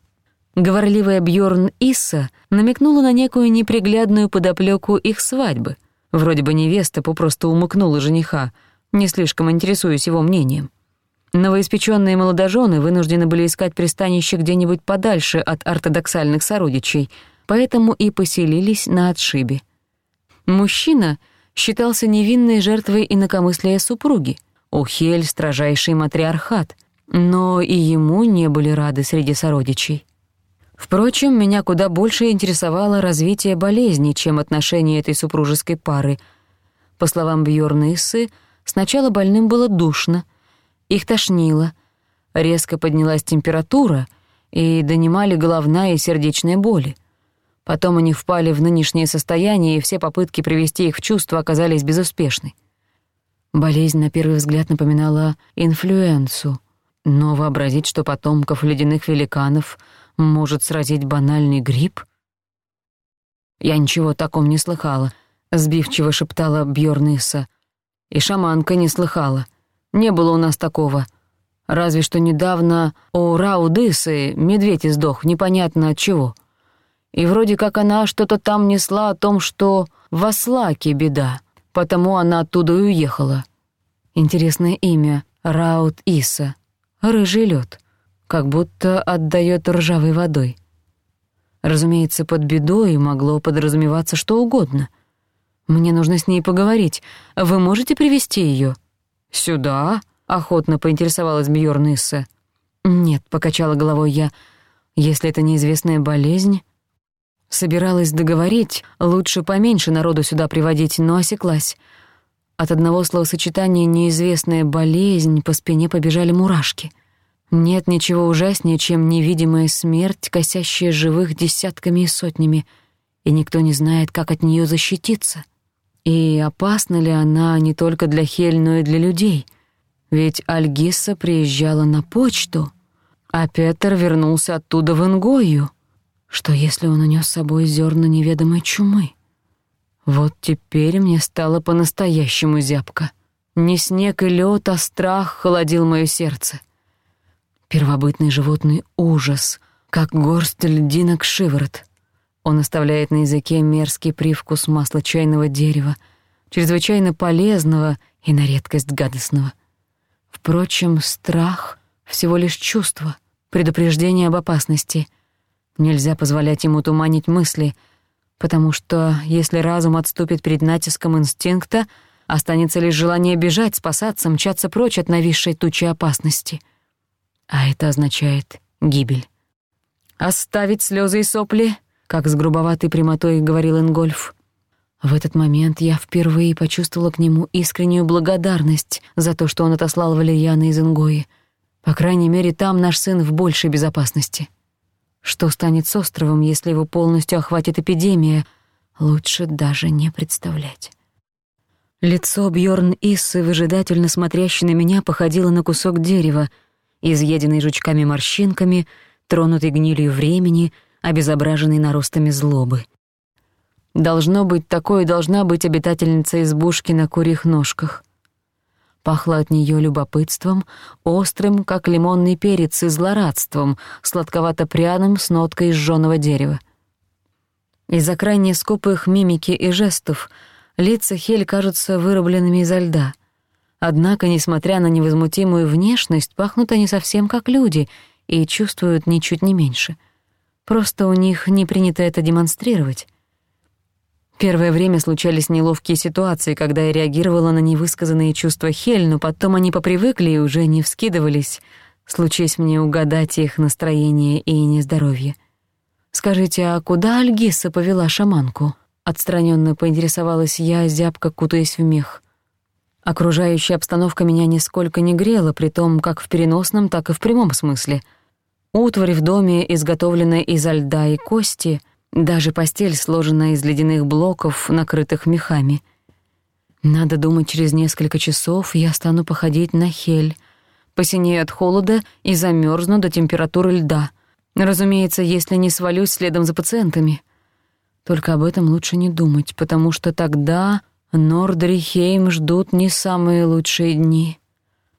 Говорливая Бьорн Исса намекнула на некую неприглядную подоплёку их свадьбы. Вроде бы невеста попросту умыкнула жениха, не слишком интересуясь его мнением. Новоиспечённые молодожёны вынуждены были искать пристанище где-нибудь подальше от ортодоксальных сородичей, поэтому и поселились на отшибе. Мужчина считался невинной жертвой инакомыслия супруги, Ухель — строжайший матриархат, но и ему не были рады среди сородичей. Впрочем, меня куда больше интересовало развитие болезни, чем отношение этой супружеской пары. По словам Бьёрна Иссы, сначала больным было душно — их тошнило. Резко поднялась температура, и донимали головная и сердечная боли. Потом они впали в нынешнее состояние, и все попытки привести их в чувство оказались безуспешны. Болезнь на первый взгляд напоминала инфлюенсу, но вообразить, что потомков ледяных великанов может сразить банальный грипп? Я ничего о таком не слыхала, сбивчиво шептала Бьорниса, и шаманка не слыхала — не было у нас такого. Разве что недавно у Раудысы медведь издох, непонятно от чего. И вроде как она что-то там несла о том, что в Аслаке беда, потому она оттуда и уехала. Интересное имя — Раут-Иса. Рыжий лед, как будто отдаёт ржавой водой. Разумеется, под бедой могло подразумеваться что угодно. Мне нужно с ней поговорить. Вы можете привести её?» «Сюда?» — охотно поинтересовалась Бьёрн Исса. «Нет», — покачала головой я, — «если это неизвестная болезнь...» Собиралась договорить, лучше поменьше народу сюда приводить, но осеклась. От одного словосочетания «неизвестная болезнь» по спине побежали мурашки. Нет ничего ужаснее, чем невидимая смерть, косящая живых десятками и сотнями, и никто не знает, как от неё защититься. И опасна ли она не только для Хель, но и для людей? Ведь Альгиса приезжала на почту, а Петер вернулся оттуда в Ингою. Что если он унес с собой зерна неведомой чумы? Вот теперь мне стало по-настоящему зябко. Не снег и лед, а страх холодил мое сердце. Первобытный животный ужас, как горсть льдинок шиворот. Он оставляет на языке мерзкий привкус масла чайного дерева, чрезвычайно полезного и на редкость гадостного. Впрочем, страх — всего лишь чувство, предупреждение об опасности. Нельзя позволять ему туманить мысли, потому что если разум отступит перед натиском инстинкта, останется лишь желание бежать, спасаться, мчаться прочь от нависшей тучи опасности. А это означает гибель. «Оставить слезы и сопли», как с грубоватой прямотой говорил Энгольф. В этот момент я впервые почувствовала к нему искреннюю благодарность за то, что он отослал Валерьяна из Ингои. По крайней мере, там наш сын в большей безопасности. Что станет с островом, если его полностью охватит эпидемия, лучше даже не представлять. Лицо Бьорн Иссы, выжидательно смотрящей на меня, походило на кусок дерева, изъеденный жучками-морщинками, тронутый гнилью времени — обезображенный наростами злобы. Должно быть, такое должна быть обитательница избушки на курьих ножках. Пахло от неё любопытством, острым, как лимонный перец, и злорадством, сладковато-пряным, с ноткой сжёного дерева. Из-за крайне скупых мимики и жестов лица Хель кажутся вырубленными изо льда. Однако, несмотря на невозмутимую внешность, пахнут они совсем как люди и чувствуют ничуть не меньше — Просто у них не принято это демонстрировать. Первое время случались неловкие ситуации, когда я реагировала на невысказанные чувства Хель, но потом они попривыкли и уже не вскидывались, случись мне угадать их настроение и нездоровье. «Скажите, а куда Альгиса повела шаманку?» Отстранённо поинтересовалась я, зябко кутаясь в мех. Окружающая обстановка меня нисколько не грела, при том как в переносном, так и в прямом смысле — Утварь в доме, изготовленная изо льда и кости, даже постель, сложенная из ледяных блоков, накрытых мехами. Надо думать, через несколько часов я стану походить на хель, посинею от холода и замерзну до температуры льда. Разумеется, если не свалюсь следом за пациентами. Только об этом лучше не думать, потому что тогда Нордрихейм ждут не самые лучшие дни.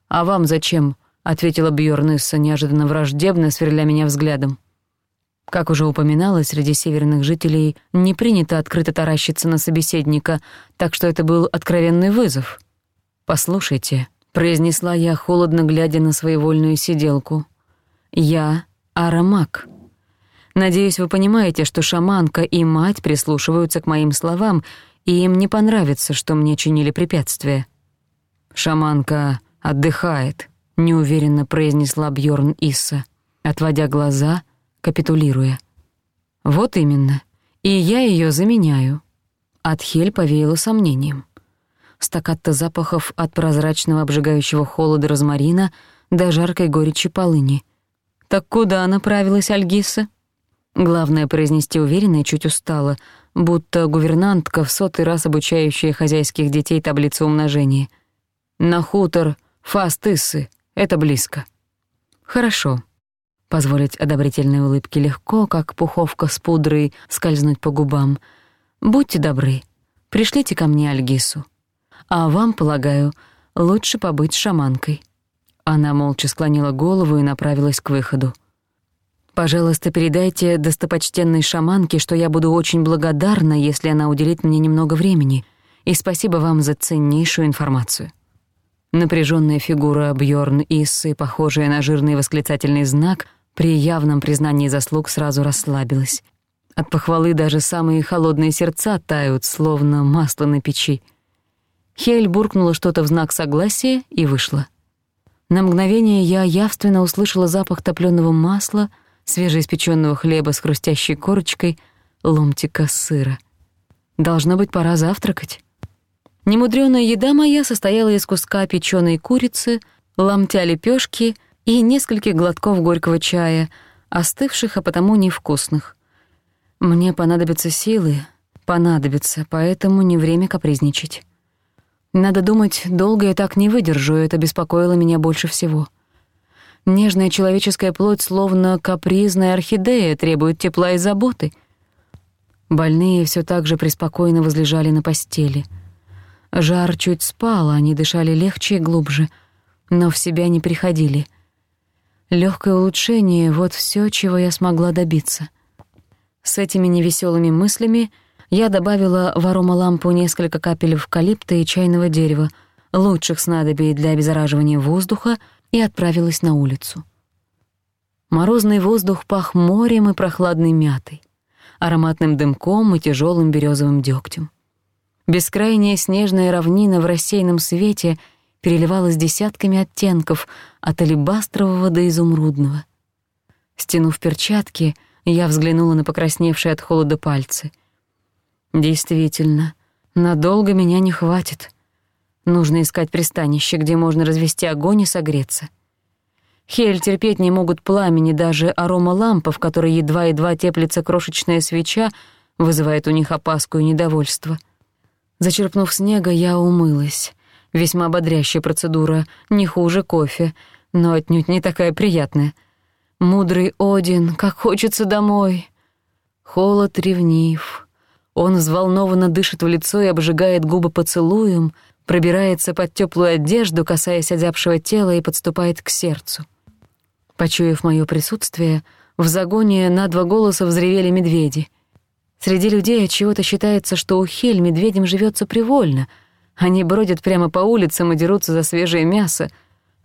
А вам зачем? — ответила Бьёрнесса, неожиданно враждебно, сверля меня взглядом. Как уже упоминалось, среди северных жителей не принято открыто таращиться на собеседника, так что это был откровенный вызов. «Послушайте», — произнесла я, холодно глядя на своевольную сиделку, — «я Арамак. Надеюсь, вы понимаете, что шаманка и мать прислушиваются к моим словам, и им не понравится, что мне чинили препятствия». «Шаманка отдыхает», неуверенно произнесла Бьорн Исса, отводя глаза, капитулируя. «Вот именно. И я ее заменяю». От Хель повеяло сомнением. Стаккатто запахов от прозрачного обжигающего холода розмарина до жаркой горечи полыни. «Так куда направилась Альгиса?» Главное произнести уверенно и чуть устало, будто гувернантка в сотый раз обучающая хозяйских детей таблицу умножения. «На хутор Фастысы», это близко. Хорошо. Позволить одобрительной улыбке легко, как пуховка с пудрой, скользнуть по губам. Будьте добры. Пришлите ко мне Альгису. А вам, полагаю, лучше побыть шаманкой. Она молча склонила голову и направилась к выходу. «Пожалуйста, передайте достопочтенной шаманке, что я буду очень благодарна, если она уделит мне немного времени, и спасибо вам за ценнейшую информацию». Напряженная фигура Бьорн Иссы, похожая на жирный восклицательный знак, при явном признании заслуг сразу расслабилась. От похвалы даже самые холодные сердца тают, словно масло на печи. Хель буркнула что-то в знак согласия и вышла. На мгновение я явственно услышала запах топлёного масла, свежеиспечённого хлеба с хрустящей корочкой, ломтика сыра. Должно быть, пора завтракать. Немудрёная еда моя состояла из куска печёной курицы, ломтя лепёшки и нескольких глотков горького чая, остывших, а потому невкусных. Мне понадобятся силы, понадобятся, поэтому не время капризничать. Надо думать, долго я так не выдержу, это беспокоило меня больше всего. Нежная человеческая плоть, словно капризная орхидея, требует тепла и заботы. Больные всё так же преспокойно возлежали на постели — Жар чуть спал, они дышали легче и глубже, но в себя не приходили. Лёгкое улучшение — вот всё, чего я смогла добиться. С этими невесёлыми мыслями я добавила в аромалампу несколько капель эвкалипта и чайного дерева, лучших снадобий для обеззараживания воздуха, и отправилась на улицу. Морозный воздух пах морем и прохладной мятой, ароматным дымком и тяжёлым берёзовым дёгтем. Бескрайняя снежная равнина в рассеянном свете переливалась десятками оттенков, от алебастрового до изумрудного. Стянув перчатки, я взглянула на покрасневшие от холода пальцы. Действительно, надолго меня не хватит. Нужно искать пристанище, где можно развести огонь и согреться. Хель терпеть не могут пламени, даже арома лампа, в которой едва-едва теплится крошечная свеча, вызывает у них опаску и недовольство — Зачерпнув снега, я умылась. Весьма бодрящая процедура, не хуже кофе, но отнюдь не такая приятная. Мудрый Один, как хочется домой. Холод ревнив. Он взволнованно дышит в лицо и обжигает губы поцелуем, пробирается под тёплую одежду, касаясь озябшего тела и подступает к сердцу. Почуяв моё присутствие, в загоне на два голоса взревели медведи — Среди людей отчего то считается, что у Хель медведям живется привольно. Они бродят прямо по улицам и дерутся за свежее мясо.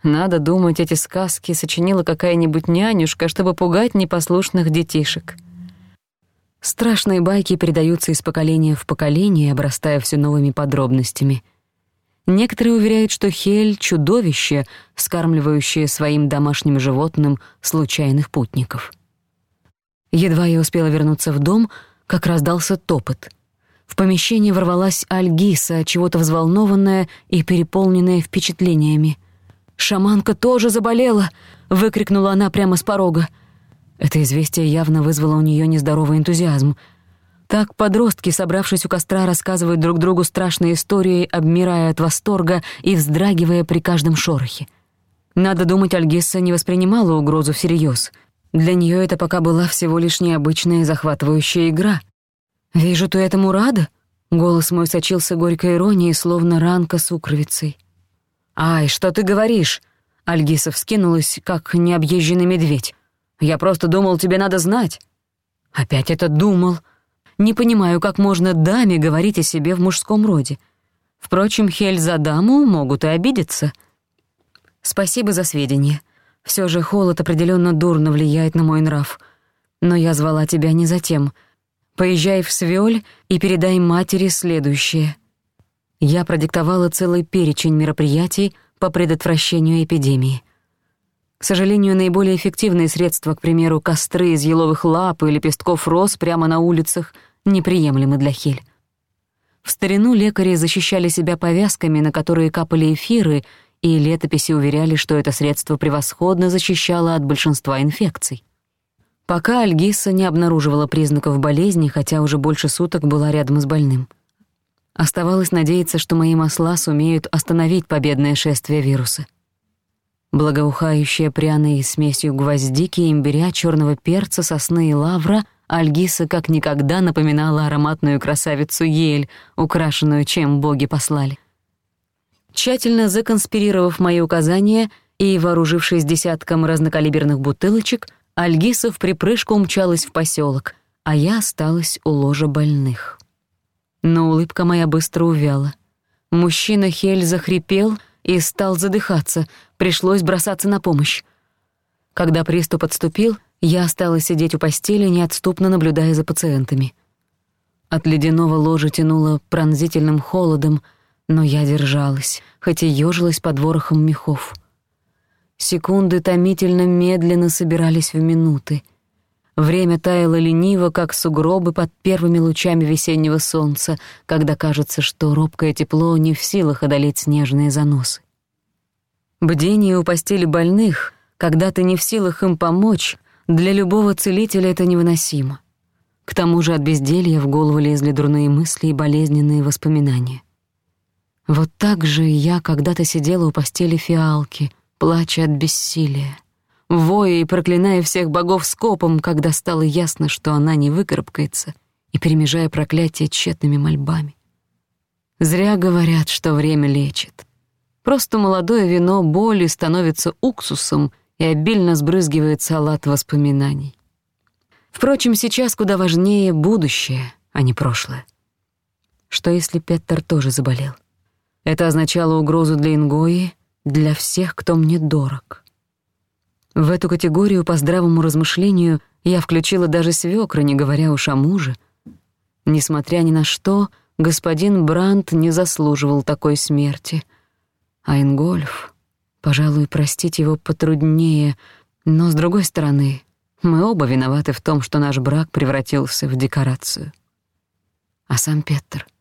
Надо думать, эти сказки сочинила какая-нибудь нянюшка, чтобы пугать непослушных детишек. Страшные байки передаются из поколения в поколение, обрастая все новыми подробностями. Некоторые уверяют, что Хель — чудовище, скармливающее своим домашним животным случайных путников. Едва я успела вернуться в дом — как раздался топот. В помещение ворвалась Альгиса, чего-то взволнованная и переполненная впечатлениями. «Шаманка тоже заболела!» — выкрикнула она прямо с порога. Это известие явно вызвало у неё нездоровый энтузиазм. Так подростки, собравшись у костра, рассказывают друг другу страшные истории, обмирая от восторга и вздрагивая при каждом шорохе. Надо думать, Альгиса не воспринимала угрозу всерьёз. Для нее это пока была всего лишь необычная захватывающая игра. «Вижу, ты этому рада?» Голос мой сочился горькой иронией, словно ранка с укровицей. «Ай, что ты говоришь?» Альгиса вскинулась, как необъезженный медведь. «Я просто думал, тебе надо знать». «Опять это думал. Не понимаю, как можно даме говорить о себе в мужском роде. Впрочем, Хель за даму могут и обидеться». «Спасибо за сведения», Всё же холод определённо дурно влияет на мой нрав. Но я звала тебя не за тем. Поезжай в Свёль и передай матери следующее. Я продиктовала целый перечень мероприятий по предотвращению эпидемии. К сожалению, наиболее эффективные средства, к примеру, костры из еловых лап и лепестков роз прямо на улицах, неприемлемы для хель. В старину лекари защищали себя повязками, на которые капали эфиры — и летописи уверяли, что это средство превосходно защищало от большинства инфекций. Пока Альгиса не обнаруживала признаков болезни, хотя уже больше суток была рядом с больным. Оставалось надеяться, что мои масла сумеют остановить победное шествие вируса. Благоухающая пряной смесью гвоздики, имбиря, черного перца, сосны и лавра, Альгиса как никогда напоминала ароматную красавицу Ель, украшенную чем боги послали. Тщательно законспирировав мои указания и вооружившись десятком разнокалиберных бутылочек, Альгиса в припрыжку умчалась в посёлок, а я осталась у ложа больных. Но улыбка моя быстро увяла. Мужчина Хель захрипел и стал задыхаться, пришлось бросаться на помощь. Когда приступ отступил, я осталась сидеть у постели, неотступно наблюдая за пациентами. От ледяного ложа тянуло пронзительным холодом — но я держалась, хоть и ёжилась под ворохом мехов. Секунды томительно медленно собирались в минуты. Время таяло лениво, как сугробы под первыми лучами весеннего солнца, когда кажется, что робкое тепло не в силах одолеть снежные заносы. Бдение у постели больных, когда ты не в силах им помочь, для любого целителя это невыносимо. К тому же от безделья в голову лезли дурные мысли и болезненные воспоминания. Вот так же я когда-то сидела у постели фиалки, плача от бессилия, воя и проклиная всех богов скопом, когда стало ясно, что она не выкарабкается, и перемежая проклятие тщетными мольбами. Зря говорят, что время лечит. Просто молодое вино боли становится уксусом и обильно сбрызгивает салат воспоминаний. Впрочем, сейчас куда важнее будущее, а не прошлое. Что если Петер тоже заболел? Это означало угрозу для Ингои, для всех, кто мне дорог. В эту категорию по здравому размышлению я включила даже свёкра, не говоря уж о муже. Несмотря ни на что, господин Брандт не заслуживал такой смерти. А Ингольф, пожалуй, простить его потруднее, но, с другой стороны, мы оба виноваты в том, что наш брак превратился в декорацию. А сам Петр —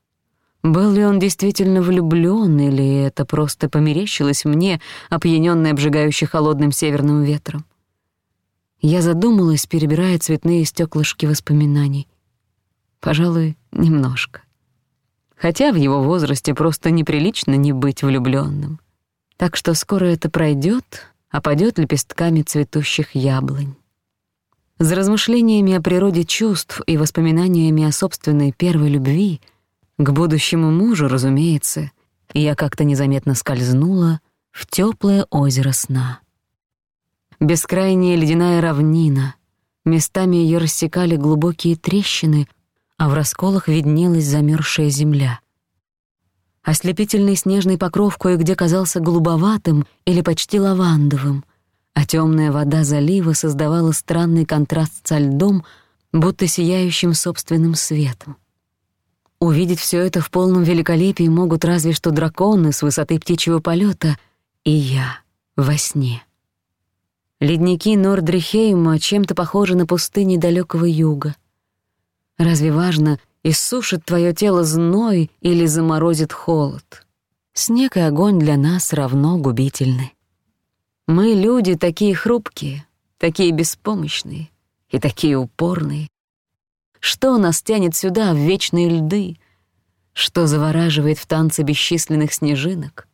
был ли он действительно влюблён, или это просто померещилось мне, опьянённое обжигающе холодным северным ветром? Я задумалась, перебирая цветные стёклышки воспоминаний. Пожалуй, немножко. Хотя в его возрасте просто неприлично не быть влюблённым. Так что скоро это пройдёт, опадёт а лепестками цветущих яблонь. За размышлениями о природе чувств и воспоминаниями о собственной первой любви — к будущему мужу, разумеется, я как-то незаметно скользнула в тёплое озеро сна. Бескрайняя ледяная равнина, местами её рассекали глубокие трещины, а в расколах виднелась замёрзшая земля. Ослепительный снежный покров кое-где казался голубоватым или почти лавандовым, а тёмная вода залива создавала странный контраст со льдом, будто сияющим собственным светом. Увидеть все это в полном великолепии могут разве что драконы с высоты птичьего полета и я во сне. Ледники Нордрихейма чем-то похожи на пустыни далекого юга. Разве важно, иссушит твое тело зной или заморозит холод? Снег и огонь для нас равно губительны. Мы, люди, такие хрупкие, такие беспомощные и такие упорные. Что нас тянет сюда, в вечные льды? Что завораживает в танце бесчисленных снежинок?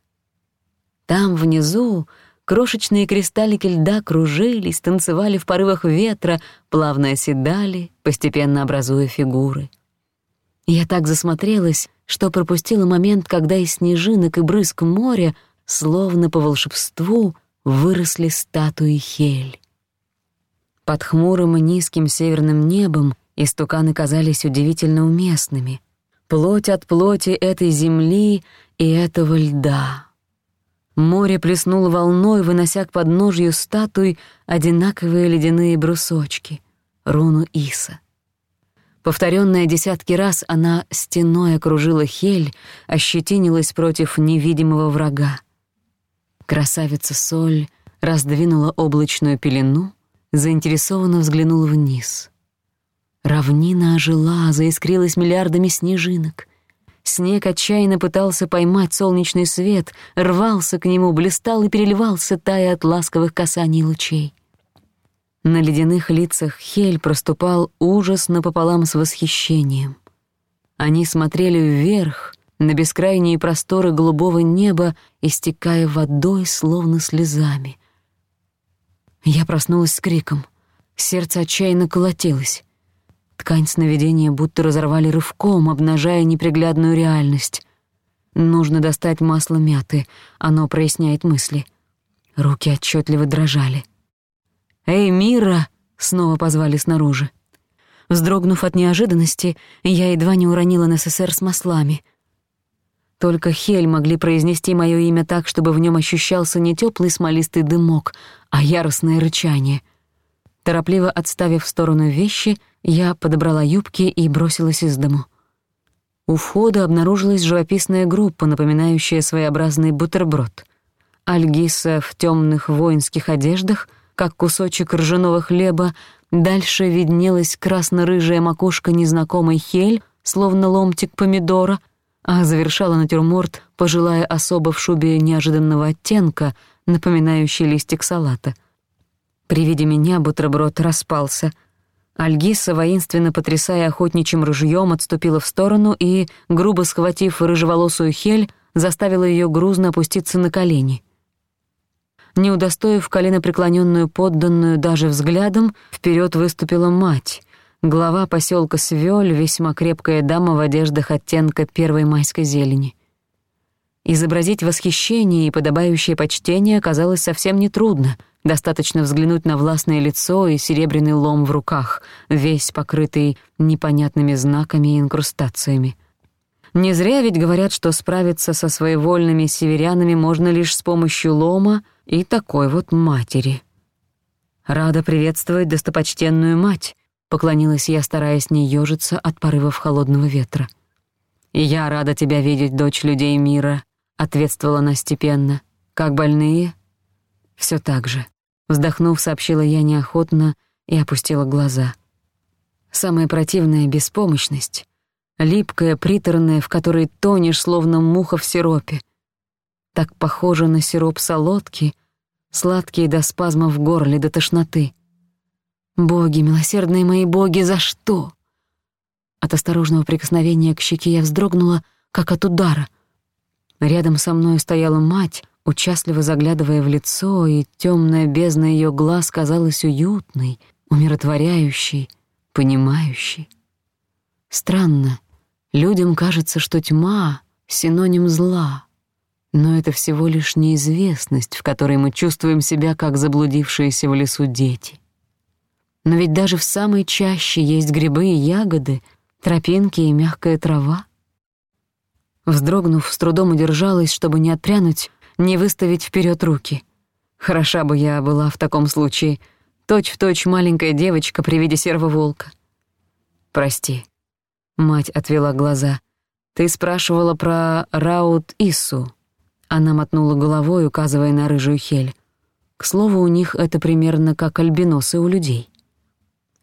Там, внизу, крошечные кристаллики льда кружились, танцевали в порывах ветра, плавно оседали, постепенно образуя фигуры. Я так засмотрелась, что пропустила момент, когда из снежинок и брызг моря, словно по волшебству, выросли статуи Хель. Под хмурым и низким северным небом истуканы казались удивительно уместными. Плоть от плоти этой земли и этого льда. Море плеснуло волной, вынося к подножью статуй одинаковые ледяные брусочки, руну Иса. Повторённая десятки раз, она стеной окружила Хель, ощетинилась против невидимого врага. Красавица Соль раздвинула облачную пелену, заинтересованно взглянула вниз. Равнина ожила, заискрилась миллиардами снежинок. Снег отчаянно пытался поймать солнечный свет, рвался к нему, блистал и переливался, тая от ласковых касаний лучей. На ледяных лицах Хель проступал ужас напополам с восхищением. Они смотрели вверх, на бескрайние просторы голубого неба, истекая водой, словно слезами. Я проснулась с криком. Сердце отчаянно колотилось. Ткань сновидения будто разорвали рывком, обнажая неприглядную реальность. Нужно достать масло мяты, оно проясняет мысли. Руки отчетливо дрожали. «Эй, Мира!» — снова позвали снаружи. Вздрогнув от неожиданности, я едва не уронила на СССР с маслами. Только Хель могли произнести мое имя так, чтобы в нем ощущался не теплый смолистый дымок, а яростное рычание. Торопливо отставив в сторону вещи — я подобрала юбки и бросилась из дому. У входа обнаружилась живописная группа, напоминающая своеобразный бутерброд. Альгиса в темных воинских одеждах, как кусочек ржаного хлеба, дальше виднелась красно-рыжая макушка незнакомой хель, словно ломтик помидора, а завершала натюрморт пожилая особа в шубе неожиданного оттенка, напоминающий листик салата. При виде меня бутерброд распался — Альгиса, воинственно потрясая охотничьим ружьем, отступила в сторону и, грубо схватив рыжеволосую хель, заставила ее грузно опуститься на колени. Не удостоив коленопреклоненную подданную даже взглядом, вперед выступила мать, глава поселка Свёль, весьма крепкая дама в одеждах оттенка первой майской зелени. Изобразить восхищение и подобающее почтение оказалось совсем нетрудно — Достаточно взглянуть на властное лицо и серебряный лом в руках, весь покрытый непонятными знаками и инкрустациями. Не зря ведь говорят, что справиться со своевольными северянами можно лишь с помощью лома и такой вот матери. «Рада приветствовать достопочтенную мать», — поклонилась я, стараясь не ёжиться от порывов холодного ветра. «И я рада тебя видеть, дочь людей мира», — ответствовала она степенно. «Как больные?» Все так же. Вздохнув, сообщила я неохотно и опустила глаза. Самая противная беспомощность. Липкая, приторная, в которой тонешь, словно муха в сиропе. Так похоже на сироп солодки, сладкий до спазма в горле, до тошноты. Боги, милосердные мои боги, за что? От осторожного прикосновения к щеке я вздрогнула, как от удара. Рядом со мной стояла мать, участливо заглядывая в лицо, и тёмная бездна ее глаз казалась уютной, умиротворяющей, понимающей. Странно, людям кажется, что тьма — синоним зла, но это всего лишь неизвестность, в которой мы чувствуем себя, как заблудившиеся в лесу дети. Но ведь даже в самой чаще есть грибы и ягоды, тропинки и мягкая трава. Вздрогнув, с трудом удержалась, чтобы не отпрянуть, не выставить вперёд руки. Хороша бы я была в таком случае, точь-в-точь точь маленькая девочка при виде серого волка. «Прости». Мать отвела глаза. «Ты спрашивала про Раут Иссу». Она мотнула головой, указывая на рыжую хель. К слову, у них это примерно как альбиносы у людей.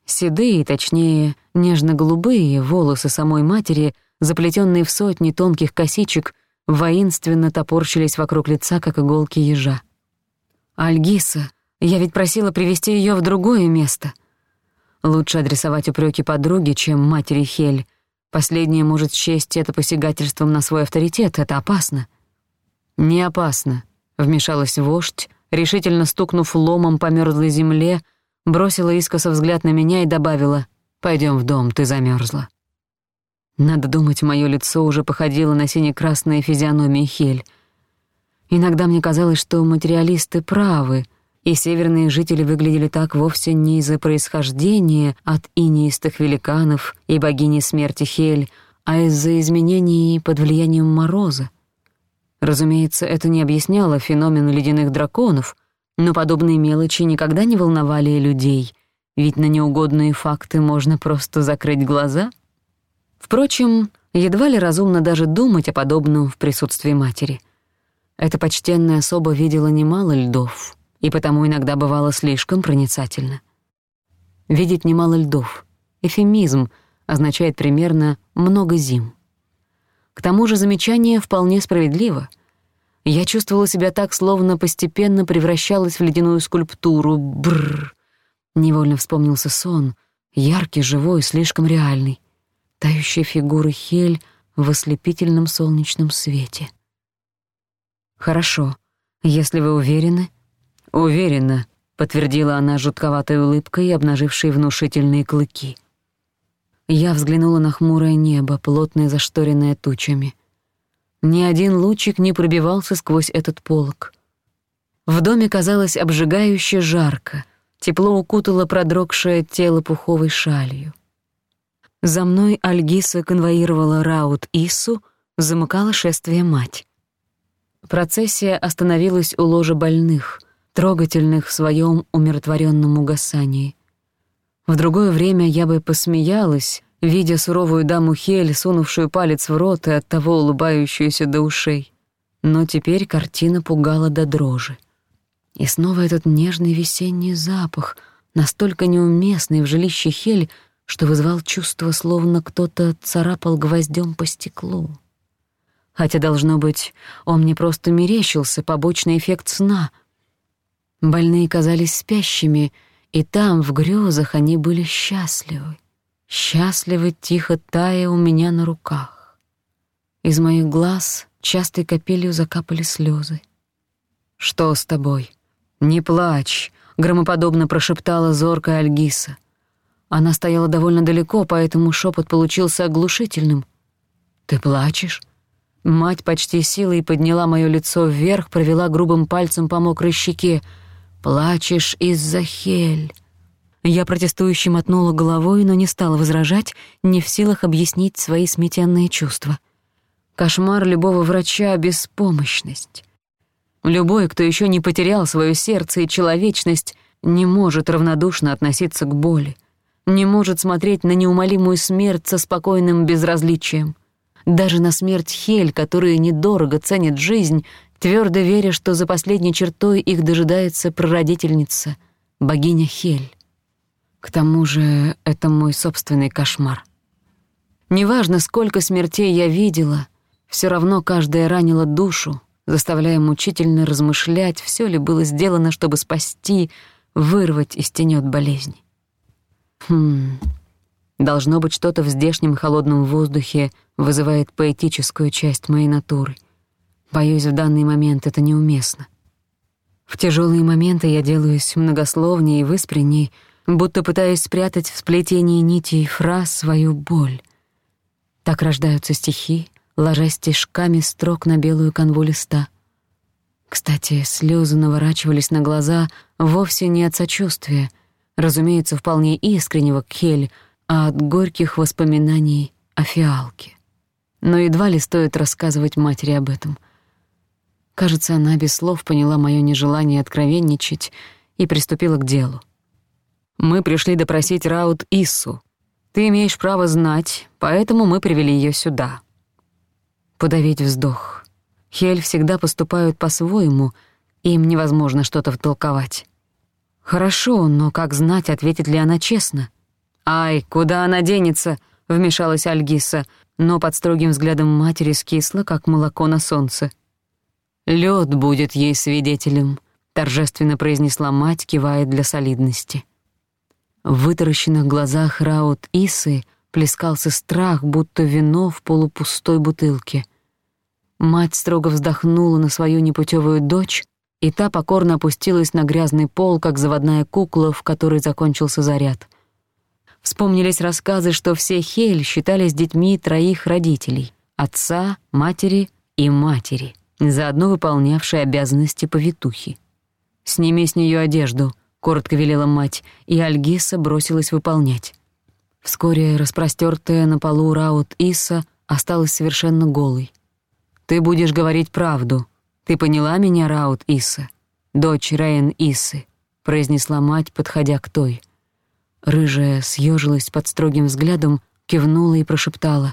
Седые, точнее, нежно-голубые волосы самой матери, заплетённые в сотни тонких косичек — воинственно топорщились вокруг лица, как иголки ежа. «Альгиса, я ведь просила привести ее в другое место». Лучше адресовать упреки подруге, чем матери Хель. Последняя может счесть это посягательством на свой авторитет, это опасно. «Не опасно», — вмешалась вождь, решительно стукнув ломом по мёрзлой земле, бросила искоса взгляд на меня и добавила «Пойдём в дом, ты замёрзла». Надо думать, моё лицо уже походило на сине-красные физиономии Хель. Иногда мне казалось, что материалисты правы, и северные жители выглядели так вовсе не из-за происхождения от инистых великанов и богини смерти Хель, а из-за изменений под влиянием мороза. Разумеется, это не объясняло феномен ледяных драконов, но подобные мелочи никогда не волновали людей, ведь на неугодные факты можно просто закрыть глаза — Впрочем, едва ли разумно даже думать о подобном в присутствии матери. Эта почтенная особа видела немало льдов, и потому иногда бывало слишком проницательно. Видеть немало льдов. Эфемизм означает примерно «много зим». К тому же замечание вполне справедливо. Я чувствовала себя так, словно постепенно превращалась в ледяную скульптуру. Бррр. Невольно вспомнился сон, яркий, живой, слишком реальный. тающие фигуры Хель в ослепительном солнечном свете. «Хорошо, если вы уверены...» «Уверена», — подтвердила она жутковатой улыбкой, обнажившей внушительные клыки. Я взглянула на хмурое небо, плотное зашторенное тучами. Ни один лучик не пробивался сквозь этот полог. В доме казалось обжигающе жарко, тепло укутало продрогшее тело пуховой шалью. За мной Альгиса конвоировала Раут Ису, замыкала шествие мать. Процессия остановилась у ложа больных, трогательных в своем умиротворенном угасании. В другое время я бы посмеялась, видя суровую даму Хель, сунувшую палец в рот и оттого улыбающуюся до ушей. Но теперь картина пугала до дрожи. И снова этот нежный весенний запах, настолько неуместный в жилище Хель, что вызвал чувство, словно кто-то царапал гвоздем по стеклу. Хотя, должно быть, он мне просто мерещился, побочный эффект сна. Больные казались спящими, и там, в грезах, они были счастливы. Счастливы, тихо тая у меня на руках. Из моих глаз частой капелью закапали слезы. «Что с тобой? Не плачь!» — громоподобно прошептала зоркая Альгиса — она стояла довольно далеко, поэтому шепот получился оглушительным. «Ты плачешь?» Мать почти силой подняла мое лицо вверх, провела грубым пальцем по мокрой щеке. «Плачешь из-за Хель». Я протестующе мотнула головой, но не стала возражать, не в силах объяснить свои смятенные чувства. Кошмар любого врача — беспомощность. Любой, кто еще не потерял свое сердце и человечность, не может равнодушно относиться к боли не может смотреть на неумолимую смерть со спокойным безразличием. Даже на смерть Хель, которая недорого ценит жизнь, твердо веря, что за последней чертой их дожидается прародительница, богиня Хель. К тому же это мой собственный кошмар. Неважно, сколько смертей я видела, все равно каждая ранила душу, заставляя мучительно размышлять, все ли было сделано, чтобы спасти, вырвать из тенет болезни. Хм. должно быть что-то в здешнем холодном воздухе вызывает поэтическую часть моей натуры. Боюсь, в данный момент это неуместно. В тяжелые моменты я делаюсь многословнее и выспренней, будто пытаюсь спрятать в сплетении нитей фраз свою боль. Так рождаются стихи, ложась стежками строк на белую канву листа. Кстати, слезы наворачивались на глаза вовсе не от сочувствия, разумеется, вполне искреннего Кель, а от горьких воспоминаний о фиалке. Но едва ли стоит рассказывать матери об этом. Кажется, она без слов поняла моё нежелание откровенничать и приступила к делу. «Мы пришли допросить Раут Иссу. Ты имеешь право знать, поэтому мы привели её сюда». Подавить вздох. Хель всегда поступают по-своему, им невозможно что-то втолковать. «Хорошо, но как знать, ответит ли она честно?» «Ай, куда она денется?» — вмешалась Альгиса, но под строгим взглядом матери скисла, как молоко на солнце. «Лёд будет ей свидетелем», — торжественно произнесла мать, кивая для солидности. В вытаращенных глазах Раут Исы плескался страх, будто вино в полупустой бутылке. Мать строго вздохнула на свою непутевую дочь, и та покорно опустилась на грязный пол, как заводная кукла, в которой закончился заряд. Вспомнились рассказы, что все Хель считались детьми троих родителей — отца, матери и матери, заодно выполнявшей обязанности повитухи. «Сними с неё одежду», — коротко велела мать, и Альгиса бросилась выполнять. Вскоре распростёртая на полу Раут Иса осталась совершенно голой. «Ты будешь говорить правду», «Ты поняла меня, Раут Иса, дочь Рейн Исы», — произнесла мать, подходя к той. Рыжая съежилась под строгим взглядом, кивнула и прошептала.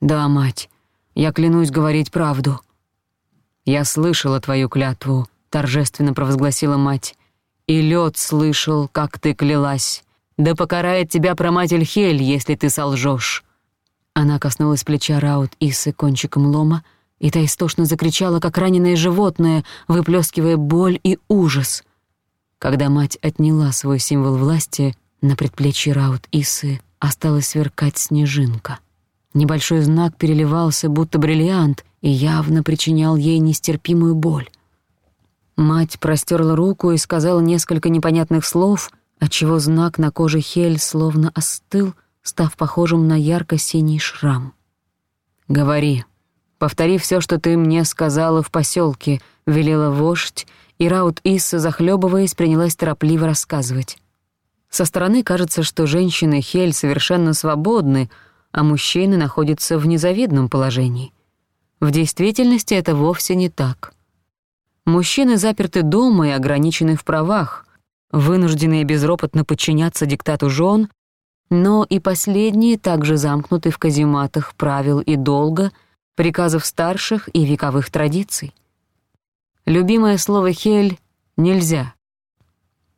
«Да, мать, я клянусь говорить правду». «Я слышала твою клятву», — торжественно провозгласила мать. «И лед слышал, как ты клялась. Да покарает тебя проматель Хель, если ты солжешь». Она коснулась плеча Раут Исы кончиком лома, — и та истошно закричала, как раненое животное, выплескивая боль и ужас. Когда мать отняла свой символ власти, на предплечье Раут Исы осталась сверкать снежинка. Небольшой знак переливался, будто бриллиант, и явно причинял ей нестерпимую боль. Мать простерла руку и сказала несколько непонятных слов, отчего знак на коже Хель словно остыл, став похожим на ярко-синий шрам. «Говори», Повтори все, что ты мне сказала в поселке, велела вождь, и Раут Исса, захлебываясь, принялась торопливо рассказывать. Со стороны кажется, что женщины Хель совершенно свободны, а мужчины находятся в незавидном положении. В действительности это вовсе не так. Мужчины заперты дома и ограничены в правах, вынужденные безропотно подчиняться диктату жен, но и последние также замкнуты в казематах правил и долга — приказов старших и вековых традиций. Любимое слово «хель» — «нельзя».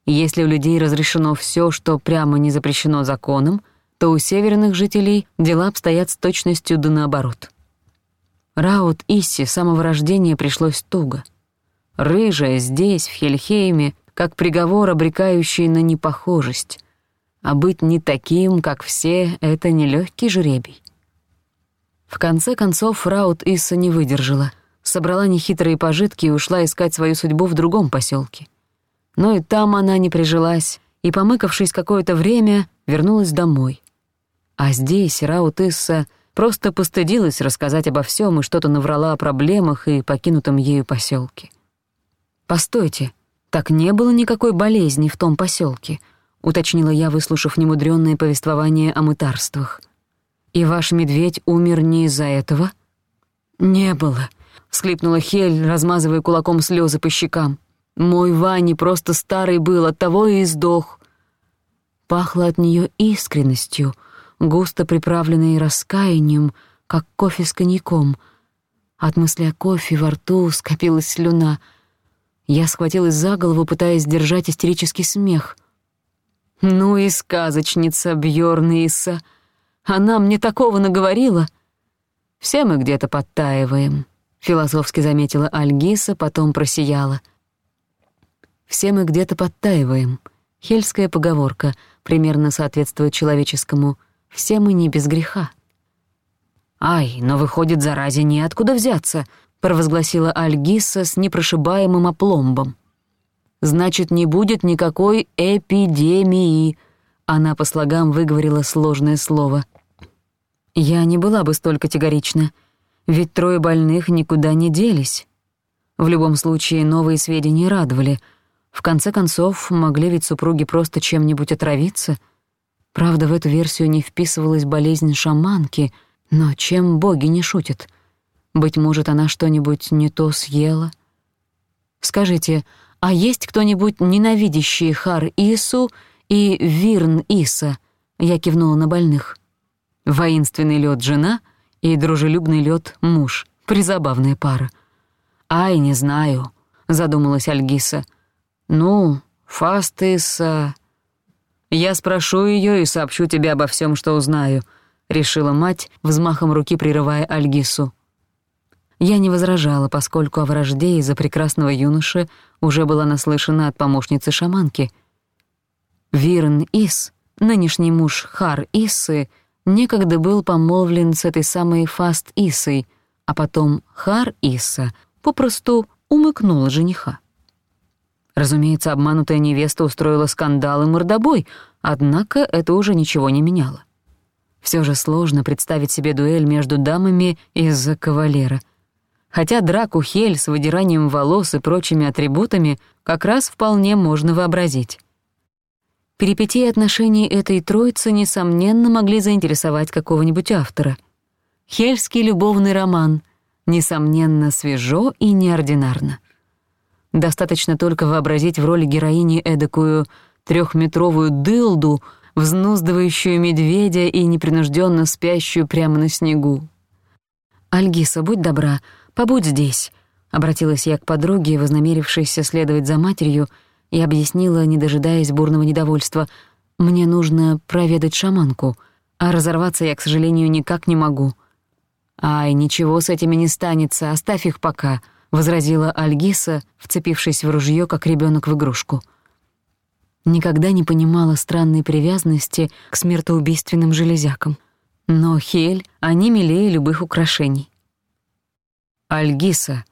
Если у людей разрешено все, что прямо не запрещено законом, то у северных жителей дела обстоят с точностью да наоборот. Раут Исси с самого рождения пришлось туго. Рыжая здесь, в Хельхейме, как приговор, обрекающий на непохожесть. А быть не таким, как все, — это нелегкий жребий. В конце концов, Раут Исса не выдержала, собрала нехитрые пожитки и ушла искать свою судьбу в другом посёлке. Но и там она не прижилась, и, помыкавшись какое-то время, вернулась домой. А здесь Раут Исса просто постыдилась рассказать обо всём и что-то наврала о проблемах и покинутом ею посёлке. «Постойте, так не было никакой болезни в том посёлке», — уточнила я, выслушав немудрённое повествование о мытарствах — и ваш медведь умер не из-за этого?» «Не было», — всклипнула Хель, размазывая кулаком слезы по щекам. «Мой Ваня просто старый был, оттого и сдох». Пахло от нее искренностью, густо приправленной раскаянием, как кофе с коньяком. От мысли о кофе во рту скопилась слюна. Я схватилась за голову, пытаясь сдержать истерический смех. «Ну и сказочница, Бьёрн Иса. Она мне такого наговорила. Все мы где-то подтаиваем, философски заметила Альгиса, потом просияла. Все мы где-то подтаиваем. Хельская поговорка примерно соответствует человеческому «все мы не без греха». «Ай, но выходит, заразе неоткуда взяться», — провозгласила Альгиса с непрошибаемым опломбом. «Значит, не будет никакой эпидемии», она по слогам выговорила сложное слово. Я не была бы столь категорична, ведь трое больных никуда не делись. В любом случае, новые сведения радовали. В конце концов, могли ведь супруги просто чем-нибудь отравиться. Правда, в эту версию не вписывалась болезнь шаманки, но чем боги не шутят? Быть может, она что-нибудь не то съела? Скажите, а есть кто-нибудь, ненавидящий Хар Иису, и Вирн Иса, я кивнула на больных. Воинственный лед жена и дружелюбный лед муж. Призабавная пара. «Ай, не знаю», — задумалась Альгиса. «Ну, Фаст Иса...» «Я спрошу ее и сообщу тебе обо всем, что узнаю», — решила мать, взмахом руки прерывая Альгису. Я не возражала, поскольку о вражде из-за прекрасного юноши уже была наслышана от помощницы шаманки — Вирн Ис, нынешний муж Хар Исы, некогда был помолвлен с этой самой Фаст Исой, а потом Хар Иса попросту умыкнула жениха. Разумеется, обманутая невеста устроила скандал и мордобой, однако это уже ничего не меняло. Всё же сложно представить себе дуэль между дамами из-за кавалера. Хотя драку Хель с выдиранием волос и прочими атрибутами как раз вполне можно вообразить. Перипетии отношений этой троицы, несомненно, могли заинтересовать какого-нибудь автора. Хельский любовный роман, несомненно, свежо и неординарно. Достаточно только вообразить в роли героини эдакую трёхметровую дылду, взнуздывающую медведя и непринуждённо спящую прямо на снегу. «Альгиса, будь добра, побудь здесь», — обратилась я к подруге, вознамерившейся следовать за матерью, — и объяснила, не дожидаясь бурного недовольства. «Мне нужно проведать шаманку, а разорваться я, к сожалению, никак не могу». «Ай, ничего с этими не станется, оставь их пока», — возразила Альгиса, вцепившись в ружье, как ребенок в игрушку. Никогда не понимала странной привязанности к смертоубийственным железякам. Но Хель, они милее любых украшений. «Альгиса»,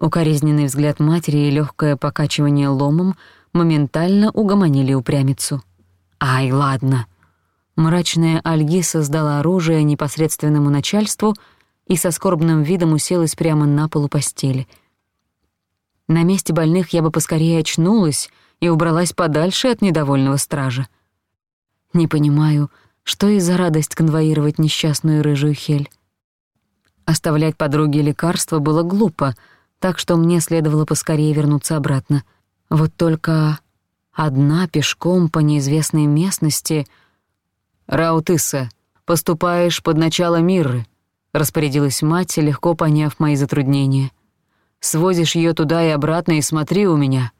Укоризненный взгляд матери и лёгкое покачивание ломом моментально угомонили упрямицу. «Ай, ладно!» Мрачная Альги создала оружие непосредственному начальству и со скорбным видом уселась прямо на полу постели. На месте больных я бы поскорее очнулась и убралась подальше от недовольного стража. Не понимаю, что и за радость конвоировать несчастную рыжую хель. Оставлять подруге лекарства было глупо — так что мне следовало поскорее вернуться обратно. Вот только одна пешком по неизвестной местности... «Раутыса, поступаешь под начало Мирры», — распорядилась мать, легко поняв мои затруднения. Свозишь её туда и обратно и смотри у меня».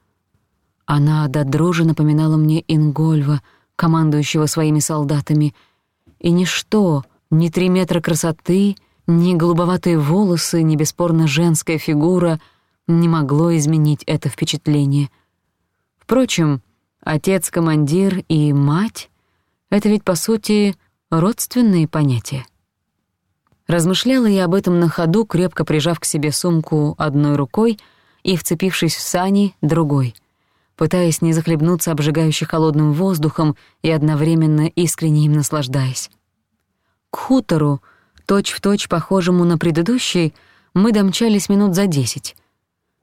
Она до дрожи напоминала мне Ингольва, командующего своими солдатами, и ничто, ни три метра красоты — ни голубоватые волосы, ни бесспорно женская фигура не могло изменить это впечатление. Впрочем, отец-командир и мать — это ведь, по сути, родственные понятия. Размышляла я об этом на ходу, крепко прижав к себе сумку одной рукой и вцепившись в сани другой, пытаясь не захлебнуться обжигающе холодным воздухом и одновременно искренне им наслаждаясь. К хутору — точь в точь похожему на предыдущий, мы домчались минут за десять.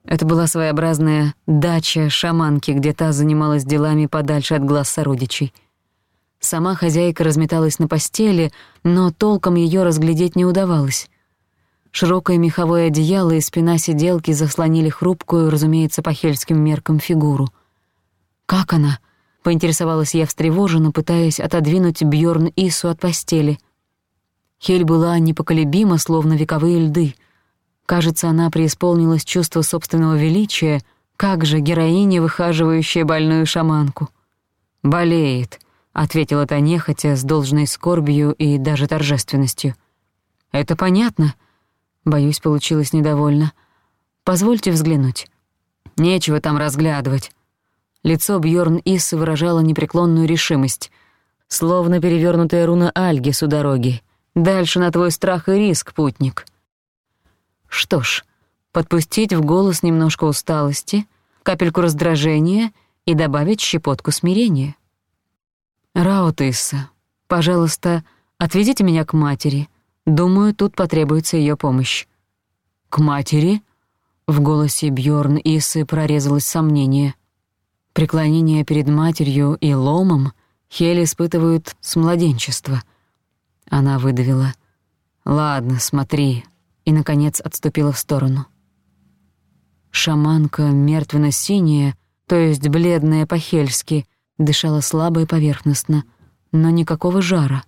Это была своеобразная дача шаманки, где та занималась делами подальше от глаз сородичей. Сама хозяйка разметалась на постели, но толком ее разглядеть не удавалось. Широкое меховое одеяло и спина сиделки заслонили хрупкую, разумеется, по хельским меркам фигуру. «Как она?» — поинтересовалась я встревоженно, пытаясь отодвинуть Бьёрн Ису от постели — Хель была непоколебима, словно вековые льды. Кажется, она преисполнилась чувства собственного величия, как же героиня, выхаживающая больную шаманку. «Болеет», — ответила та нехотя, с должной скорбью и даже торжественностью. «Это понятно», — боюсь, получилось недовольно. «Позвольте взглянуть». «Нечего там разглядывать». Лицо Бьорн Иссы выражало непреклонную решимость, словно перевернутая руна Альги с у дороги — Дальше на твой страх и риск, путник. Что ж, подпустить в голос немножко усталости, капельку раздражения и добавить щепотку смирения. Раутыса, пожалуйста, отведите меня к матери. Думаю, тут потребуется ее помощь. К матери? В голосе Бьорн Исы прорезалось сомнение. Преклонение перед матерью и ломом Хель испытывают с младенчества — она выдавила. «Ладно, смотри», и, наконец, отступила в сторону. Шаманка мертвенно-синяя, то есть бледная по-хельски, дышала слабо и поверхностно, но никакого жара.